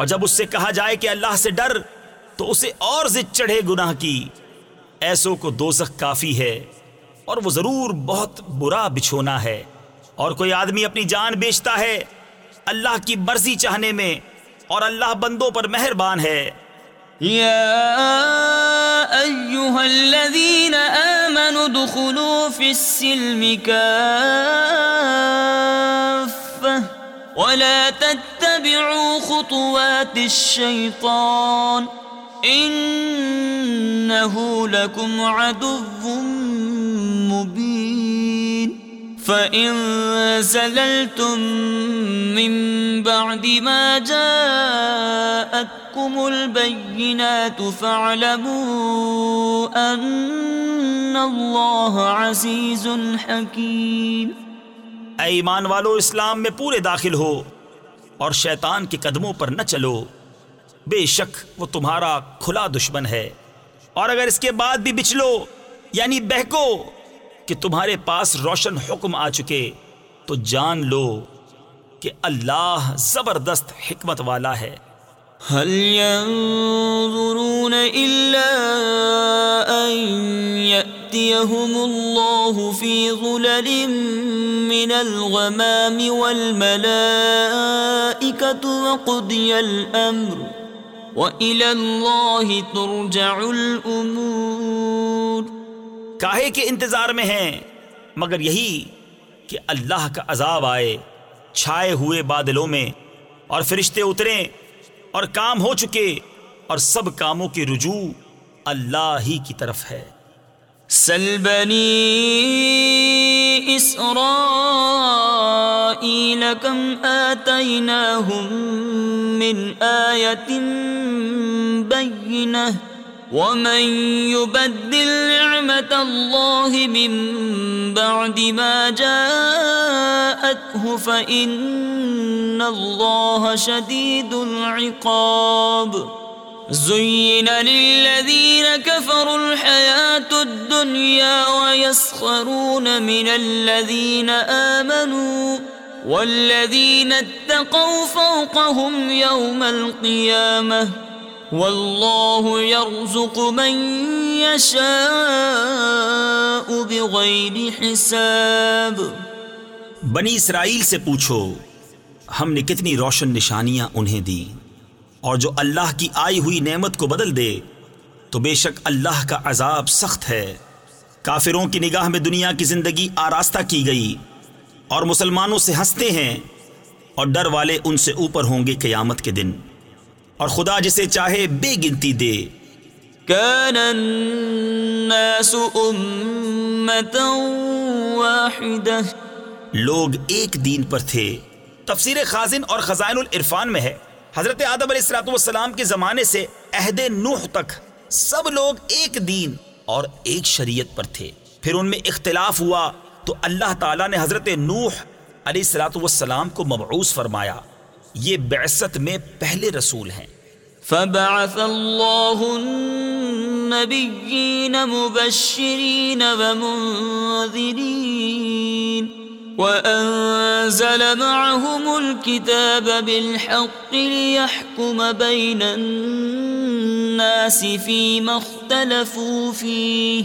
B: اور جب اس سے کہا جائے کہ اللہ سے ڈر تو اسے اور زد چڑھے گناہ کی ایسوں کو دوزخ کافی ہے اور وہ ضرور بہت برا بچھونا ہے اور کوئی آدمی اپنی جان بیچتا ہے اللہ کی مرضی چاہنے میں اور اللہ بندوں پر مہربان ہے
A: آمنوا
B: دخلوا
A: السلم ولا تتبعوا خطوات الشيطان انه لكم عدو مبين فان سللتم من بعد ما جاءكم البينات فاعلموا ان الله عزيز
B: حكيم اے ایمان والو اسلام میں پورے داخل ہو اور شیطان کے قدموں پر نہ چلو بے شک وہ تمہارا کھلا دشمن ہے اور اگر اس کے بعد بھی بچلو یعنی بہکو کہ تمہارے پاس روشن حکم آ چکے تو جان لو کہ اللہ زبردست حکمت والا ہے
A: هل ينظرون إلا أن يأتيهم الله في ظلل من الغمام والملائكة وقضي الأمر وإلى الله
B: ترجع الأمور کاہے کے انتظار میں ہیں مگر یہی کہ اللہ کا عذاب آئے چھائے ہوئے بادلوں میں اور فرشتے اتریں اور کام ہو چکے اور سب کاموں کے رجوع اللہ ہی کی طرف ہے سل بنی
A: کم آیت بینہ ومن يبدل نعمت اللہ من بعد ما جاءته فإن اللہ شدید العقاب زين للذين كفروا الحياة الدنيا ويسخرون من الذين آمنوا والذين اتقوا فوقهم يوم القيامة حساب
B: بنی اسرائیل سے پوچھو ہم نے کتنی روشن نشانیاں انہیں دی اور جو اللہ کی آئی ہوئی نعمت کو بدل دے تو بے شک اللہ کا عذاب سخت ہے کافروں کی نگاہ میں دنیا کی زندگی آراستہ کی گئی اور مسلمانوں سے ہنستے ہیں اور ڈر والے ان سے اوپر ہوں گے قیامت کے دن اور خدا جسے چاہے بے گنتی دے واحدة لوگ ایک دین پر تھے تفسیر خازن اور خزائن العرفان میں ہے حضرت آدم علیہ السلاۃ والسلام کے زمانے سے عہد نوح تک سب لوگ ایک دین اور ایک شریعت پر تھے پھر ان میں اختلاف ہوا تو اللہ تعالیٰ نے حضرت نوح علیہ سلاۃ والسلام کو مبعوث فرمایا یہ بعثت میں پہلے رسول ہیں فبعث
A: وأنزل معهم الكتاب بالحق ليحكم بين الناس فيما اختلفوا فيه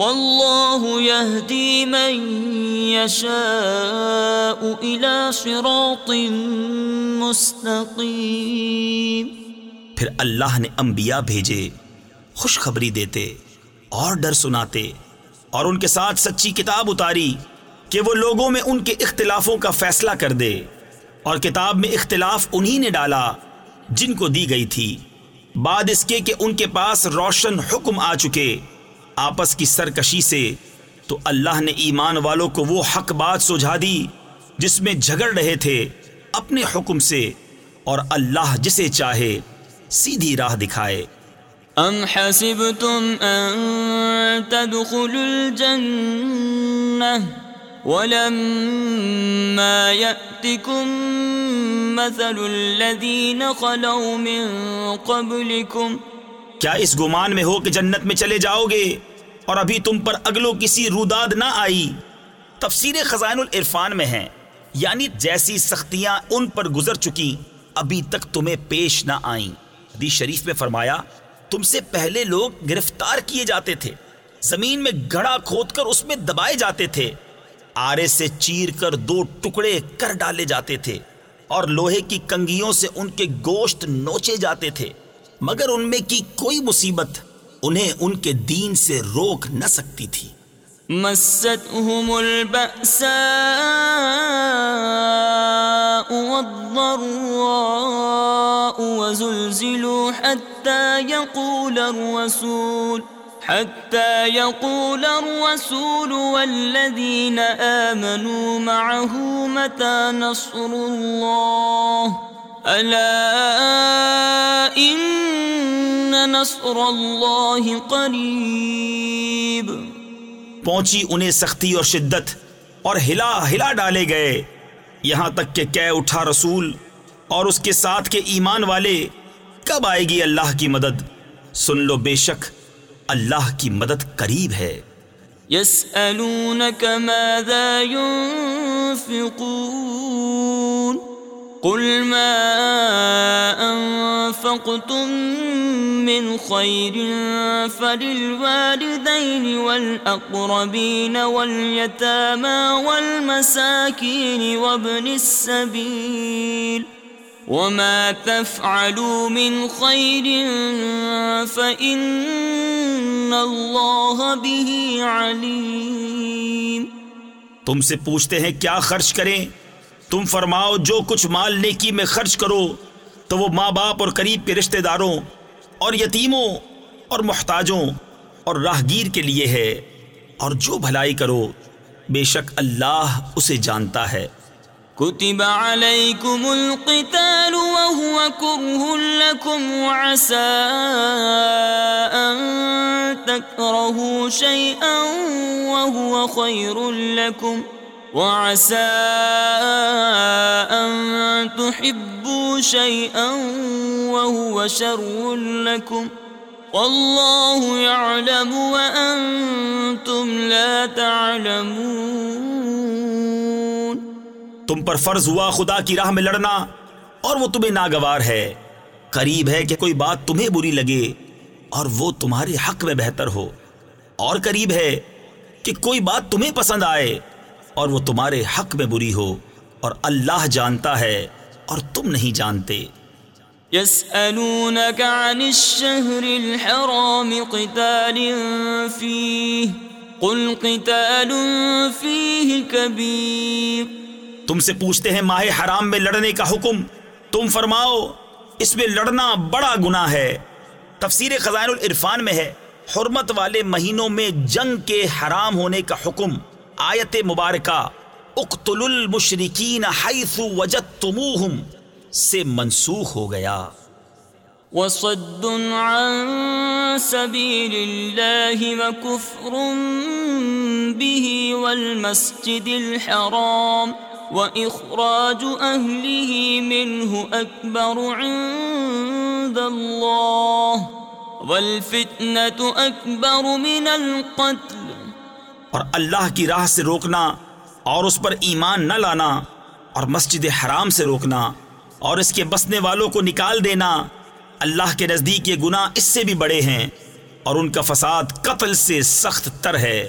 A: والله يهدي من يشاء الى صراط مستقيم
B: پھر اللہ نے انبیاء بھیجے خوشخبری دیتے اور ڈر سناتے اور ان کے ساتھ سچی کتاب اتاری کہ وہ لوگوں میں ان کے اختلافوں کا فیصلہ کر دے اور کتاب میں اختلاف انہی نے ڈالا جن کو دی گئی تھی بعد اس کے کہ ان کے پاس روشن حکم آ چکے آپس کی سرکشی سے تو اللہ نے ایمان والوں کو وہ حق بات سجھا دی جس میں جھگڑ رہے تھے اپنے حکم سے اور اللہ جسے چاہے سیدھی راہ دکھائے
A: ام حسبتم ان ولما
B: مثل من کیا اس گمان میں ہو کہ جنت میں چلے جاؤ گے اور ابھی تم پر اگلو کسی روداد نہ آئی تفسیر خزائن العرفان میں ہیں یعنی جیسی سختیاں ان پر گزر چکی ابھی تک تمہیں پیش نہ آئیں حدیث شریف میں فرمایا تم سے پہلے لوگ گرفتار کیے جاتے تھے زمین میں گڑا کھود کر اس میں دبائے جاتے تھے آرے سے چیر کر دو ٹکڑے کر ڈالے جاتے تھے اور لوہے کی کنگیوں سے ان کے گوشت نوچے جاتے تھے مگر ان میں کی کوئی مصیبت انہیں ان کے دین سے روک نہ سکتی تھی مستهم البأساء
A: والضراء وزلزلوا حتى يقول الرسول حتى يقول الرسول والذين آمنوا معه متى نصر الله اللہ
B: اللہ قریب پہنچی انہیں سختی اور شدت اور ہلا ہلا ڈالے گئے یہاں تک کہ کہہ اٹھا رسول اور اس کے ساتھ کے ایمان والے کب آئے گی اللہ کی مدد سن لو بے شک اللہ کی مدد قریب ہے
A: ماذا ينفقون قل ما انفقتم من من خير فللوالدين والاقربين واليتامى والمساكين وابن السبيل وما تفعلوا خير فان الله به عليم
B: تم سے پوچھتے ہیں کیا خرچ کریں تم فرماؤ جو کچھ مال نیکی میں خرچ کرو تو وہ ماں باپ اور قریب کے رشتہ داروں اور یتیموں اور محتاجوں اور راہگیر کے لیے ہے اور جو بھلائی کرو بے شک اللہ اسے جانتا ہے كتب عليكم القتال وهو كره لكم وعسى
A: أن تكرهوا شيئا وهو خير لكم ۖ وعسى أن تحبوا شيئا وهو شر لكم والله يعلم وأنتم
B: لا تعلمون تم پر فرض ہوا خدا کی راہ میں لڑنا اور وہ تمہیں ناگوار ہے قریب ہے کہ کوئی بات تمہیں بری لگے اور وہ تمہارے حق میں بہتر ہو اور قریب ہے کہ کوئی بات تمہیں پسند آئے اور وہ تمہارے حق میں بری ہو اور اللہ جانتا ہے اور تم نہیں جانتے تم سے پوچھتے ہیں ماہ حرام میں لڑنے کا حکم تم فرماؤ اس میں لڑنا بڑا گناہ ہے تفسیر خزان العرفان میں ہے حرمت والے مہینوں میں جنگ کے حرام ہونے کا حکم آیت مبارکہ اقتل المشرکین حیث وجدتموہم سے منسوخ ہو گیا وصد
A: عن سبیل اللہ وکفر به والمسجد الحرام وإخراج أهله منه أكبر عند الله والفتنة أكبر من القتل
B: اور اللہ کی راہ سے روکنا اور اس پر ایمان نہ لانا اور مسجد حرام سے روکنا اور اس کے بسنے والوں کو نکال دینا اللہ کے نزدیک یہ گناہ اس سے بھی بڑے ہیں اور ان کا فساد قتل سے سخت تر ہے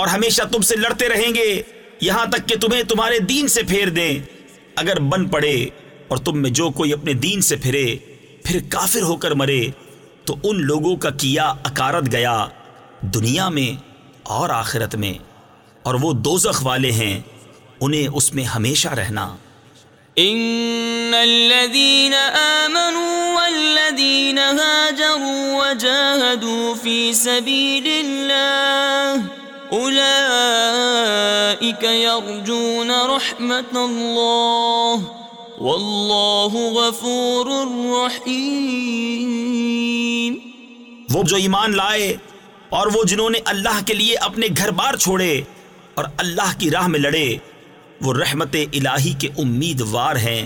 B: اور ہمیشہ تم سے لڑتے رہیں گے یہاں تک کہ تمہیں تمہارے دین سے پھیر دیں اگر بن پڑے اور تم میں جو کوئی اپنے دین سے پھرے پھر کافر ہو کر مرے تو ان لوگوں کا کیا اکارت گیا دنیا میں اور آخرت میں اور وہ دوزخ والے ہیں انہیں اس میں ہمیشہ رہنا
A: ان الذين امنوا والذين هاجروا وجاهدوا في سبيل الله اولئک یرجون رحمت
B: اللہ واللہ غفور الرحیم وہ جو ایمان لائے اور وہ جنہوں نے اللہ کے لیے اپنے گھر بار چھوڑے اور اللہ کی راہ میں لڑے وہ رحمت الہی کے امیدوار ہیں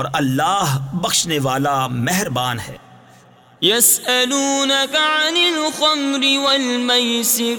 B: اور اللہ بخشنے والا مہربان ہے
A: یسألونک عن الخمر والمیسر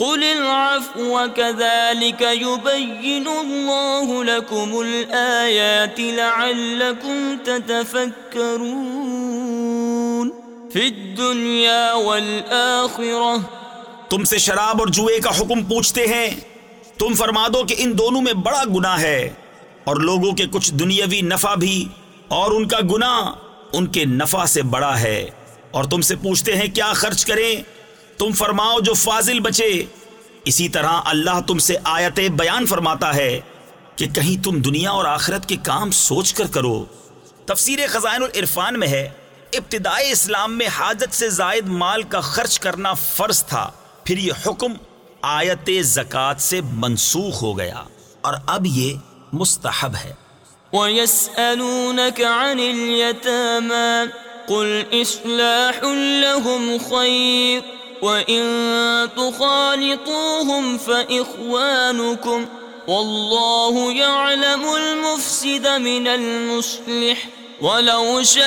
A: قل العفو يبين الله لكم الآيات لعلكم
B: تتفكرون في الدنيا والآخرة تم سے شراب اور جوئے کا حکم پوچھتے ہیں تم فرما دو کہ ان دونوں میں بڑا گناہ ہے اور لوگوں کے کچھ دنیاوی نفع بھی اور ان کا گنا ان کے نفع سے بڑا ہے اور تم سے پوچھتے ہیں کیا خرچ کریں تم فرماؤ جو فاضل بچے اسی طرح اللہ تم سے آیت بیان فرماتا ہے کہ کہیں تم دنیا اور آخرت کے کام سوچ کر کرو تفسیر خزائن العرفان میں ہے ابتدائی اسلام میں حاجت سے زائد مال کا خرچ کرنا فرض تھا پھر یہ حکم آیت زکوٰۃ سے منسوخ ہو گیا اور اب یہ مستحب ہے وَيَسْأَلُونَكَ
A: عَنِ قُلْ لَهُمْ خَيْرٌ وَإِن تُخَالِطُوهُمْ فَإِخْوَانُكُمْ وَاللَّهُ يَعْلَمُ الْمُفْسِدَ مِنَ الْمُصْلِحِ وَلَوْ شَاءَ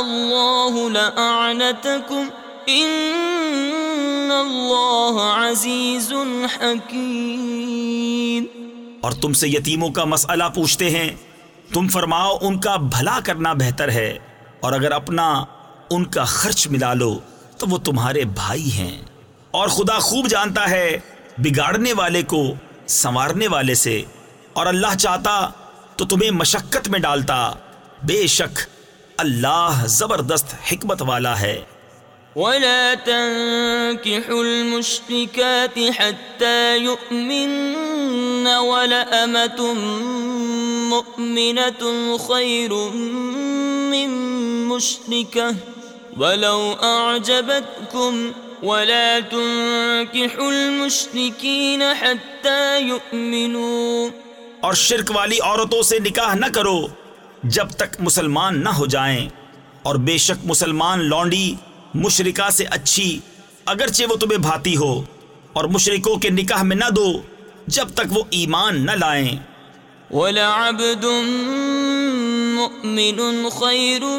A: اللَّهُ لَأَعْنَتَكُمْ إِنَّ اللَّهَ عَزِيزٌ حَكِيمٌ
B: اور تم سے یتیموں کا مسئلہ پوچھتے ہیں تم فرماؤ ان کا بھلا کرنا بہتر ہے اور اگر اپنا ان کا خرچ ملا لو تو وہ تمہارے بھائی ہیں اور خدا خوب جانتا ہے بگاڑنے والے کو سنوارنے والے سے اور اللہ چاہتا تو تمہیں مشقت میں ڈالتا بے شک اللہ زبردست حکمت والا ہے
A: ولا تنكحوا المشركات حتى مؤمنة خير من ولو أعجبتكم ولا تنكحوا المشركين
B: حتى يؤمنوا اور شرک والی عورتوں سے نکاح نہ کرو جب تک مسلمان نہ ہو جائیں اور بے شک مسلمان لونڈی مشرکہ سے اچھی اگرچہ وہ تمہیں بھاتی ہو اور مشرکوں کے نکاح میں نہ دو جب تک وہ ایمان نہ لائیں وَلَعَبْدٌ
A: مُؤْمِنٌ خَيْرٌ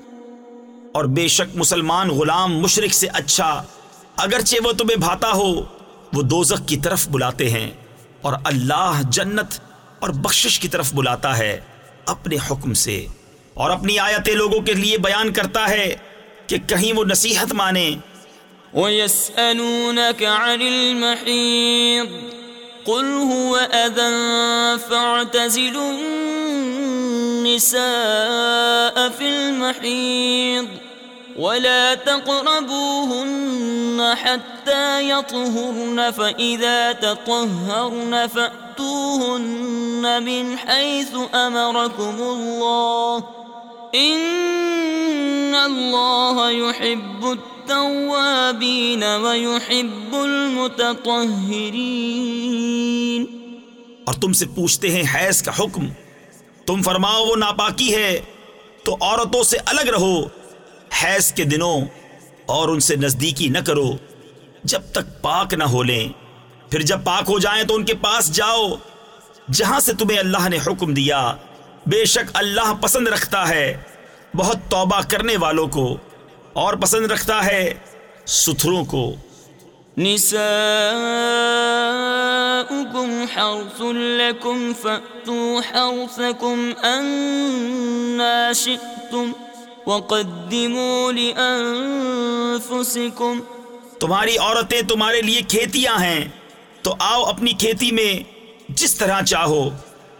B: اور بے شک مسلمان غلام مشرق سے اچھا اگرچہ وہ تمہیں بھاتا ہو وہ دوزخ کی طرف بلاتے ہیں اور اللہ جنت اور بخشش کی طرف بلاتا ہے اپنے حکم سے اور اپنی آیتیں لوگوں کے لیے بیان کرتا ہے کہ کہیں وہ نصیحت مانے
A: ولا تقربوهن حتى يطهرن فإذا تطهرن فأتوهن من حيث أمركم الله الله إن يحب
B: التوابين ويحب المتطهرين اور تم سے پوچھتے ہیں حیض کا حکم تم فرماؤ وہ ناپاکی ہے تو عورتوں سے الگ رہو حیض کے دنوں اور ان سے نزدیکی نہ کرو جب تک پاک نہ ہو لیں پھر جب پاک ہو جائیں تو ان کے پاس جاؤ جہاں سے تمہیں اللہ نے حکم دیا بے شک اللہ پسند رکھتا ہے بہت توبہ کرنے والوں کو اور پسند رکھتا ہے ستھروں کو
A: حرث شئتم وَقَدِّمُوا لِأَنفُسِكُمْ
B: تمہاری عورتیں تمہارے لیے کھیتیاں ہیں تو آؤ اپنی کھیتی میں جس طرح چاہو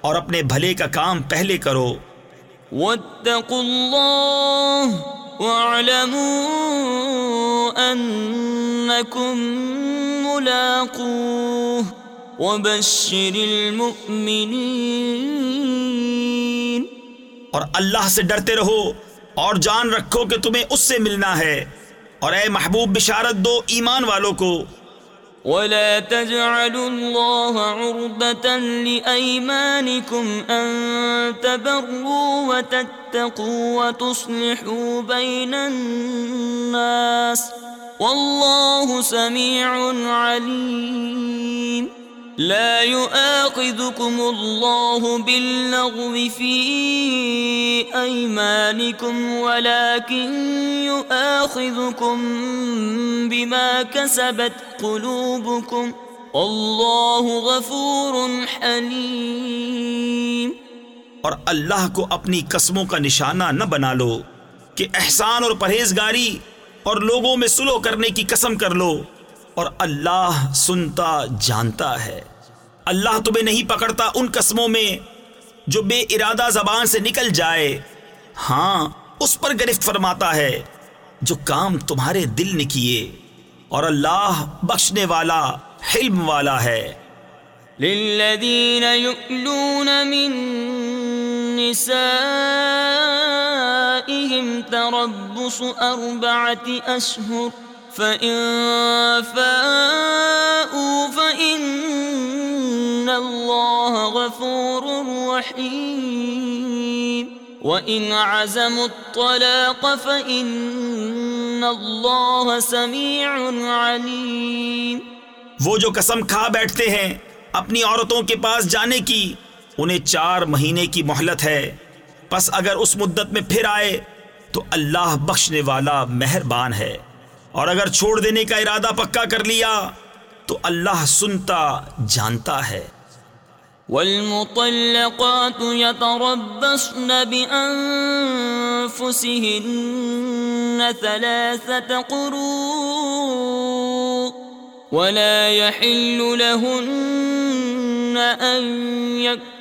B: اور اپنے بھلے کا کام پہلے کرو وَاتَّقُوا اللَّهَ وَاعْلَمُوا
A: أَنَّكُمْ مُلَاقُوهُ
B: وبشر المؤمنین اور اللہ سے ڈرتے رہو اور جان رکھو کہ تمہیں اس سے ملنا ہے اور اے محبوب بشارت دو ایمان والوں کو ولا تجعلوا
A: الله لأيمانكم أن تبروا وتتقوا وتصلحوا بين الناس والله سميع عليم لا يؤاخذكم الله باللغو في ايمانكم ولكن يؤاخذكم بما كسبت قلوبكم والله غفور
B: حليم اور اللہ کو اپنی قسموں کا نشانہ نہ بنا لو کہ احسان اور پرہیزگاری اور لوگوں میں سلو کرنے کی قسم کر لو اور اللہ سنتا جانتا ہے اللہ تمہیں نہیں پکڑتا ان قسموں میں جو بے ارادہ زبان سے نکل جائے ہاں اس پر گرفت فرماتا ہے جو کام تمہارے دل نے کیے اور اللہ بخشنے والا حلم والا ہے
A: فَإِن فَاءُوا فَإِنَّ اللَّهَ غَفُورٌ رَّحِيمٌ وَإِنْ عَزَمُوا الطَّلَاقَ فَإِنَّ اللَّهَ سَمِيعٌ عَلِيمٌ
B: وہ جو قسم کھا بیٹھتے ہیں اپنی عورتوں کے پاس جانے کی انہیں چار مہینے کی مہلت ہے پس اگر اس مدت میں پھر آئے تو اللہ بخشنے والا مہربان ہے اور اگر چھوڑ دینے کا ارادہ پکا کر لیا تو اللہ سنتا جانتا ہے
A: والمطلقات يتربصن بأنفسهن ثلاثة قروء ولا يحل لهن أن يكتبن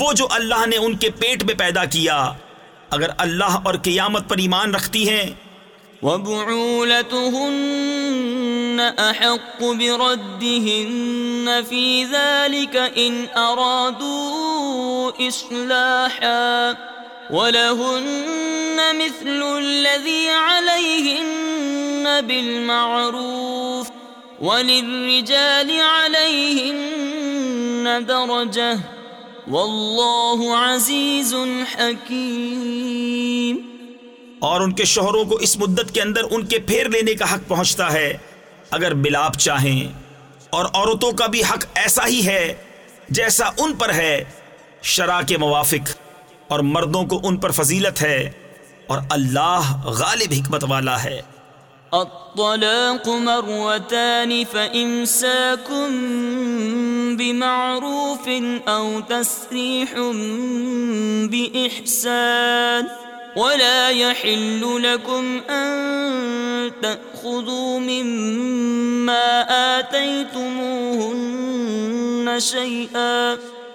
B: وہ جو اللہ نے ان کے پیٹ میں پیدا کیا اگر اللہ اور قیامت پر ایمان رکھتی ہیں وبعولتهن احق
A: بردهن في ذلك ان ارادوا اصلاحا ولهن مثل الذي عليهن بالمعروف وللرجال عليهن درجه حکیم
B: اور ان کے شوہروں کو اس مدت کے اندر ان کے پھیر لینے کا حق پہنچتا ہے اگر بلاپ چاہیں اور عورتوں کا بھی حق ایسا ہی ہے جیسا ان پر ہے شرع کے موافق اور مردوں کو ان پر فضیلت ہے اور اللہ غالب حکمت والا ہے الطلاق مروتان
A: فإمساكم بمعروف أو تسريح بإحسان ولا يحل لكم أن تأخذوا مما آتيتموهن شيئا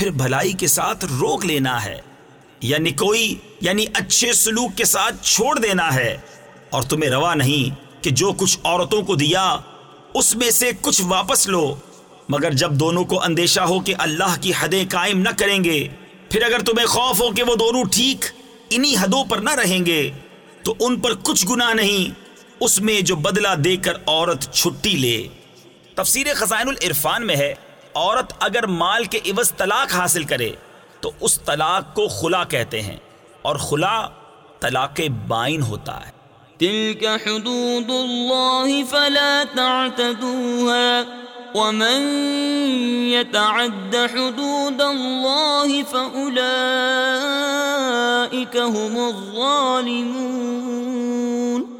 B: پھر بھلائی کے ساتھ روک لینا ہے یعنی کوئی یعنی اچھے سلوک کے ساتھ چھوڑ دینا ہے اور تمہیں روا نہیں کہ جو کچھ عورتوں کو دیا اس میں سے کچھ واپس لو مگر جب دونوں کو اندیشہ ہو کہ اللہ کی حدیں قائم نہ کریں گے پھر اگر تمہیں خوف ہو کہ وہ دونوں ٹھیک انہی حدوں پر نہ رہیں گے تو ان پر کچھ گناہ نہیں اس میں جو بدلہ دے کر عورت چھٹی لے تفسیر خزائن العرفان میں ہے عورت اگر مال کے عوض طلاق حاصل کرے تو اس طلاق کو خلا کہتے ہیں اور خلا طلاق بائن ہوتا ہے تلك
A: حدود الله فلا تعتدوها ومن يتعد حدود الله فأولئك هم الظالمون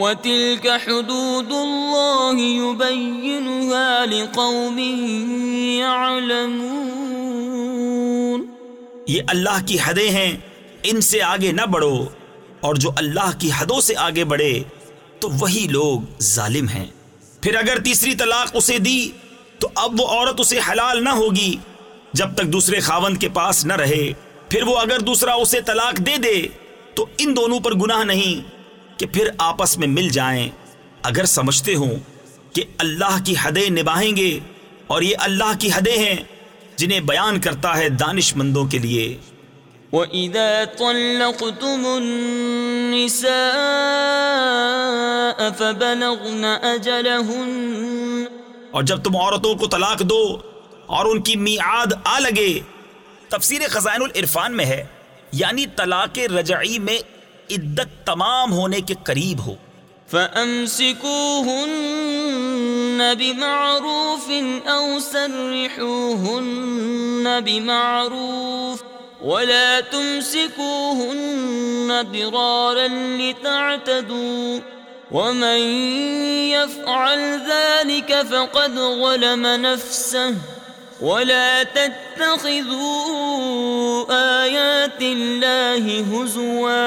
A: وَتِلْكَ حُدُودُ اللَّهِ يُبَيِّنُهَا لِقَوْمٍ يَعْلَمُونَ
B: یہ اللہ کی حدیں ہیں ان سے آگے نہ بڑھو اور جو اللہ کی حدوں سے آگے بڑھے تو وہی لوگ ظالم ہیں پھر اگر تیسری طلاق اسے دی تو اب وہ عورت اسے حلال نہ ہوگی جب تک دوسرے خاوند کے پاس نہ رہے پھر وہ اگر دوسرا اسے طلاق دے دے تو ان دونوں پر گناہ نہیں کہ پھر آپس میں مل جائیں اگر سمجھتے ہوں کہ اللہ کی حدیں نبھائیں گے اور یہ اللہ کی حدیں ہیں جنہیں بیان کرتا ہے دانش مندوں کے لیے
A: وَإِذَا طَلَّقْتُمُ النِّسَاءَ فَبَلَغْنَ
B: اور جب تم عورتوں کو طلاق دو اور ان کی میعاد آ لگے تفسیر خزائن العرفان میں ہے یعنی طلاق رجعی میں عدت تمام ہونے کے قریب ہو فَأَمْسِكُوهُنَّ
A: بِمَعْرُوفٍ أَوْ سَرِّحُوهُنَّ بِمَعْرُوفٍ وَلَا تُمْسِكُوهُنَّ بِرَارًا لِتَعْتَدُوا وَمَنْ يَفْعَلْ ذَلِكَ فَقَدْ غَلَمَ نَفْسَهُ وَلَا تَتَّخِذُوا آيَاتِ اللَّهِ هُزُوًا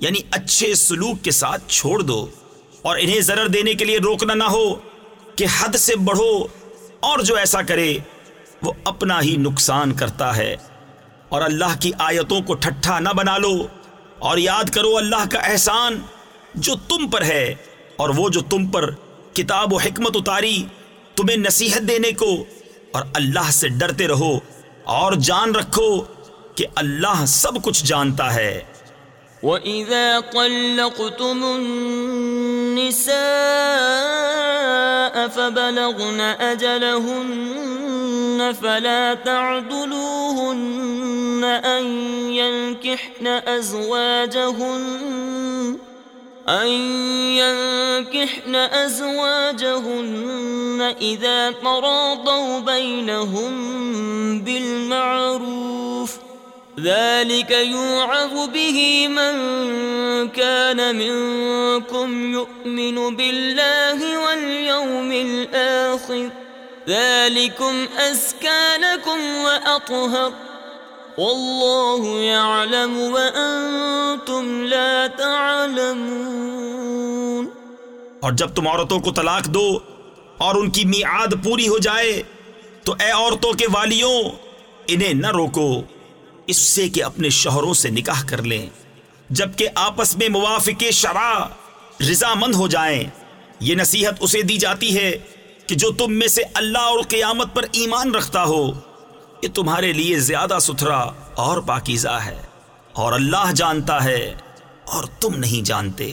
B: یعنی اچھے سلوک کے ساتھ چھوڑ دو اور انہیں ضرر دینے کے لیے روکنا نہ ہو کہ حد سے بڑھو اور جو ایسا کرے وہ اپنا ہی نقصان کرتا ہے اور اللہ کی آیتوں کو ٹھٹھا نہ بنا لو اور یاد کرو اللہ کا احسان جو تم پر ہے اور وہ جو تم پر کتاب و حکمت اتاری تمہیں نصیحت دینے کو اور اللہ سے ڈرتے رہو اور جان رکھو کہ اللہ سب کچھ جانتا ہے وَإِذَا
A: طَلَّقْتُمُ النِّسَاءَ فَبَلَغْنَ أَجَلَهُنَّ فَلَا تَعْدُلُوهُنَّ أَن يَنكِحْنَ أَزْوَاجَهُنَّ أن ينكحن أزواجهن إذا تراضوا بينهم بالمعروف ذلك يوعظ به من كان منكم يؤمن بالله واليوم الآخر ذلكم أزكى لكم وأطهر والله يعلم وأنتم لا تعلمون
B: اور جب تم عورتوں کو طلاق دو اور ان کی میعاد پوری ہو جائے تو اے عورتوں کے والیوں انہیں نہ روکو اس سے کہ اپنے شوہروں سے نکاح کر لیں جبکہ آپس میں موافق شرع رضا مند ہو جائیں یہ نصیحت اسے دی جاتی ہے کہ جو تم میں سے اللہ اور قیامت پر ایمان رکھتا ہو یہ تمہارے لیے زیادہ ستھرا اور پاکیزہ ہے اور اللہ جانتا ہے اور تم نہیں جانتے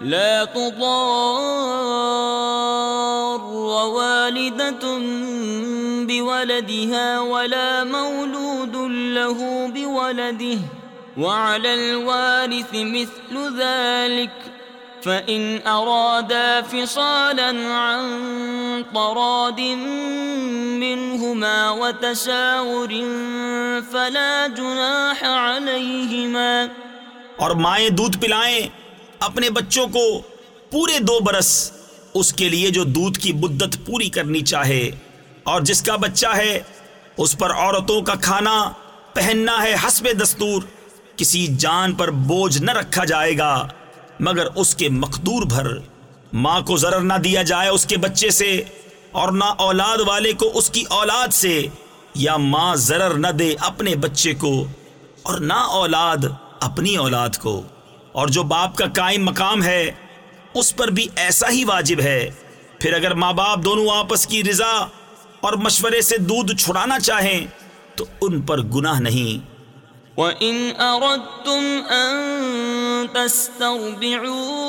A: لا تضار والدة بولدها ولا مولود له بولده وعلى الوارث مثل ذلك فإن أرادا فصالا عن طراد منهما وتشاور فلا جناح عليهما
B: اور مائیں دودھ پلائیں اپنے بچوں کو پورے دو برس اس کے لیے جو دودھ کی بدت پوری کرنی چاہے اور جس کا بچہ ہے اس پر عورتوں کا کھانا پہننا ہے حسب دستور کسی جان پر بوجھ نہ رکھا جائے گا مگر اس کے مقدور بھر ماں کو ضرر نہ دیا جائے اس کے بچے سے اور نہ اولاد والے کو اس کی اولاد سے یا ماں ضرر نہ دے اپنے بچے کو اور نہ اولاد اپنی اولاد کو اور جو باپ کا قائم مقام ہے اس پر بھی ایسا ہی واجب ہے پھر اگر ماں باپ دونوں آپس کی رضا اور مشورے سے دودھ چھڑانا چاہیں تو ان پر گناہ نہیں
A: وَإِنْ أَرَدْتُمْ أَن تَسْتَرْبِعُوا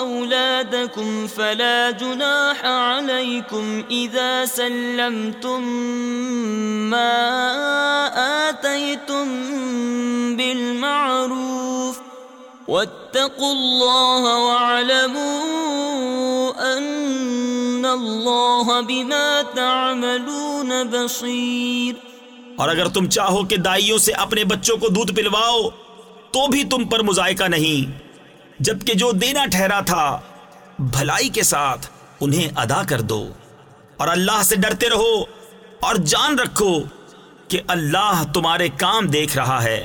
A: أَوْلَادَكُمْ فَلَا جُنَاحَ عَلَيْكُمْ إِذَا سَلَّمْتُمْ مَا آتَيْتُمْ بِالْمَعْرُوفِ اور
B: اگر تم چاہو کہ دائیوں سے اپنے بچوں کو دودھ پلواؤ تو بھی تم پر مذائقہ نہیں جبکہ جو دینا ٹھہرا تھا بھلائی کے ساتھ انہیں ادا کر دو اور اللہ سے ڈرتے رہو اور جان رکھو کہ اللہ تمہارے کام دیکھ رہا ہے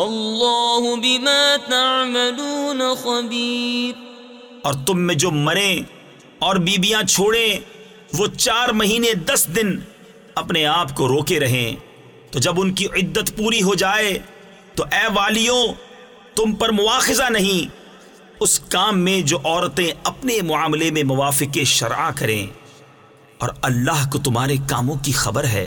A: اللہ
B: اور تم میں جو مرے اور بیبیاں چھوڑیں وہ چار مہینے دس دن اپنے آپ کو روکے رہیں تو جب ان کی عدت پوری ہو جائے تو اے والیوں تم پر مواخذہ نہیں اس کام میں جو عورتیں اپنے معاملے میں موافق شرعہ کریں اور اللہ کو تمہارے کاموں کی خبر ہے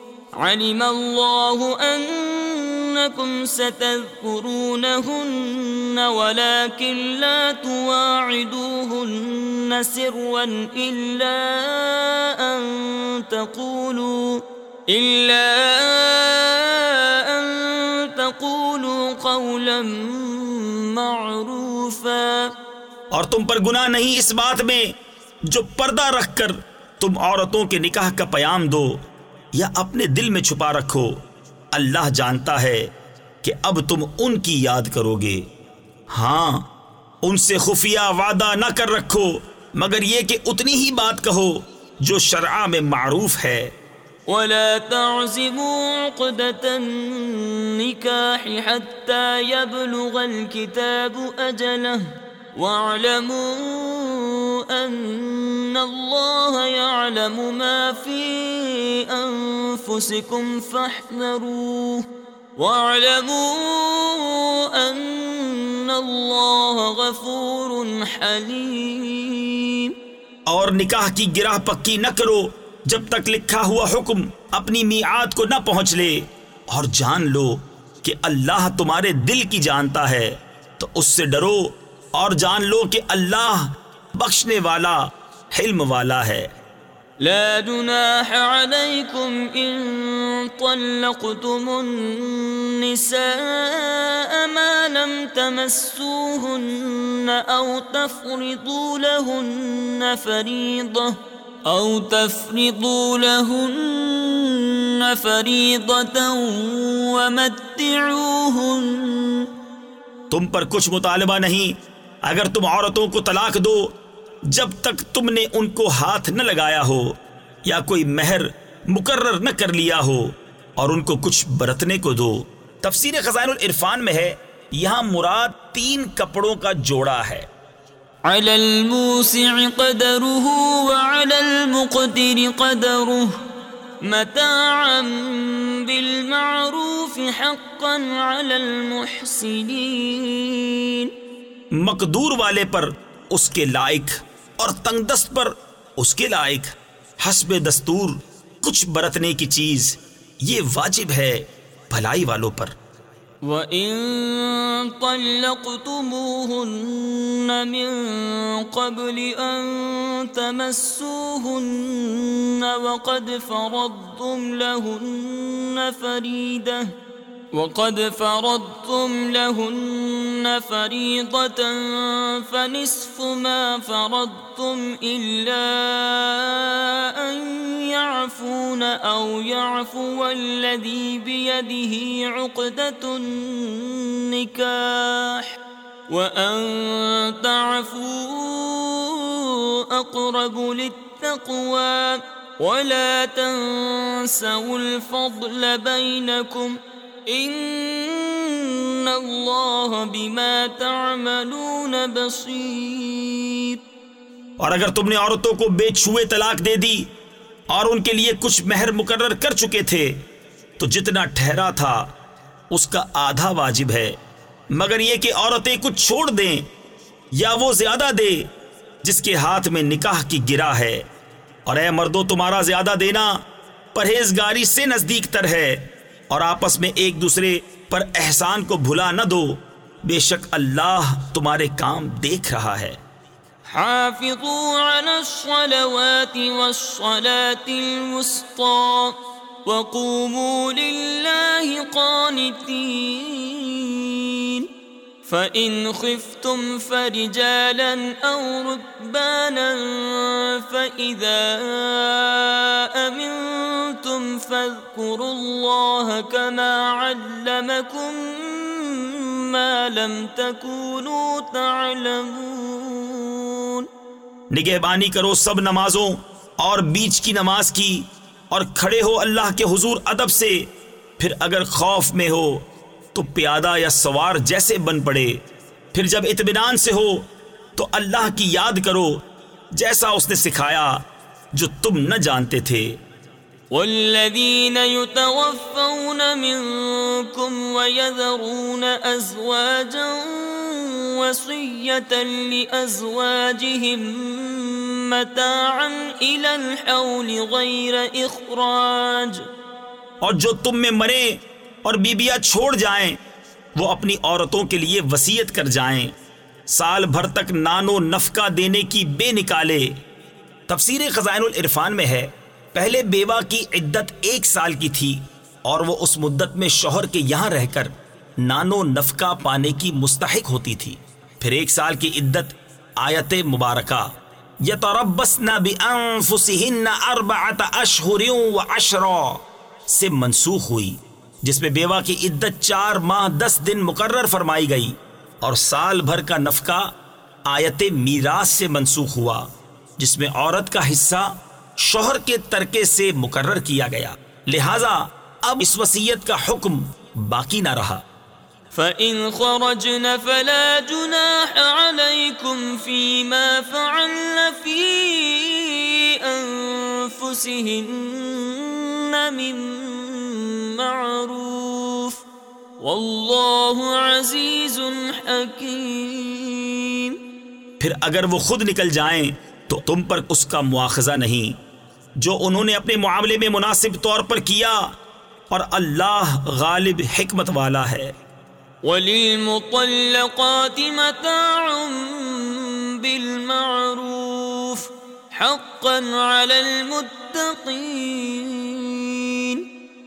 A: علم اللہ انکم ستذکرونہن ولیکن لا تواعدوہن الا الا ان تقولوا ان تقولوا قولا
B: معروفا اور تم پر گناہ نہیں اس بات میں جو پردہ رکھ کر تم عورتوں کے نکاح کا پیام دو یا اپنے دل میں چھپا رکھو اللہ جانتا ہے کہ اب تم ان کی یاد کرو گے ہاں ان سے خفیہ وعدہ نہ کر رکھو مگر یہ کہ اتنی ہی بات کہو جو شرع میں معروف ہے
A: وَاعْلَمُوا أَنَّ اللَّهَ يَعْلَمُ مَا فِي أَنفُسِكُمْ فَاحْذَرُوهُ وَاعْلَمُوا أَنَّ اللَّهَ غَفُورٌ حَلِيمٌ
B: اور نکاح کی گراہ پکی نہ کرو جب تک لکھا ہوا حکم اپنی میعاد کو نہ پہنچ لے اور جان لو کہ اللہ تمہارے دل کی جانتا ہے تو اس سے ڈرو اور جان لو کہ اللہ بخشنے والا حلم والا ہے
A: لا جناح عليكم إن طلقتم النساء ما لم تمسوهن أو تفرضوا لهن فريضة أو تفرضوا لهن
B: فريضة ومتعوهن تم پر کچھ مطالبہ نہیں اگر تم عورتوں کو طلاق دو جب تک تم نے ان کو ہاتھ نہ لگایا ہو یا کوئی مہر مقرر نہ کر لیا ہو اور ان کو کچھ برتنے کو دو تفسیر خزان العرفان میں ہے یہاں مراد تین کپڑوں کا جوڑا ہے مقدور والے پر اس کے لائق اور تنگ دست پر اس کے لائق حسب دستور کچھ برتنے کی چیز یہ واجب ہے بھلائی والوں پر
A: وَإِن طَلَّقْتُمُوهُنَّ مِن قَبْلِ أَن تَمَسُّوهُنَّ وَقَدْ فَرَضْتُمْ لَهُنَّ فَرِيدَةً وقد فرضتم لهن فريضة فنصف ما فرضتم إلا أن يعفون أو يعفو الذي بيده عقدة النكاح وأن تعفو أقرب للتقوى ولا تنسوا الفضل بينكم ان اللہ بما تعملون بصیر
B: اور اگر تم نے عورتوں کو بے چھوئے طلاق دے دی اور ان کے لیے کچھ مہر مقرر کر چکے تھے تو جتنا ٹھہرا تھا اس کا آدھا واجب ہے مگر یہ کہ عورتیں کچھ چھوڑ دیں یا وہ زیادہ دے جس کے ہاتھ میں نکاح کی گرا ہے اور اے مردوں تمہارا زیادہ دینا پرہیزگاری سے نزدیک تر ہے اور آپس میں ایک دوسرے پر احسان کو بھلا نہ دو بے شک اللہ تمہارے کام دیکھ رہا ہے
A: حافظوا على الصلوات والصلاة الوسطى وقوموا لله قانتين فَإِنْ خِفْتُمْ فَرِجَالًا أَوْ رُكْبَانًا فَإِذَا أَمِنْتُمْ فَاذْكُرُوا اللَّهَ كَمَا عَلَّمَكُمْ مَا
B: لَمْ تَكُونُوا تَعْلَمُونَ نگہبانی کرو سب نمازوں اور بیچ کی نماز کی اور کھڑے ہو اللہ کے حضور ادب سے پھر اگر خوف میں ہو تو پیادہ یا سوار جیسے بن پڑے پھر جب اطمینان سے ہو تو اللہ کی یاد کرو جیسا اس نے سکھایا جو تم نہ جانتے تھے وَالَّذِينَ
A: يُتَوَفَّوْنَ مِنْكُمْ وَيَذَرُونَ أَزْوَاجًا وَصِيَّةً لِأَزْوَاجِهِمْ
B: مَتَاعًا إِلَى الْحَوْلِ
A: غَيْرَ إِخْرَاجِ
B: اور جو تم میں مرے اور بیبیا چھوڑ جائیں وہ اپنی عورتوں کے لیے وسیعت کر جائیں سال بھر تک نان و نفقہ دینے کی بے نکالے تفسیر خزائن العرفان میں ہے پہلے بیوہ کی عدت ایک سال کی تھی اور وہ اس مدت میں شوہر کے یہاں رہ کر نان و نفقہ پانے کی مستحق ہوتی تھی پھر ایک سال کی عدت آیت مبارکہ یتربسن تو ربس نہ و ارب سے منسوخ ہوئی جس میں بیوہ کی عدت چار ماہ دس دن مقرر فرمائی گئی اور سال بھر کا نفقہ آیت میراث سے منسوخ ہوا جس میں عورت کا حصہ شوہر کے ترکے سے مقرر کیا گیا لہذا اب اس وسیعت کا حکم باقی نہ رہا
A: فَإِن خَرَجْنَ فَلَا جُنَاحَ عَلَيْكُمْ فِي مَا فَعَلْنَ فِي أَنفُسِهِنَّ مِن بالمعروف واللہ عزیز حکیم
B: پھر اگر وہ خود نکل جائیں تو تم پر اس کا مواخذہ نہیں جو انہوں نے اپنے معاملے میں مناسب طور پر کیا اور اللہ غالب حکمت والا ہے
A: وَلِلْمُطَلَّقَاتِ مَتَاعٌ بِالْمَعْرُوفِ حَقًّا عَلَى الْمُتَّقِينَ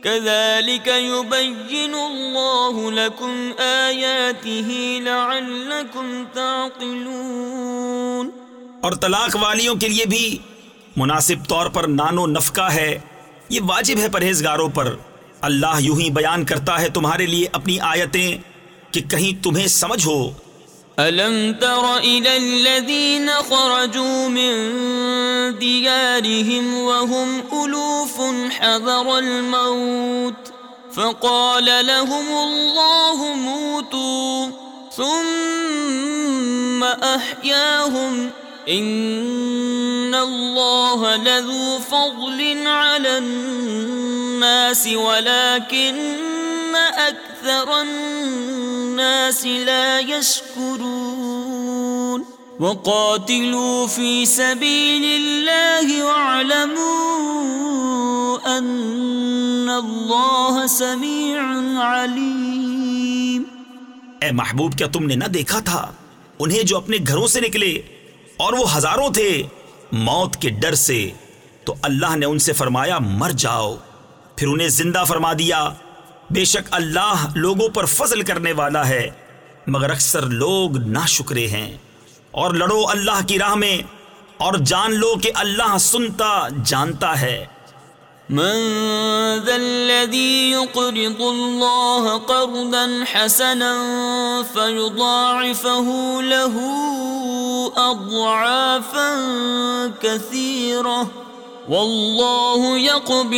A: اور طلاق
B: والیوں کے لیے بھی مناسب طور پر نان و نفقہ ہے یہ واجب ہے پرہیزگاروں پر اللہ یوں ہی بیان کرتا ہے تمہارے لیے اپنی آیتیں کہ کہیں تمہیں سمجھ ہو
A: الم تر الى الذين خرجوا من ديارهم وهم الوف حذر الموت فقال لهم الله موتوا ثم احياهم ان الله لذو فضل على الناس ولكن اكثر اکثر الناس لا يشكرون وقاتلوا في سبيل الله واعلموا ان الله سميع عليم
B: اے محبوب کیا تم نے نہ دیکھا تھا انہیں جو اپنے گھروں سے نکلے اور وہ ہزاروں تھے موت کے ڈر سے تو اللہ نے ان سے فرمایا مر جاؤ پھر انہیں زندہ فرما دیا بے شک اللہ لوگوں پر فضل کرنے والا ہے مگر اکثر لوگ ناشکرے شکرے ہیں اور لڑو اللہ کی راہ میں اور جان لو کہ اللہ سنتا جانتا ہے من ذا
A: الذي يقرض الله قرضا حسنا فيضاعفه له أضعافا كثيرة ترجعون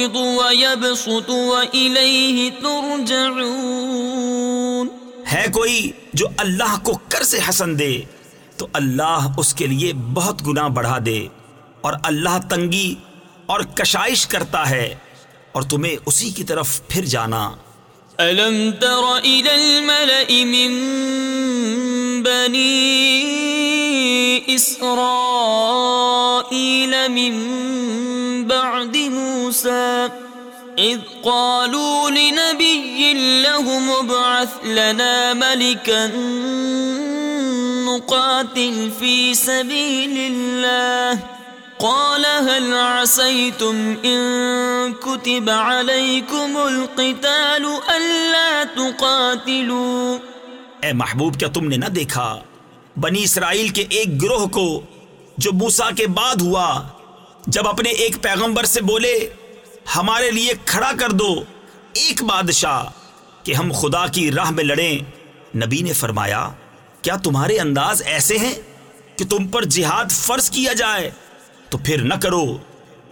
B: ہے کوئی جو اللہ کو کر سے حسن دے تو اللہ اس کے لیے بہت گناہ بڑھا دے اور اللہ تنگی اور کشائش کرتا ہے اور تمہیں اسی کی طرف پھر جانا
A: بعد موسى إذ قالوا لنبي لهم ابعث لنا ملكا نقاتل في سبيل الله قال هل عسيتم إن كتب عليكم القتال ألا تقاتلوا
B: اے محبوب کیا تم نے نہ دیکھا بنی اسرائیل کے ایک گروہ کو جو موسا کے بعد ہوا جب اپنے ایک پیغمبر سے بولے ہمارے لیے کھڑا کر دو ایک بادشاہ کہ ہم خدا کی راہ میں لڑیں نبی نے فرمایا کیا تمہارے انداز ایسے ہیں کہ تم پر جہاد فرض کیا جائے تو پھر نہ کرو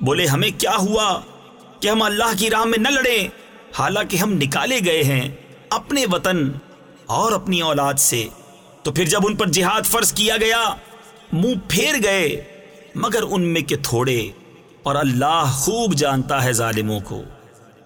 B: بولے ہمیں کیا ہوا کہ ہم اللہ کی راہ میں نہ لڑے حالانکہ ہم نکالے گئے ہیں اپنے وطن اور اپنی اولاد سے تو پھر جب ان پر جہاد فرض کیا گیا منہ پھیر گئے مگر ان میں کے تھوڑے اور اللہ خوب جانتا ہے ظالموں کو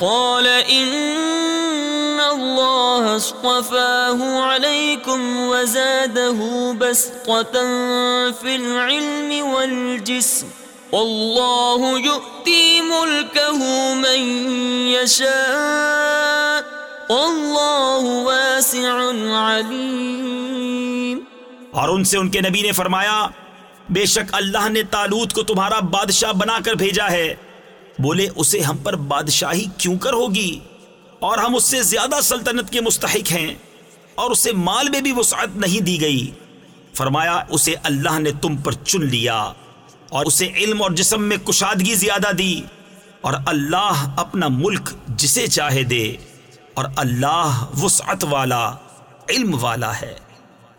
A: قال ان الله اصطفاه عليكم وزاده بسطة في العلم والجسم والله والله يؤتي ملكه من يشاء واسع عليم
B: اور ان سے ان کے نبی نے فرمایا بے شک اللہ نے تالوت کو تمہارا بادشاہ بنا کر بھیجا ہے بولے اسے ہم پر بادشاہی کیوں کر ہوگی اور ہم اس سے زیادہ سلطنت کے مستحق ہیں اور اسے مال میں بھی وسعت نہیں دی گئی فرمایا اسے اللہ نے تم پر چن لیا اور اسے علم اور جسم میں کشادگی زیادہ دی اور اللہ اپنا ملک جسے چاہے دے اور اللہ وسعت والا علم والا ہے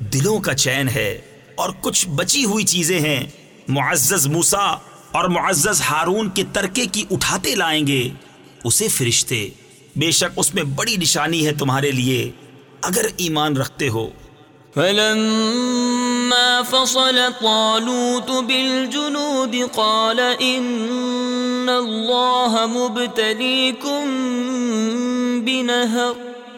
B: دلوں کا چین ہے اور کچھ بچی ہوئی چیزیں ہیں معزز موسا اور معزز ہارون کے ترکے کی اٹھاتے لائیں گے اسے فرشتے بے شک اس میں بڑی نشانی ہے تمہارے لیے اگر ایمان رکھتے ہو
A: فصل طالوت بالجنود قال ان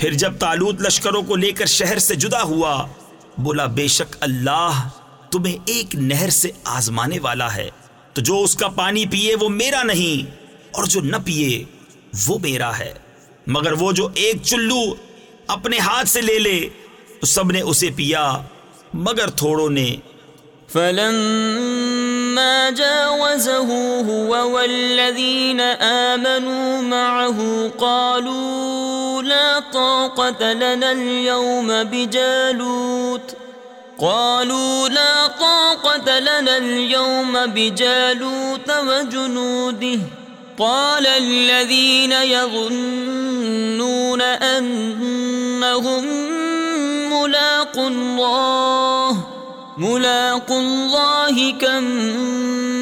B: پھر جب تالوت لشکروں کو لے کر شہر سے جدا ہوا بولا بے شک اللہ تمہیں ایک نہر سے آزمانے والا ہے تو جو اس کا پانی پیے وہ میرا نہیں اور جو نہ پیے وہ میرا ہے مگر وہ جو ایک چلو اپنے ہاتھ سے لے لے تو سب نے اسے پیا مگر تھوڑوں نے فلن جاوزه
A: هو والذين آمنوا معه قالوا لا طاقة لنا اليوم بجالوت قالوا لا طاقة لنا اليوم بجالوت وجنوده قال الذين يظنون أنهم ملاق الله ملاق اللہ کم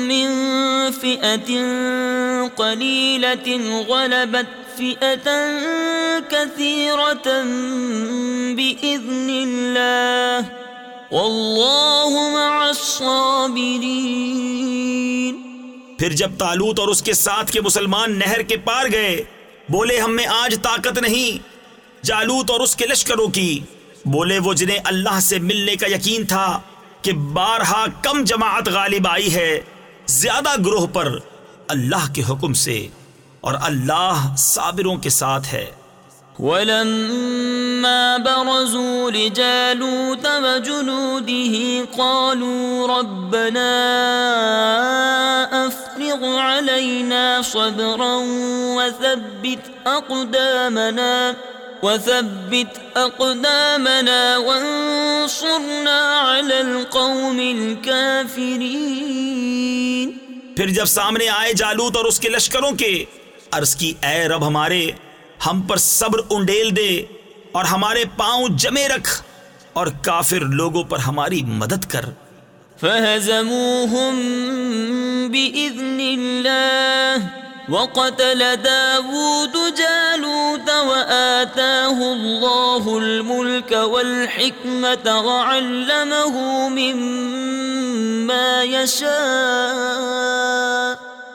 A: من فئت قلیلت غلبت فئت کثیرت بإذن اللہ
B: واللہ مع الصابرین پھر جب تالوت اور اس کے ساتھ کے مسلمان نہر کے پار گئے بولے ہم میں آج طاقت نہیں جالوت اور اس کے لشکروں کی بولے وہ جنہیں اللہ سے ملنے کا یقین تھا کہ بارہا کم جماعت غالب آئی ہے زیادہ گروہ پر اللہ کے حکم سے اور اللہ صابروں کے ساتھ ہے ولما برزوا لجالوت
A: وجنوده قالوا ربنا أفرغ علينا صبرا وثبت أقدامنا وثبت اقدامنا وانصرنا على القوم الكافرين
B: پھر جب سامنے آئے جالوت اور اس کے لشکروں کے عرض کی اے رب ہمارے ہم پر صبر انڈیل دے اور ہمارے پاؤں جمے رکھ اور کافر لوگوں پر ہماری مدد کر
A: فہزموہم بی اذن اللہ وقتل داود جالوت وآتاه الله الملك والحكمة وعلمه مما يشاء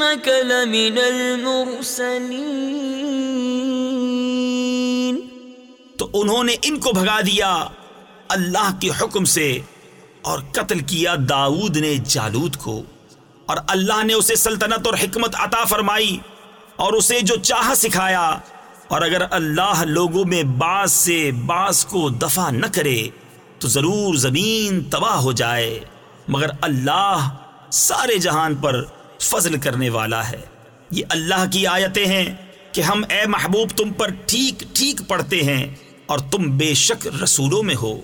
A: وَإِنَّكَ لَمِنَ الْمُرْسَلِينَ
B: تو انہوں نے ان کو بھگا دیا اللہ کے حکم سے اور قتل کیا داود نے جالود کو اور اللہ نے اسے سلطنت اور حکمت عطا فرمائی اور اسے جو چاہا سکھایا اور اگر اللہ لوگوں میں بعض سے بعض کو دفع نہ کرے تو ضرور زمین تباہ ہو جائے مگر اللہ سارے جہان پر فضل کرنے والا ہے یہ اللہ کی آیتیں ہیں کہ ہم اے محبوب تم پر ٹھیک ٹھیک پڑھتے ہیں اور تم بے شک رسولوں میں ہو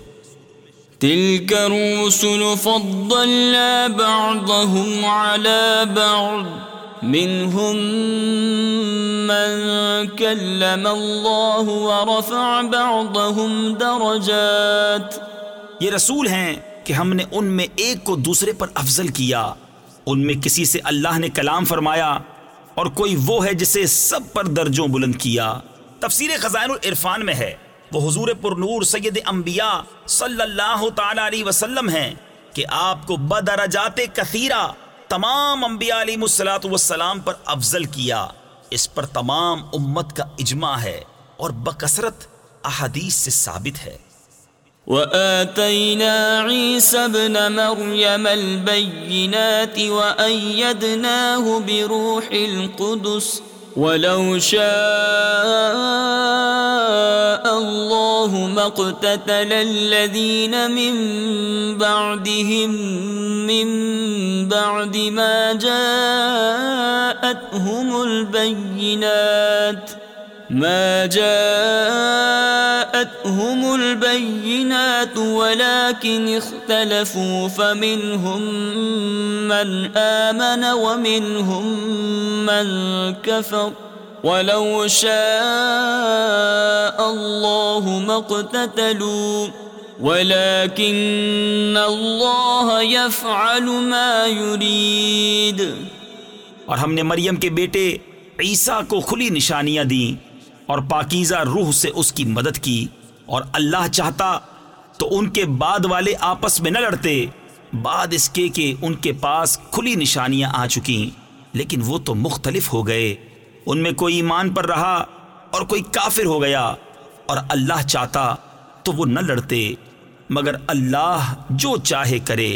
B: ورفع بعضهم درجات یہ رسول ہیں کہ ہم نے ان میں ایک کو دوسرے پر افضل کیا ان میں کسی سے اللہ نے کلام فرمایا اور کوئی وہ ہے جسے سب پر درجوں بلند کیا تفسیر خزائن العرفان میں ہے وہ حضور پر نور سید انبیاء صلی اللہ تعالی علیہ وسلم ہیں کہ آپ کو بدرجات کثیرہ تمام انبیاء علیہ السلاۃ وسلام پر افضل کیا اس پر تمام امت کا اجماع ہے اور بکثرت احادیث سے ثابت ہے
A: وآتينا عيسى بن مريم البينات وأيدناه بروح القدس ولو شاء الله مقتتل الذين من بعدهم من بعد ما جاءتهم البينات ما ما جاءتهم البينات ولكن ولكن اختلفوا فمنهم من من آمن ومنهم كفر ولو شاء الله
B: الله يفعل يريد اور ہم نے مریم کے بیٹے عیسیٰ کو کھلی نشانیاں دیں اور پاکیزہ روح سے اس کی مدد کی اور اللہ چاہتا تو ان کے بعد والے آپس میں نہ لڑتے بعد اس کے کہ ان کے پاس کھلی نشانیاں آ چکی لیکن وہ تو مختلف ہو گئے ان میں کوئی ایمان پر رہا اور کوئی کافر ہو گیا اور اللہ چاہتا تو وہ نہ لڑتے مگر اللہ جو چاہے کرے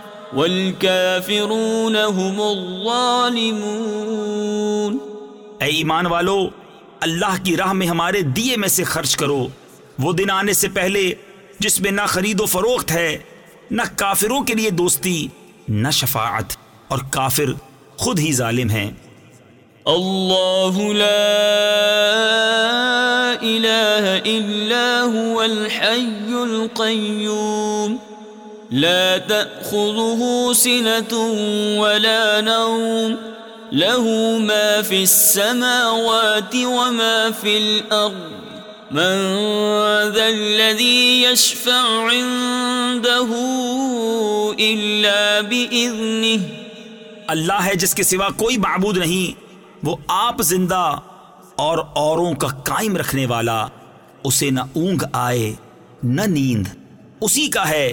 B: والکافرون الظالمون اے ایمان والو اللہ کی راہ میں ہمارے دیے میں سے خرچ کرو وہ دن آنے سے پہلے جس میں نہ خرید و فروخت ہے نہ کافروں کے لیے دوستی نہ شفاعت اور کافر خود ہی ظالم ہیں اللہ
A: لا الہ الا الحی القیوم لا تأخذه سنة ولا نوم له ما في في السماوات وما الأرض من ذا الذي
B: يشفع عنده إلا بإذنه اللہ ہے جس کے سوا کوئی معبود نہیں وہ آپ زندہ اور اوروں کا قائم رکھنے والا اسے نہ اونگ آئے نہ نیند اسی کا ہے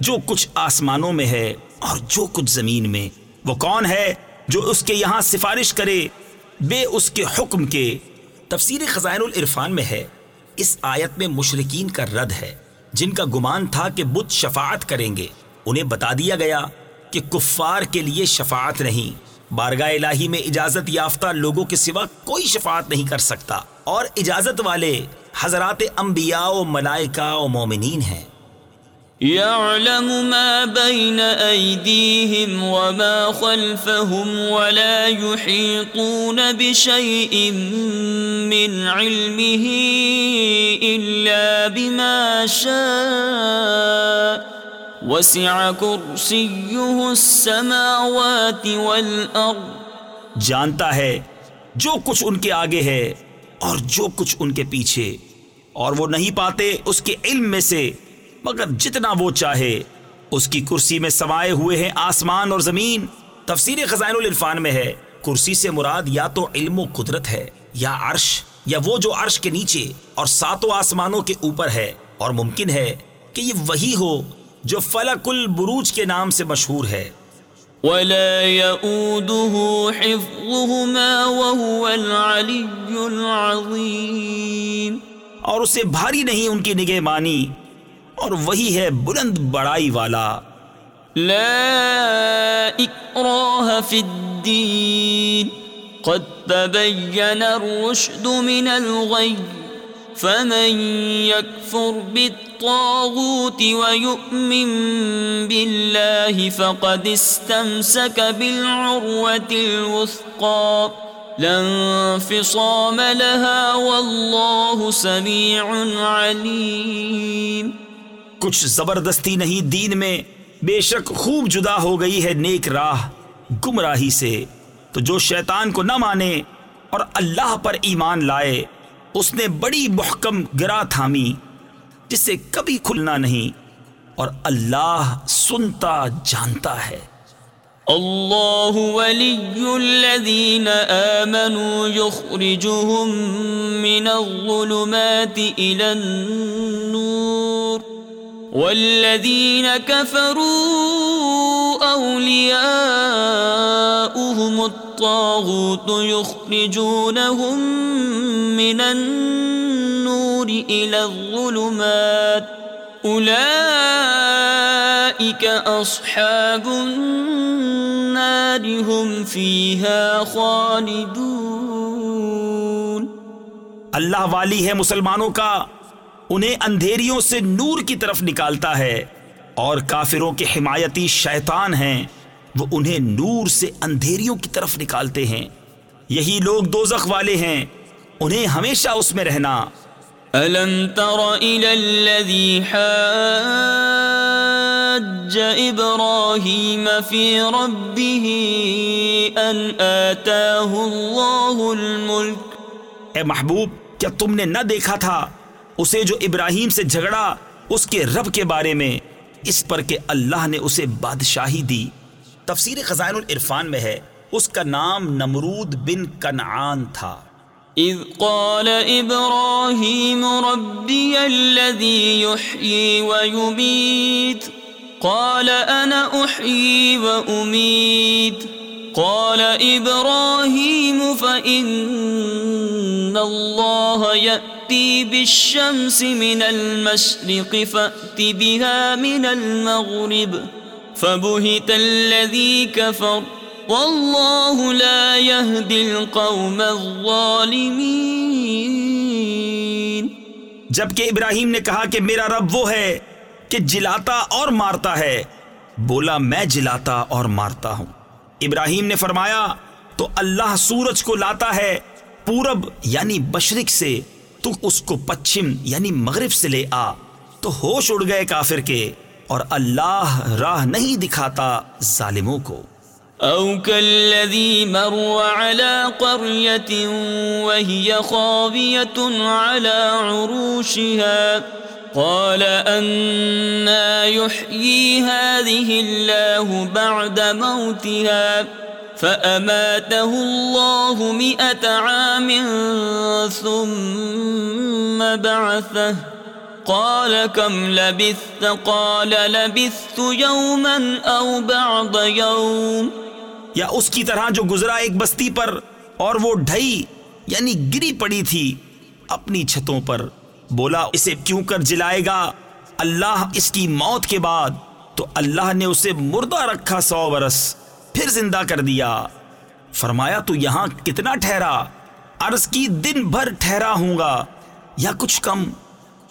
B: جو کچھ آسمانوں میں ہے اور جو کچھ زمین میں وہ کون ہے جو اس کے یہاں سفارش کرے بے اس کے حکم کے تفسیر خزائن العرفان میں ہے اس آیت میں مشرقین کا رد ہے جن کا گمان تھا کہ بت شفاعت کریں گے انہیں بتا دیا گیا کہ کفار کے لیے شفاعت نہیں بارگاہ الہی میں اجازت یافتہ لوگوں کے سوا کوئی شفاعت نہیں کر سکتا اور اجازت والے حضرات انبیاء و ملائکہ و مومنین ہیں
A: يعلم ما بين أيديهم وما خلفهم ولا يحيطون بشيء من علمه إلا بما شاء وسع كرسيه
B: السماوات والأرض جانتا ہے جو کچھ ان کے آگے ہے اور جو کچھ ان کے پیچھے اور وہ نہیں پاتے اس کے علم میں سے مگر جتنا وہ چاہے اس کی کرسی میں سمائے ہوئے ہیں آسمان اور زمین تفسیر خزائن الرفان میں ہے کرسی سے مراد یا تو علم و قدرت ہے یا عرش یا وہ جو عرش کے نیچے اور ساتوں آسمانوں کے اوپر ہے اور ممکن ہے کہ یہ وہی ہو جو فلک البروج کے نام سے مشہور ہے ولا يؤوده حفظهما وهو العلي العظيم اور اسے بھاری نہیں ان کی نگہ مانی اور وہی ہے بلند بڑائی والا لا اکراہ فی الدین قد تبین
A: الرشد من الغی فمن يكفر بالطاغوت ويؤمن بالله فقد استمسك بالعروة الوثقى
B: لها والله سميع عليم کچھ زبردستی نہیں دین میں بے شک خوب جدا ہو گئی ہے نیک راہ گمراہی سے تو جو شیطان کو نہ مانے اور اللہ پر ایمان لائے اس نے بڑی محکم گرا تھامی جسے کبھی کھلنا نہیں اور اللہ سنتا جانتا ہے
A: اللہ
B: ولی الذین آمنوا
A: من الظلمات الى النور والذین كفروا اولیاؤہم الطاغوت یخرجونہم من النور الى الظلمات اولئك اصحاب
B: النار هم فيها خالدون اللہ والی ہے مسلمانوں کا انہیں اندھیریوں سے نور کی طرف نکالتا ہے اور کافروں کے حمایتی شیطان ہیں وہ انہیں نور سے اندھیریوں کی طرف نکالتے ہیں یہی لوگ دوزخ والے ہیں انہیں ہمیشہ اس میں رہنا أَلَمْ تَرَ إِلَى الَّذِي
A: حَاجَّ إِبْرَاهِيمَ فِي
B: رَبِّهِ أَنْ آتَاهُ اللَّهُ الْمُلْكَ اے محبوب کیا تم نے نہ دیکھا تھا اسے جو ابراہیم سے جھگڑا اس کے رب کے بارے میں اس پر کہ اللہ نے اسے بادشاہی دی تفسیر خزائن العرفان میں ہے اس کا نام نمرود بن کنعان تھا اذ قال ابراہیم ربی الذی
A: یحیی ویمیت قال انا احیی و امیت قال ابراہیم فإن اللہ یأت فأتي بالشمس من المشرق فأتي بها من المغرب فبهت الذي كفر والله لا يهدي القوم الظالمين
B: جبکہ ابراہیم نے کہا کہ میرا رب وہ ہے کہ جلاتا اور مارتا ہے بولا میں جلاتا اور مارتا ہوں ابراہیم نے فرمایا تو اللہ سورج کو لاتا ہے پورب یعنی بشرک سے تو اس کو پچھم یعنی مغرب سے لے آ تو ہوش اڑ گئے کافر کے اور اللہ راہ نہیں دکھاتا ظالموں کو
A: او مر على على قرية وهي خاوية عروشها قال يحيي هذه الله بعد موتها فأماته الله مئة عام ثم بعثه قال قال
B: كم لبثت لبثت يوما أو بعض يوم یا اس کی طرح جو گزرا ایک بستی پر اور وہ ڈھائی یعنی گری پڑی تھی اپنی چھتوں پر بولا اسے کیوں کر جلائے گا اللہ اس کی موت کے بعد تو اللہ نے اسے مردہ رکھا سو برس پھر زندہ کر دیا فرمایا تو یہاں کتنا ٹھہرا عرض کی دن بھر ٹھہرا ہوں گا یا کچھ کم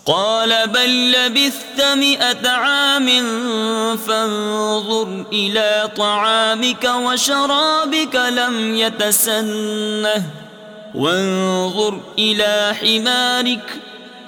B: قال بل
A: لبثت مئة عام فانظر إلى طعامك وشرابك لم يتسنه وانظر إلى حمارك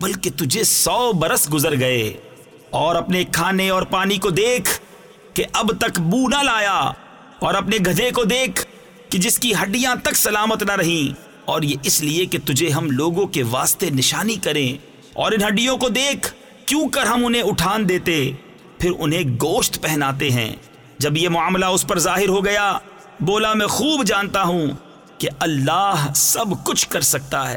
B: بلکہ تجھے سو برس گزر گئے اور اپنے کھانے اور پانی کو دیکھ کہ اب تک بو نہ لایا اور اپنے گدھے کو دیکھ کہ جس کی ہڈیاں تک سلامت نہ رہیں اور یہ اس لیے کہ تجھے ہم لوگوں کے واسطے نشانی کریں اور ان ہڈیوں کو دیکھ کیوں کر ہم انہیں اٹھان دیتے پھر انہیں گوشت پہناتے ہیں جب یہ معاملہ اس پر ظاہر ہو گیا بولا میں خوب جانتا ہوں کہ اللہ سب کچھ کر سکتا ہے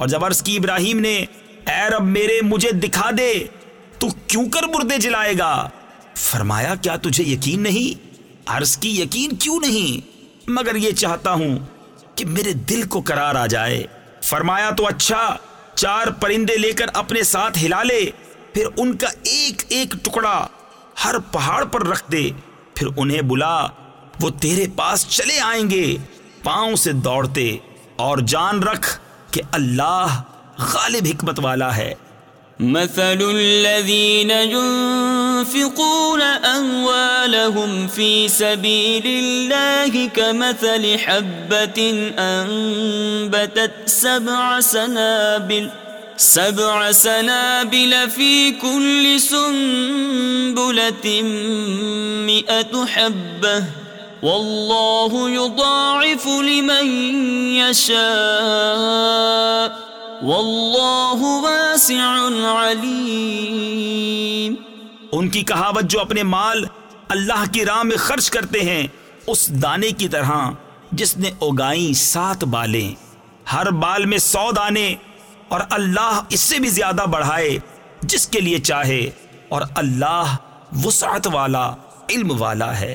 B: اور جب عرض کی ابراہیم نے اے رب میرے مجھے دکھا دے تو کیوں کر مردے جلائے گا فرمایا کیا تجھے یقین نہیں عرض کی یقین کیوں نہیں مگر یہ چاہتا ہوں کہ میرے دل کو قرار آ جائے فرمایا تو اچھا چار پرندے لے کر اپنے ساتھ ہلا لے پھر ان کا ایک ایک ٹکڑا ہر پہاڑ پر رکھ دے پھر انہیں بلا وہ تیرے پاس چلے آئیں گے پاؤں سے دوڑتے اور جان رکھ کہ اللہ غالب حکمت والا ہے مثل الذين
A: ينفقون أموالهم في سبيل الله كمثل حبة أنبتت سبع سبع سنابل سنابل في كل سنبلة مئة حبة واسع
B: علیم ان کی کہاوت جو اپنے مال اللہ کی راہ میں خرچ کرتے ہیں اس دانے کی طرح جس نے اگائیں سات بالیں ہر بال میں سو دانے اور اللہ اس سے بھی زیادہ بڑھائے جس کے لیے چاہے اور اللہ وسعت والا علم والا ہے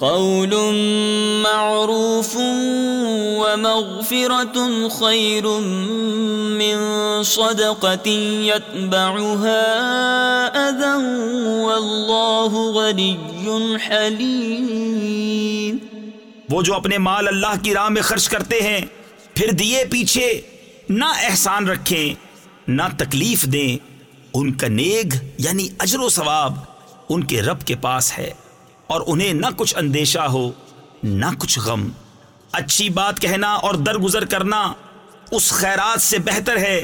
A: قول معروف ومغفرت خیر من صدقت یتبعها اذا واللہ
B: غلی حلیم وہ جو اپنے مال اللہ کی راہ میں خرچ کرتے ہیں پھر دیئے پیچھے نہ احسان رکھیں نہ تکلیف دیں ان کا نیگ یعنی اجر و ثواب ان کے رب کے پاس ہے اور انہیں نہ کچھ اندیشہ ہو نہ کچھ غم اچھی بات کہنا اور درگزر کرنا اس خیرات سے بہتر ہے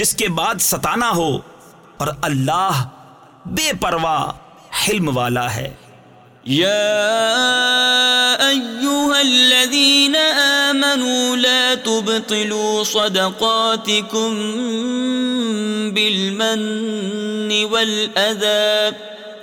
B: جس کے بعد ستانا ہو اور اللہ بے پرواہ حلم والا ہے يا أيها الذين
A: آمنوا لا تبطلوا صدقاتكم بالمن والأذاب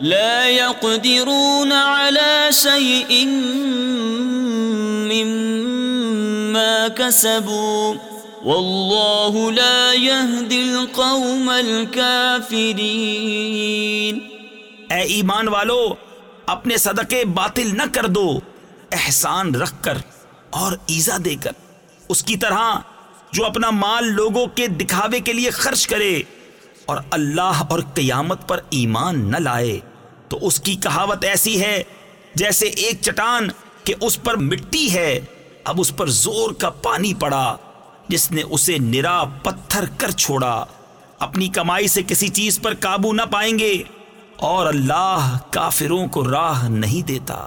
A: لا يقدرون على شيء مما كسبوا والله لا
B: يهدي القوم الكافرين اے ایمان والو اپنے صدقے باطل نہ کر دو احسان رکھ کر اور ایزا دے کر اس کی طرح جو اپنا مال لوگوں کے دکھاوے کے لیے خرچ کرے اور اللہ اور قیامت پر ایمان نہ لائے تو اس کی کہاوت ایسی ہے جیسے ایک چٹان کہ اس پر مٹی ہے اب اس پر زور کا پانی پڑا جس نے اسے نرا پتھر کر چھوڑا اپنی کمائی سے کسی چیز پر قابو نہ پائیں گے اور اللہ کافروں کو راہ نہیں دیتا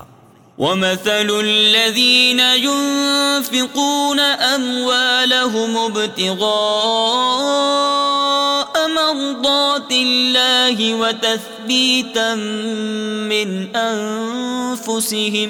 B: ومثل الذين
A: ينفقون أموالهم ابتغاء مرضات الله وتثبيتا من أنفسهم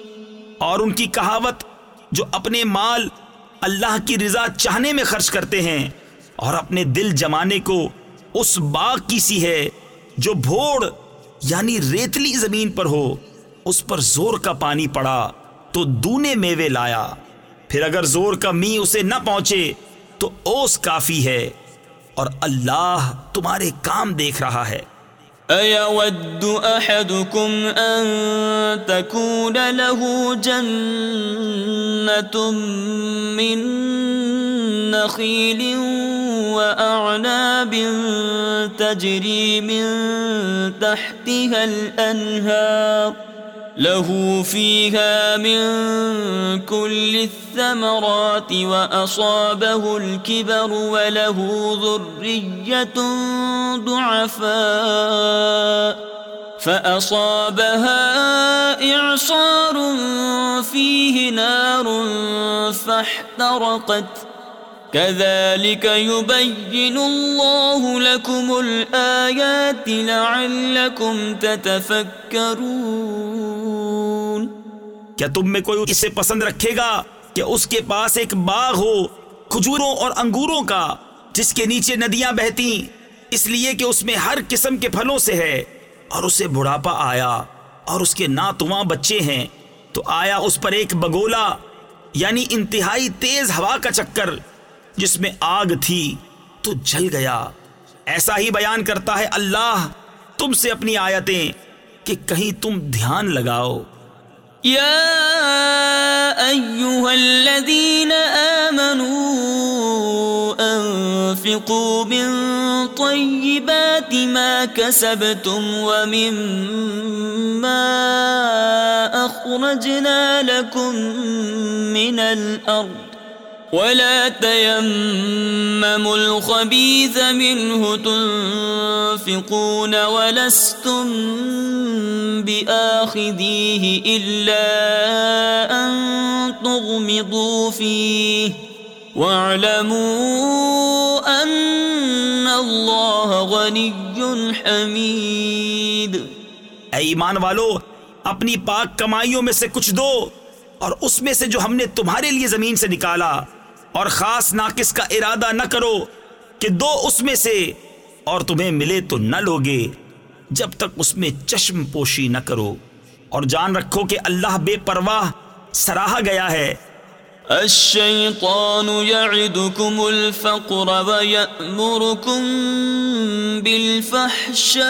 B: اور ان کی کہاوت جو اپنے مال اللہ کی رضا چاہنے میں خرچ کرتے ہیں اور اپنے دل جمانے کو اس باغ کی سی ہے جو بھوڑ یعنی ریتلی زمین پر ہو اس پر زور کا پانی پڑا تو دونے میوے لایا پھر اگر زور کا می اسے نہ پہنچے تو اوس کافی ہے اور اللہ تمہارے کام دیکھ رہا ہے أَحَدُكُمْ
A: أَن تَكُونَ لَهُ جَنَّةٌ مِّن نَخِيلٍ وَأَعْنَابٍ تَجْرِي مِن تَحْتِهَا ان وَأَصَابَهُ الْكِبَرُ وَلَهُ ذُرِّيَّةٌ لہو فأصابها إعصار فيه نار فاحترقت كذلك يبين الله لكم الآيات لعلكم تتفكرون
B: کیا تم میں کوئی اسے پسند رکھے گا کہ اس کے پاس ایک باغ ہو کھجوروں اور انگوروں کا جس کے نیچے ندیاں بہتی اس لیے کہ اس میں ہر قسم کے پھلوں سے ہے اور اسے بڑھاپا آیا اور اس کے ناتواں بچے ہیں تو آیا اس پر ایک بگولا یعنی انتہائی تیز ہوا کا چکر جس میں آگ تھی تو جل گیا ایسا ہی بیان کرتا ہے اللہ تم سے اپنی آیتیں کہ کہیں تم دھیان لگاؤ یا
A: منو اخرجنا لکم من الارض ولا تيمموا الخبيث منه تنفقون ولستم بآخذيه إلا أن أن تغمضوا فيه واعلموا
B: الله غني حميد ایمان والو اپنی پاک کمائیوں میں سے کچھ دو اور اس میں سے جو ہم نے تمہارے لیے زمین سے نکالا اور خاص ناقص کا ارادہ نہ کرو کہ دو اس میں سے اور تمہیں ملے تو نہ لوگے جب تک اس میں چشم پوشی نہ کرو اور جان رکھو کہ اللہ بے پرواہ سراہا گیا ہے الشیطان یعدکم الفقر
A: بالفحشاء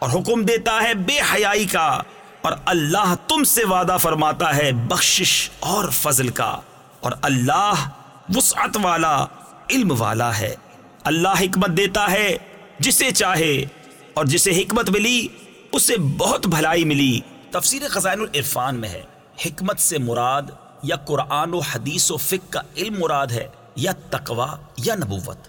B: اور حکم دیتا ہے بے حیائی کا اور اللہ تم سے وعدہ فرماتا ہے بخشش اور فضل کا اور اللہ وسعت والا علم والا ہے اللہ حکمت دیتا ہے جسے چاہے اور جسے حکمت ملی اسے بہت بھلائی ملی تفسیر خزائن العرفان میں ہے حکمت سے مراد یا قرآن و حدیث و فک کا علم مراد ہے یا تقوی یا نبوت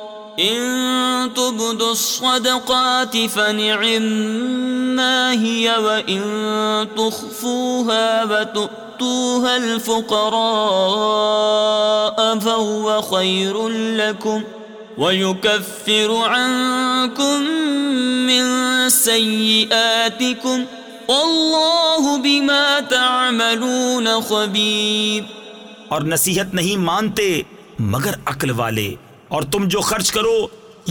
A: ان تبدوا الصدقات فنعم هي وان تخفوها وتؤتوها الفقراء فهو خير لكم ويكفر عنكم من سيئاتكم والله بما
B: تعملون خبير اور نصیحت نہیں مانتے مگر عقل والے اور تم جو خرچ کرو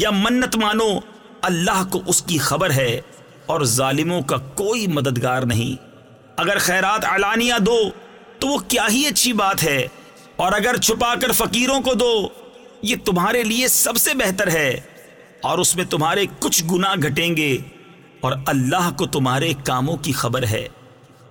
B: یا منت مانو اللہ کو اس کی خبر ہے اور ظالموں کا کوئی مددگار نہیں اگر خیرات اعلانیہ دو تو وہ کیا ہی اچھی بات ہے اور اگر چھپا کر فقیروں کو دو یہ تمہارے لیے سب سے بہتر ہے اور اس میں تمہارے کچھ گنا گھٹیں گے اور اللہ کو تمہارے کاموں کی خبر ہے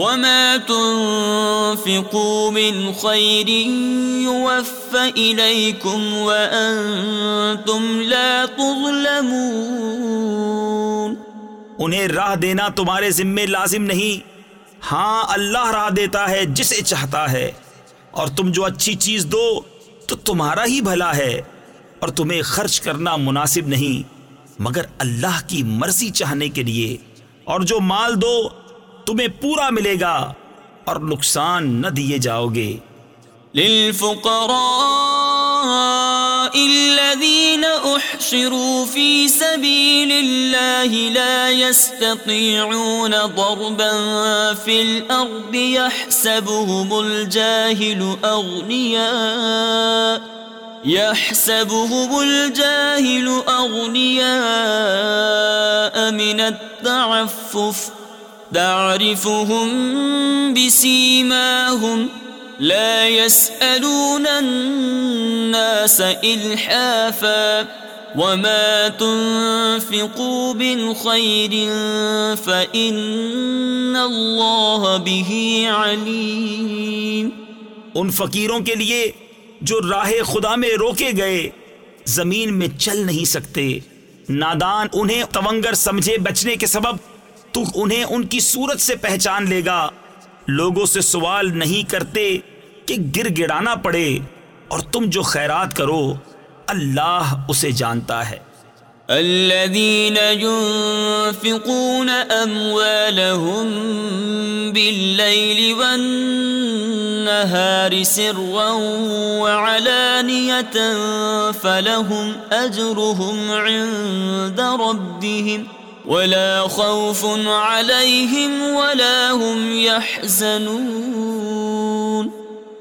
A: انہیں
B: راہ دینا تمہارے ذمے لازم نہیں ہاں اللہ راہ دیتا ہے جسے چاہتا ہے اور تم جو اچھی چیز دو تو تمہارا ہی بھلا ہے اور تمہیں خرچ کرنا مناسب نہیں مگر اللہ کی مرضی چاہنے کے لیے اور جو مال دو تمہیں پورا ملے گا اور نقصان نہ دیے جاؤ گے للفقراء
A: الذين احشروا في سبيل الله لا يستطيعون ضربا في الارض يحسبهم الجاهل یا يحسبهم الجاهل الجہل من التعفف تعرفهم بسيماهم لا يسألون الناس إلحافا وما تنفقوا من خير فإن الله به
B: عليم ان فقیروں کے لیے جو راہ خدا میں روکے گئے زمین میں چل نہیں سکتے نادان انہیں تونگر سمجھے بچنے کے سبب تو انہیں ان کی صورت سے پہچان لے گا لوگوں سے سوال نہیں کرتے کہ گر گڑانا پڑے اور تم جو خیرات کرو اللہ اسے جانتا ہے الذين ينفقون أموالهم بالليل
A: والنهار سرا وعلانية فلهم أجرهم عند ربهم ولا ولا خوف عليهم هم يحزنون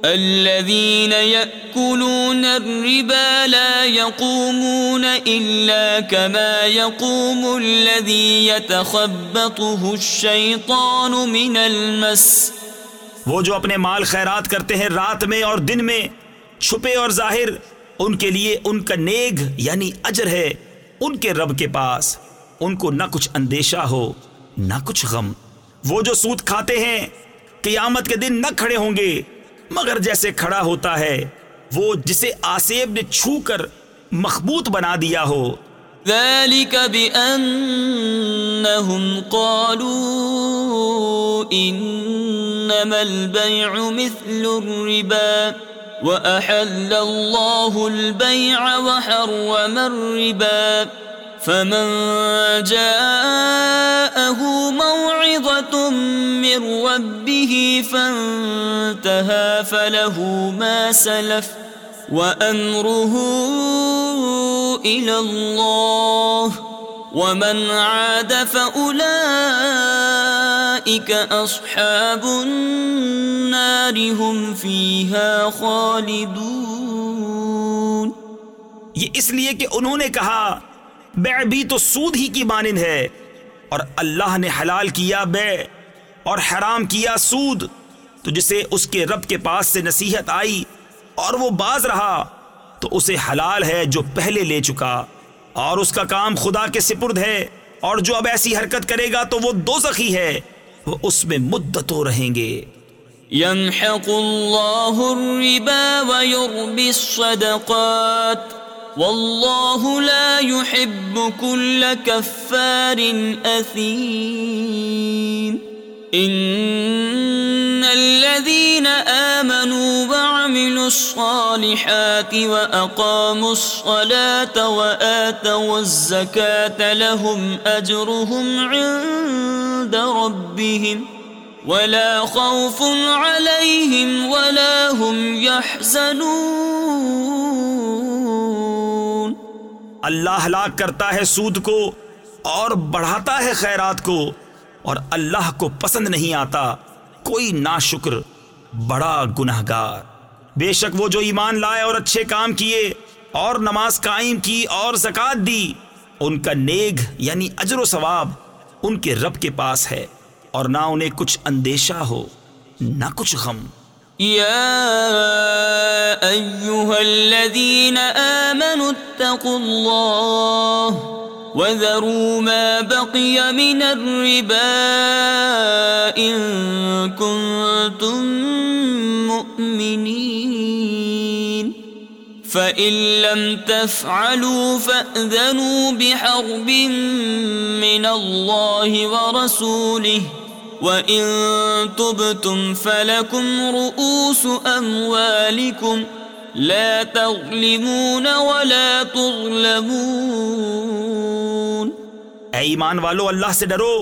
A: الذين يأكلون الربا لا يقومون إلا كما يقوم
B: الذي يتخبطه الشيطان من المس وہ جو اپنے مال خیرات کرتے ہیں رات میں اور دن میں چھپے اور ظاہر ان کے لیے ان کا نیگ یعنی اجر ہے ان کے رب کے پاس ان کو نہ کچھ اندیشہ ہو نہ کچھ غم وہ جو سود کھاتے ہیں قیامت کے دن نہ کھڑے ہوں گے مگر جیسے کھڑا ہوتا ہے وہ جسے آسیب نے چھو کر مخبوط بنا دیا ہو
A: ذلك بأنهم قالوا إنما البيع مثل الربا وأحل الله البيع وحرم الربا فمن جاءه موعظة من ربه فانتهى فله ما سلف وأمره إلى الله ومن عاد فأولئك أصحاب النار هم فيها خالدون
B: یہ اس لیے کہ انہوں نے کہا بے بھی تو سود ہی کی مانند ہے اور اللہ نے حلال کیا بے اور حرام کیا سود تو جسے اس کے رب کے پاس سے نصیحت آئی اور وہ باز رہا تو اسے حلال ہے جو پہلے لے چکا اور اس کا کام خدا کے سپرد ہے اور جو اب ایسی حرکت کرے گا تو وہ دو سخی ہے وہ اس میں مدتوں رہیں گے
A: واللہ لا يحب كل كفار اثیم ان الذين آمنوا وعملوا الصالحات واقاموا الصلاة واتوا الزكاة لهم اجرهم عند ربهم ولا ولا خوف عليهم هم يحزنون
B: اللہ کرتا ہے سود کو اور بڑھاتا ہے خیرات کو اور اللہ کو پسند نہیں آتا کوئی ناشکر بڑا گناہ گار بے شک وہ جو ایمان لائے اور اچھے کام کیے اور نماز قائم کی اور زکوٰۃ دی ان کا نیگ یعنی اجر و ثواب ان کے رب کے پاس ہے اور نہ انہیں کچھ اندیشہ ہو نہ کچھ غم
A: یا ایوہا الذین آمنوا اتقوا اللہ وذروا ما بقی من الربا ان کنتم مؤمنین فَإِن لَّمْ تَفْعَلُوا فَأْذَنُوا بِحَرْبٍ مِّنَ اللَّهِ وَرَسُولِهِ وَإِن تُبْتُمْ فَلَكُمْ رُؤُوسُ أَمْوَالِكُمْ لَا
B: وَلَا اے ایمان والو اللہ سے ڈرو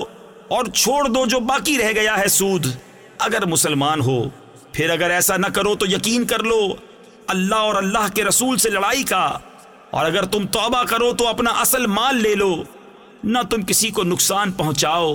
B: اور چھوڑ دو جو باقی رہ گیا ہے سود اگر مسلمان ہو پھر اگر ایسا نہ کرو تو یقین کر لو اللہ اور اللہ کے رسول سے لڑائی کا اور اگر تم توبہ کرو تو اپنا اصل مال لے لو نہ تم کسی کو نقصان پہنچاؤ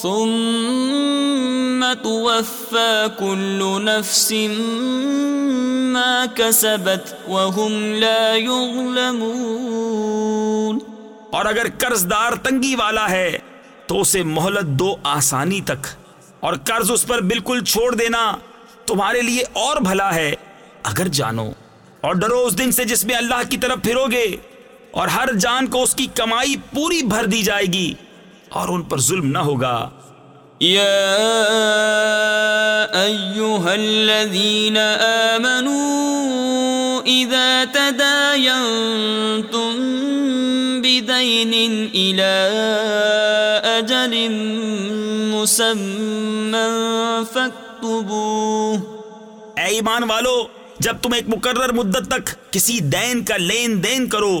A: ثم توفى كل نفس ما كسبت
B: وهم لا يظلمون اور اگر قرض دار تنگی والا ہے تو اسے مہلت دو آسانی تک اور قرض اس پر بالکل چھوڑ دینا تمہارے لیے اور بھلا ہے اگر جانو اور ڈرو اس دن سے جس میں اللہ کی طرف پھرو گے اور ہر جان کو اس کی کمائی پوری بھر دی جائے گی اور ان پر ظلم نہ ہوگا
A: آمنوا اجل مسمى
B: تم اے ایمان والو جب تم ایک مقرر مدت تک کسی دین کا لین دین کرو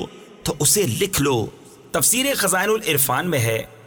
B: تو اسے لکھ لو تفسیر خزائن العرفان میں ہے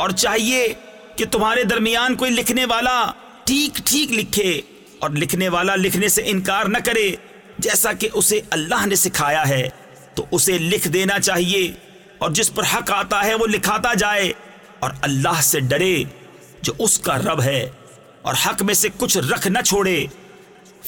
B: اور چاہیے کہ تمہارے درمیان کوئی لکھنے والا ٹھیک ٹھیک لکھے اور لکھنے والا لکھنے سے انکار نہ کرے جیسا کہ اسے اللہ نے سکھایا ہے تو اسے لکھ دینا چاہیے اور جس پر حق آتا ہے وہ لکھاتا جائے اور اللہ سے ڈرے جو اس کا رب ہے اور حق میں سے کچھ رکھ نہ چھوڑے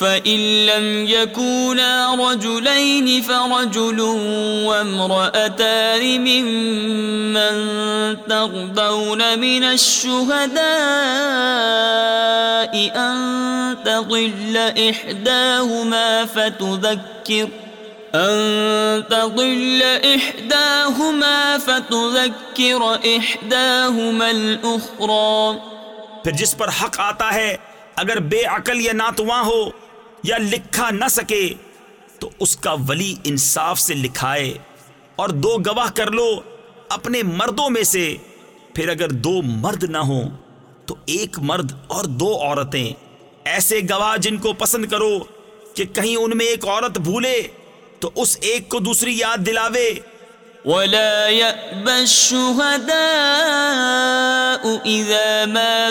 A: فَإِن لَّمْ يَكُونَا رَجُلَيْنِ فَرَجُلٌ وَامْرَأَتَانِ مِمَّن تَرْضَوْنَ مِنَ الشُّهَدَاءِ أَن تَضِلَّ إِحْدَاهُمَا فَتُذَكِّرَ أن تضل إحداهما
B: فتذكر إحداهما الأخرى پھر جس پر حق آتا ہے اگر بے عقل یا ناتواں ہو یا لکھا نہ سکے تو اس کا ولی انصاف سے لکھائے اور دو گواہ کر لو اپنے مردوں میں سے پھر اگر دو مرد نہ ہوں تو ایک مرد اور دو عورتیں ایسے گواہ جن کو پسند کرو کہ کہیں ان میں ایک عورت بھولے تو اس ایک کو دوسری یاد دلاوے ولا
A: الشهداء إذا ما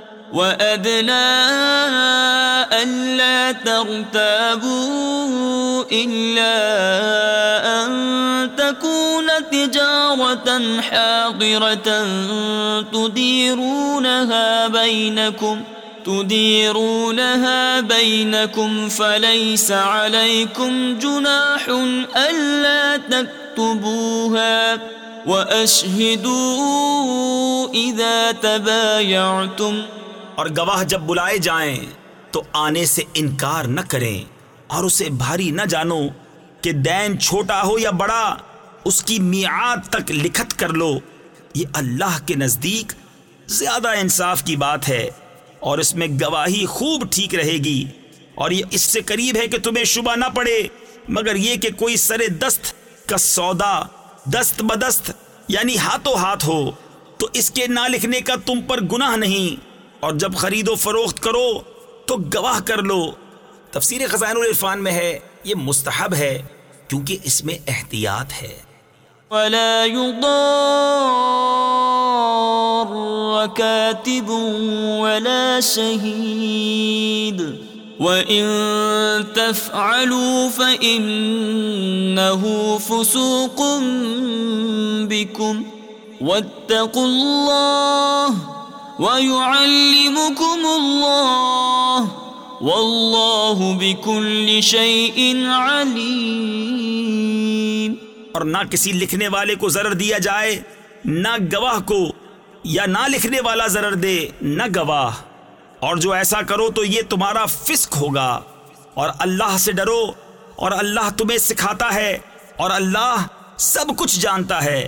A: وَأَدْنَا أَلَّا تَرْتَابُوا إِلَّا أَن تَكُونَ تِجَارَةً حَاضِرَةً تُدِيرُونَهَا بَيْنَكُمْ تديرونها بينكم فليس عليكم جناح ألا تكتبوها
B: وأشهدوا إذا تبايعتم اور گواہ جب بلائے جائیں تو آنے سے انکار نہ کریں اور اسے بھاری نہ جانو کہ دین چھوٹا ہو یا بڑا اس کی میعاد تک لکھت کر لو یہ اللہ کے نزدیک زیادہ انصاف کی بات ہے اور اس میں گواہی خوب ٹھیک رہے گی اور یہ اس سے قریب ہے کہ تمہیں شبہ نہ پڑے مگر یہ کہ کوئی سرے دست کا سودا دست بدست یعنی ہاتھوں ہاتھ ہو تو اس کے نہ لکھنے کا تم پر گناہ نہیں اور جب خرید و فروخت کرو تو گواہ کر لو تفسیر خزان العرفان میں ہے یہ مستحب ہے کیونکہ اس میں احتیاط ہے ولا يضار كاتب ولا
A: شهيد وإن تفعلوا فإنه فسوق بكم واتقوا الله اور
B: نہ کسی لکھنے والے کو ضرر دیا جائے نہ گواہ کو یا نہ لکھنے والا ضرر دے نہ گواہ اور جو ایسا کرو تو یہ تمہارا فسق ہوگا اور اللہ سے ڈرو اور اللہ تمہیں سکھاتا ہے اور اللہ سب کچھ جانتا ہے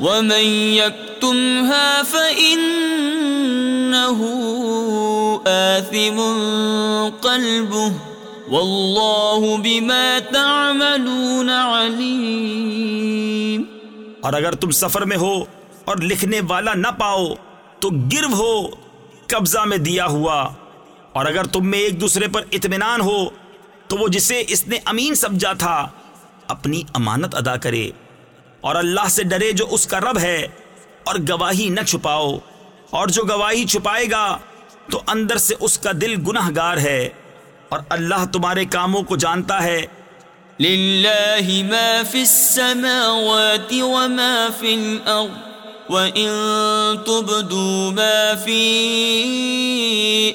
A: اور اگر
B: تم سفر میں ہو اور لکھنے والا نہ پاؤ تو گرو ہو قبضہ میں دیا ہوا اور اگر تم میں ایک دوسرے پر اطمینان ہو تو وہ جسے اس نے امین سمجھا تھا اپنی امانت ادا کرے اور اللہ سے ڈرے جو اس کا رب ہے اور گواہی نہ چھپاؤ اور جو گواہی چھپائے گا تو اندر سے اس کا دل گناہ گار ہے اور اللہ تمہارے کاموں کو جانتا ہے للہ ما فی
A: السماوات وما فی الارض وَإِن تُبْدُوا مَا فِي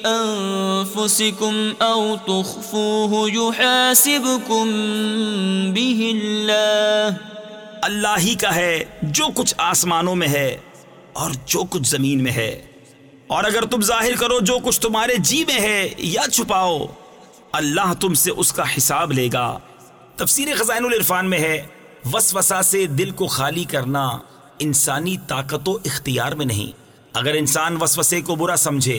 A: أَنفُسِكُمْ أَوْ
B: تُخْفُوهُ يُحَاسِبْكُم بِهِ اللَّهِ اللہ ہی کا ہے جو کچھ آسمانوں میں ہے اور جو کچھ زمین میں ہے اور اگر تم ظاہر کرو جو کچھ تمہارے جی میں ہے یا چھپاؤ اللہ تم سے اس کا حساب لے گا تفسیر خزائن العرفان میں ہے وسوسہ سے دل کو خالی کرنا انسانی طاقت و اختیار میں نہیں اگر انسان وسوسے کو برا سمجھے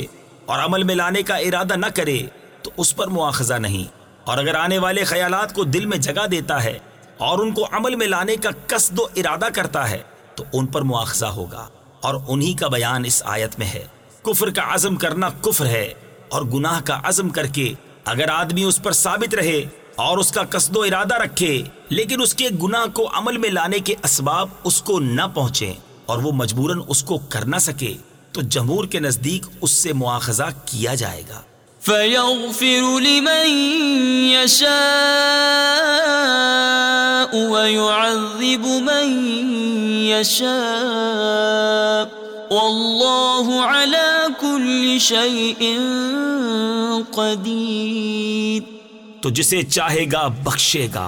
B: اور عمل میں لانے کا ارادہ نہ کرے تو اس پر مواخذہ نہیں اور اگر آنے والے خیالات کو دل میں جگہ دیتا ہے اور ان کو عمل میں لانے کا قصد و ارادہ کرتا ہے تو ان پر مواخذہ ہوگا اور انہی کا بیان اس آیت میں ہے کفر کا عزم کرنا کفر ہے اور گناہ کا عزم کر کے اگر آدمی اس پر ثابت رہے اور اس کا قصد و ارادہ رکھے لیکن اس کے گناہ کو عمل میں لانے کے اسباب اس کو نہ پہنچے اور وہ مجبوراً اس کو کر نہ سکے تو جمہور کے نزدیک اس سے مواخذہ کیا جائے گا
A: فَيَغْفِرُ لِمَنْ يَشَاءُ وَيُعَذِّبُ مَنْ يَشَاءُ وَاللَّهُ عَلَى كُلِّ شَيْءٍ قَدِيرٌ
B: تو جسے چاہے گا بخشے گا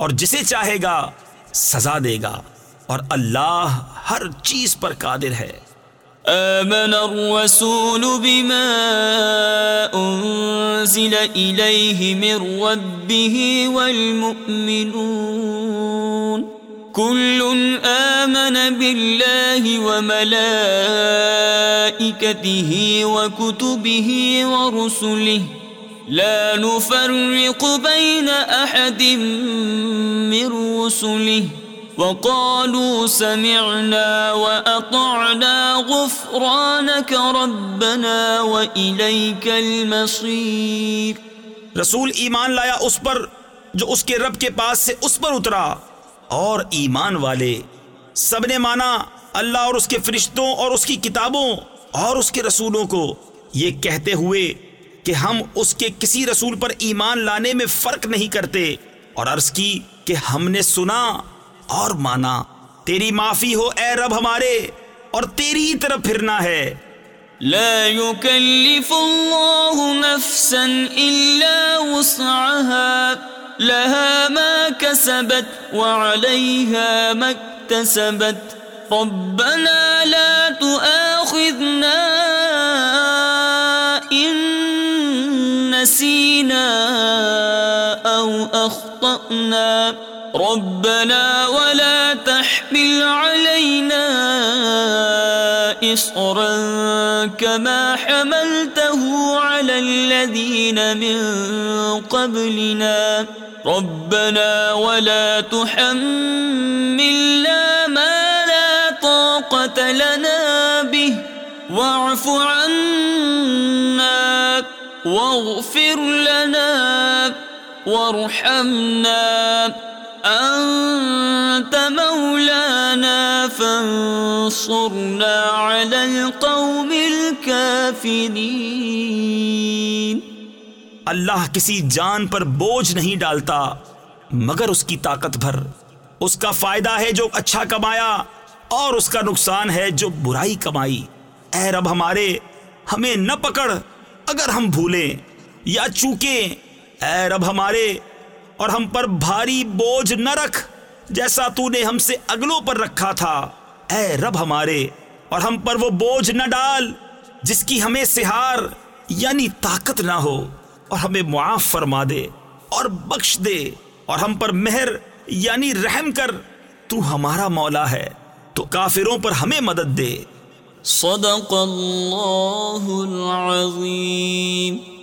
B: اور جسے چاہے گا سزا دے گا اور اللہ ہر چیز پر قادر ہے آمن الرسول بما انزل
A: الیہ من ربه والمؤمنون كل آمن بالله وملائكته وكتبه ورسله لا نفرق بين أحد من رسله وقالوا سمعنا وأطعنا
B: غفرانك ربنا وإليك المصير رسول ایمان لایا اس پر جو اس کے رب کے پاس سے اس پر اترا اور ایمان والے سب نے مانا اللہ اور اس کے فرشتوں اور اس کی کتابوں اور اس کے رسولوں کو یہ کہتے ہوئے کہ ہم اس کے کسی رسول پر ایمان لانے میں فرق نہیں کرتے اور عرض کی کہ ہم نے سنا اور مانا تیری معافی ہو اے رب ہمارے اور تیری طرف پھرنا ہے لا لا يكلف الله نفسا
A: وسعها لها ما ما كسبت وعليها اكتسبت ربنا نسينا او نب ربنا ولا تحمل علينا اصرا كما حملته على الذين من قبلنا ربنا ولا تحملنا ما لا طاقة لنا به واعف عنا واغفر لنا وارحمنا انت مولانا فانصرنا على
B: القوم
A: الكافرين
B: اللہ کسی جان پر بوجھ نہیں ڈالتا مگر اس کی طاقت بھر اس کا فائدہ ہے جو اچھا کمایا اور اس کا نقصان ہے جو برائی کمائی اے رب ہمارے ہمیں نہ پکڑ اگر ہم بھولیں یا چوکیں اے رب ہمارے اور ہم پر بھاری بوجھ نہ رکھ جیسا تو نے ہم سے اگلوں پر رکھا تھا اے رب ہمارے اور ہم پر وہ بوجھ نہ ڈال جس کی ہمیں سہار یعنی طاقت نہ ہو اور ہمیں معاف فرما دے اور بخش دے اور ہم پر مہر یعنی رحم کر تو ہمارا مولا ہے تو کافروں پر ہمیں مدد دے صدق اللہ العظیم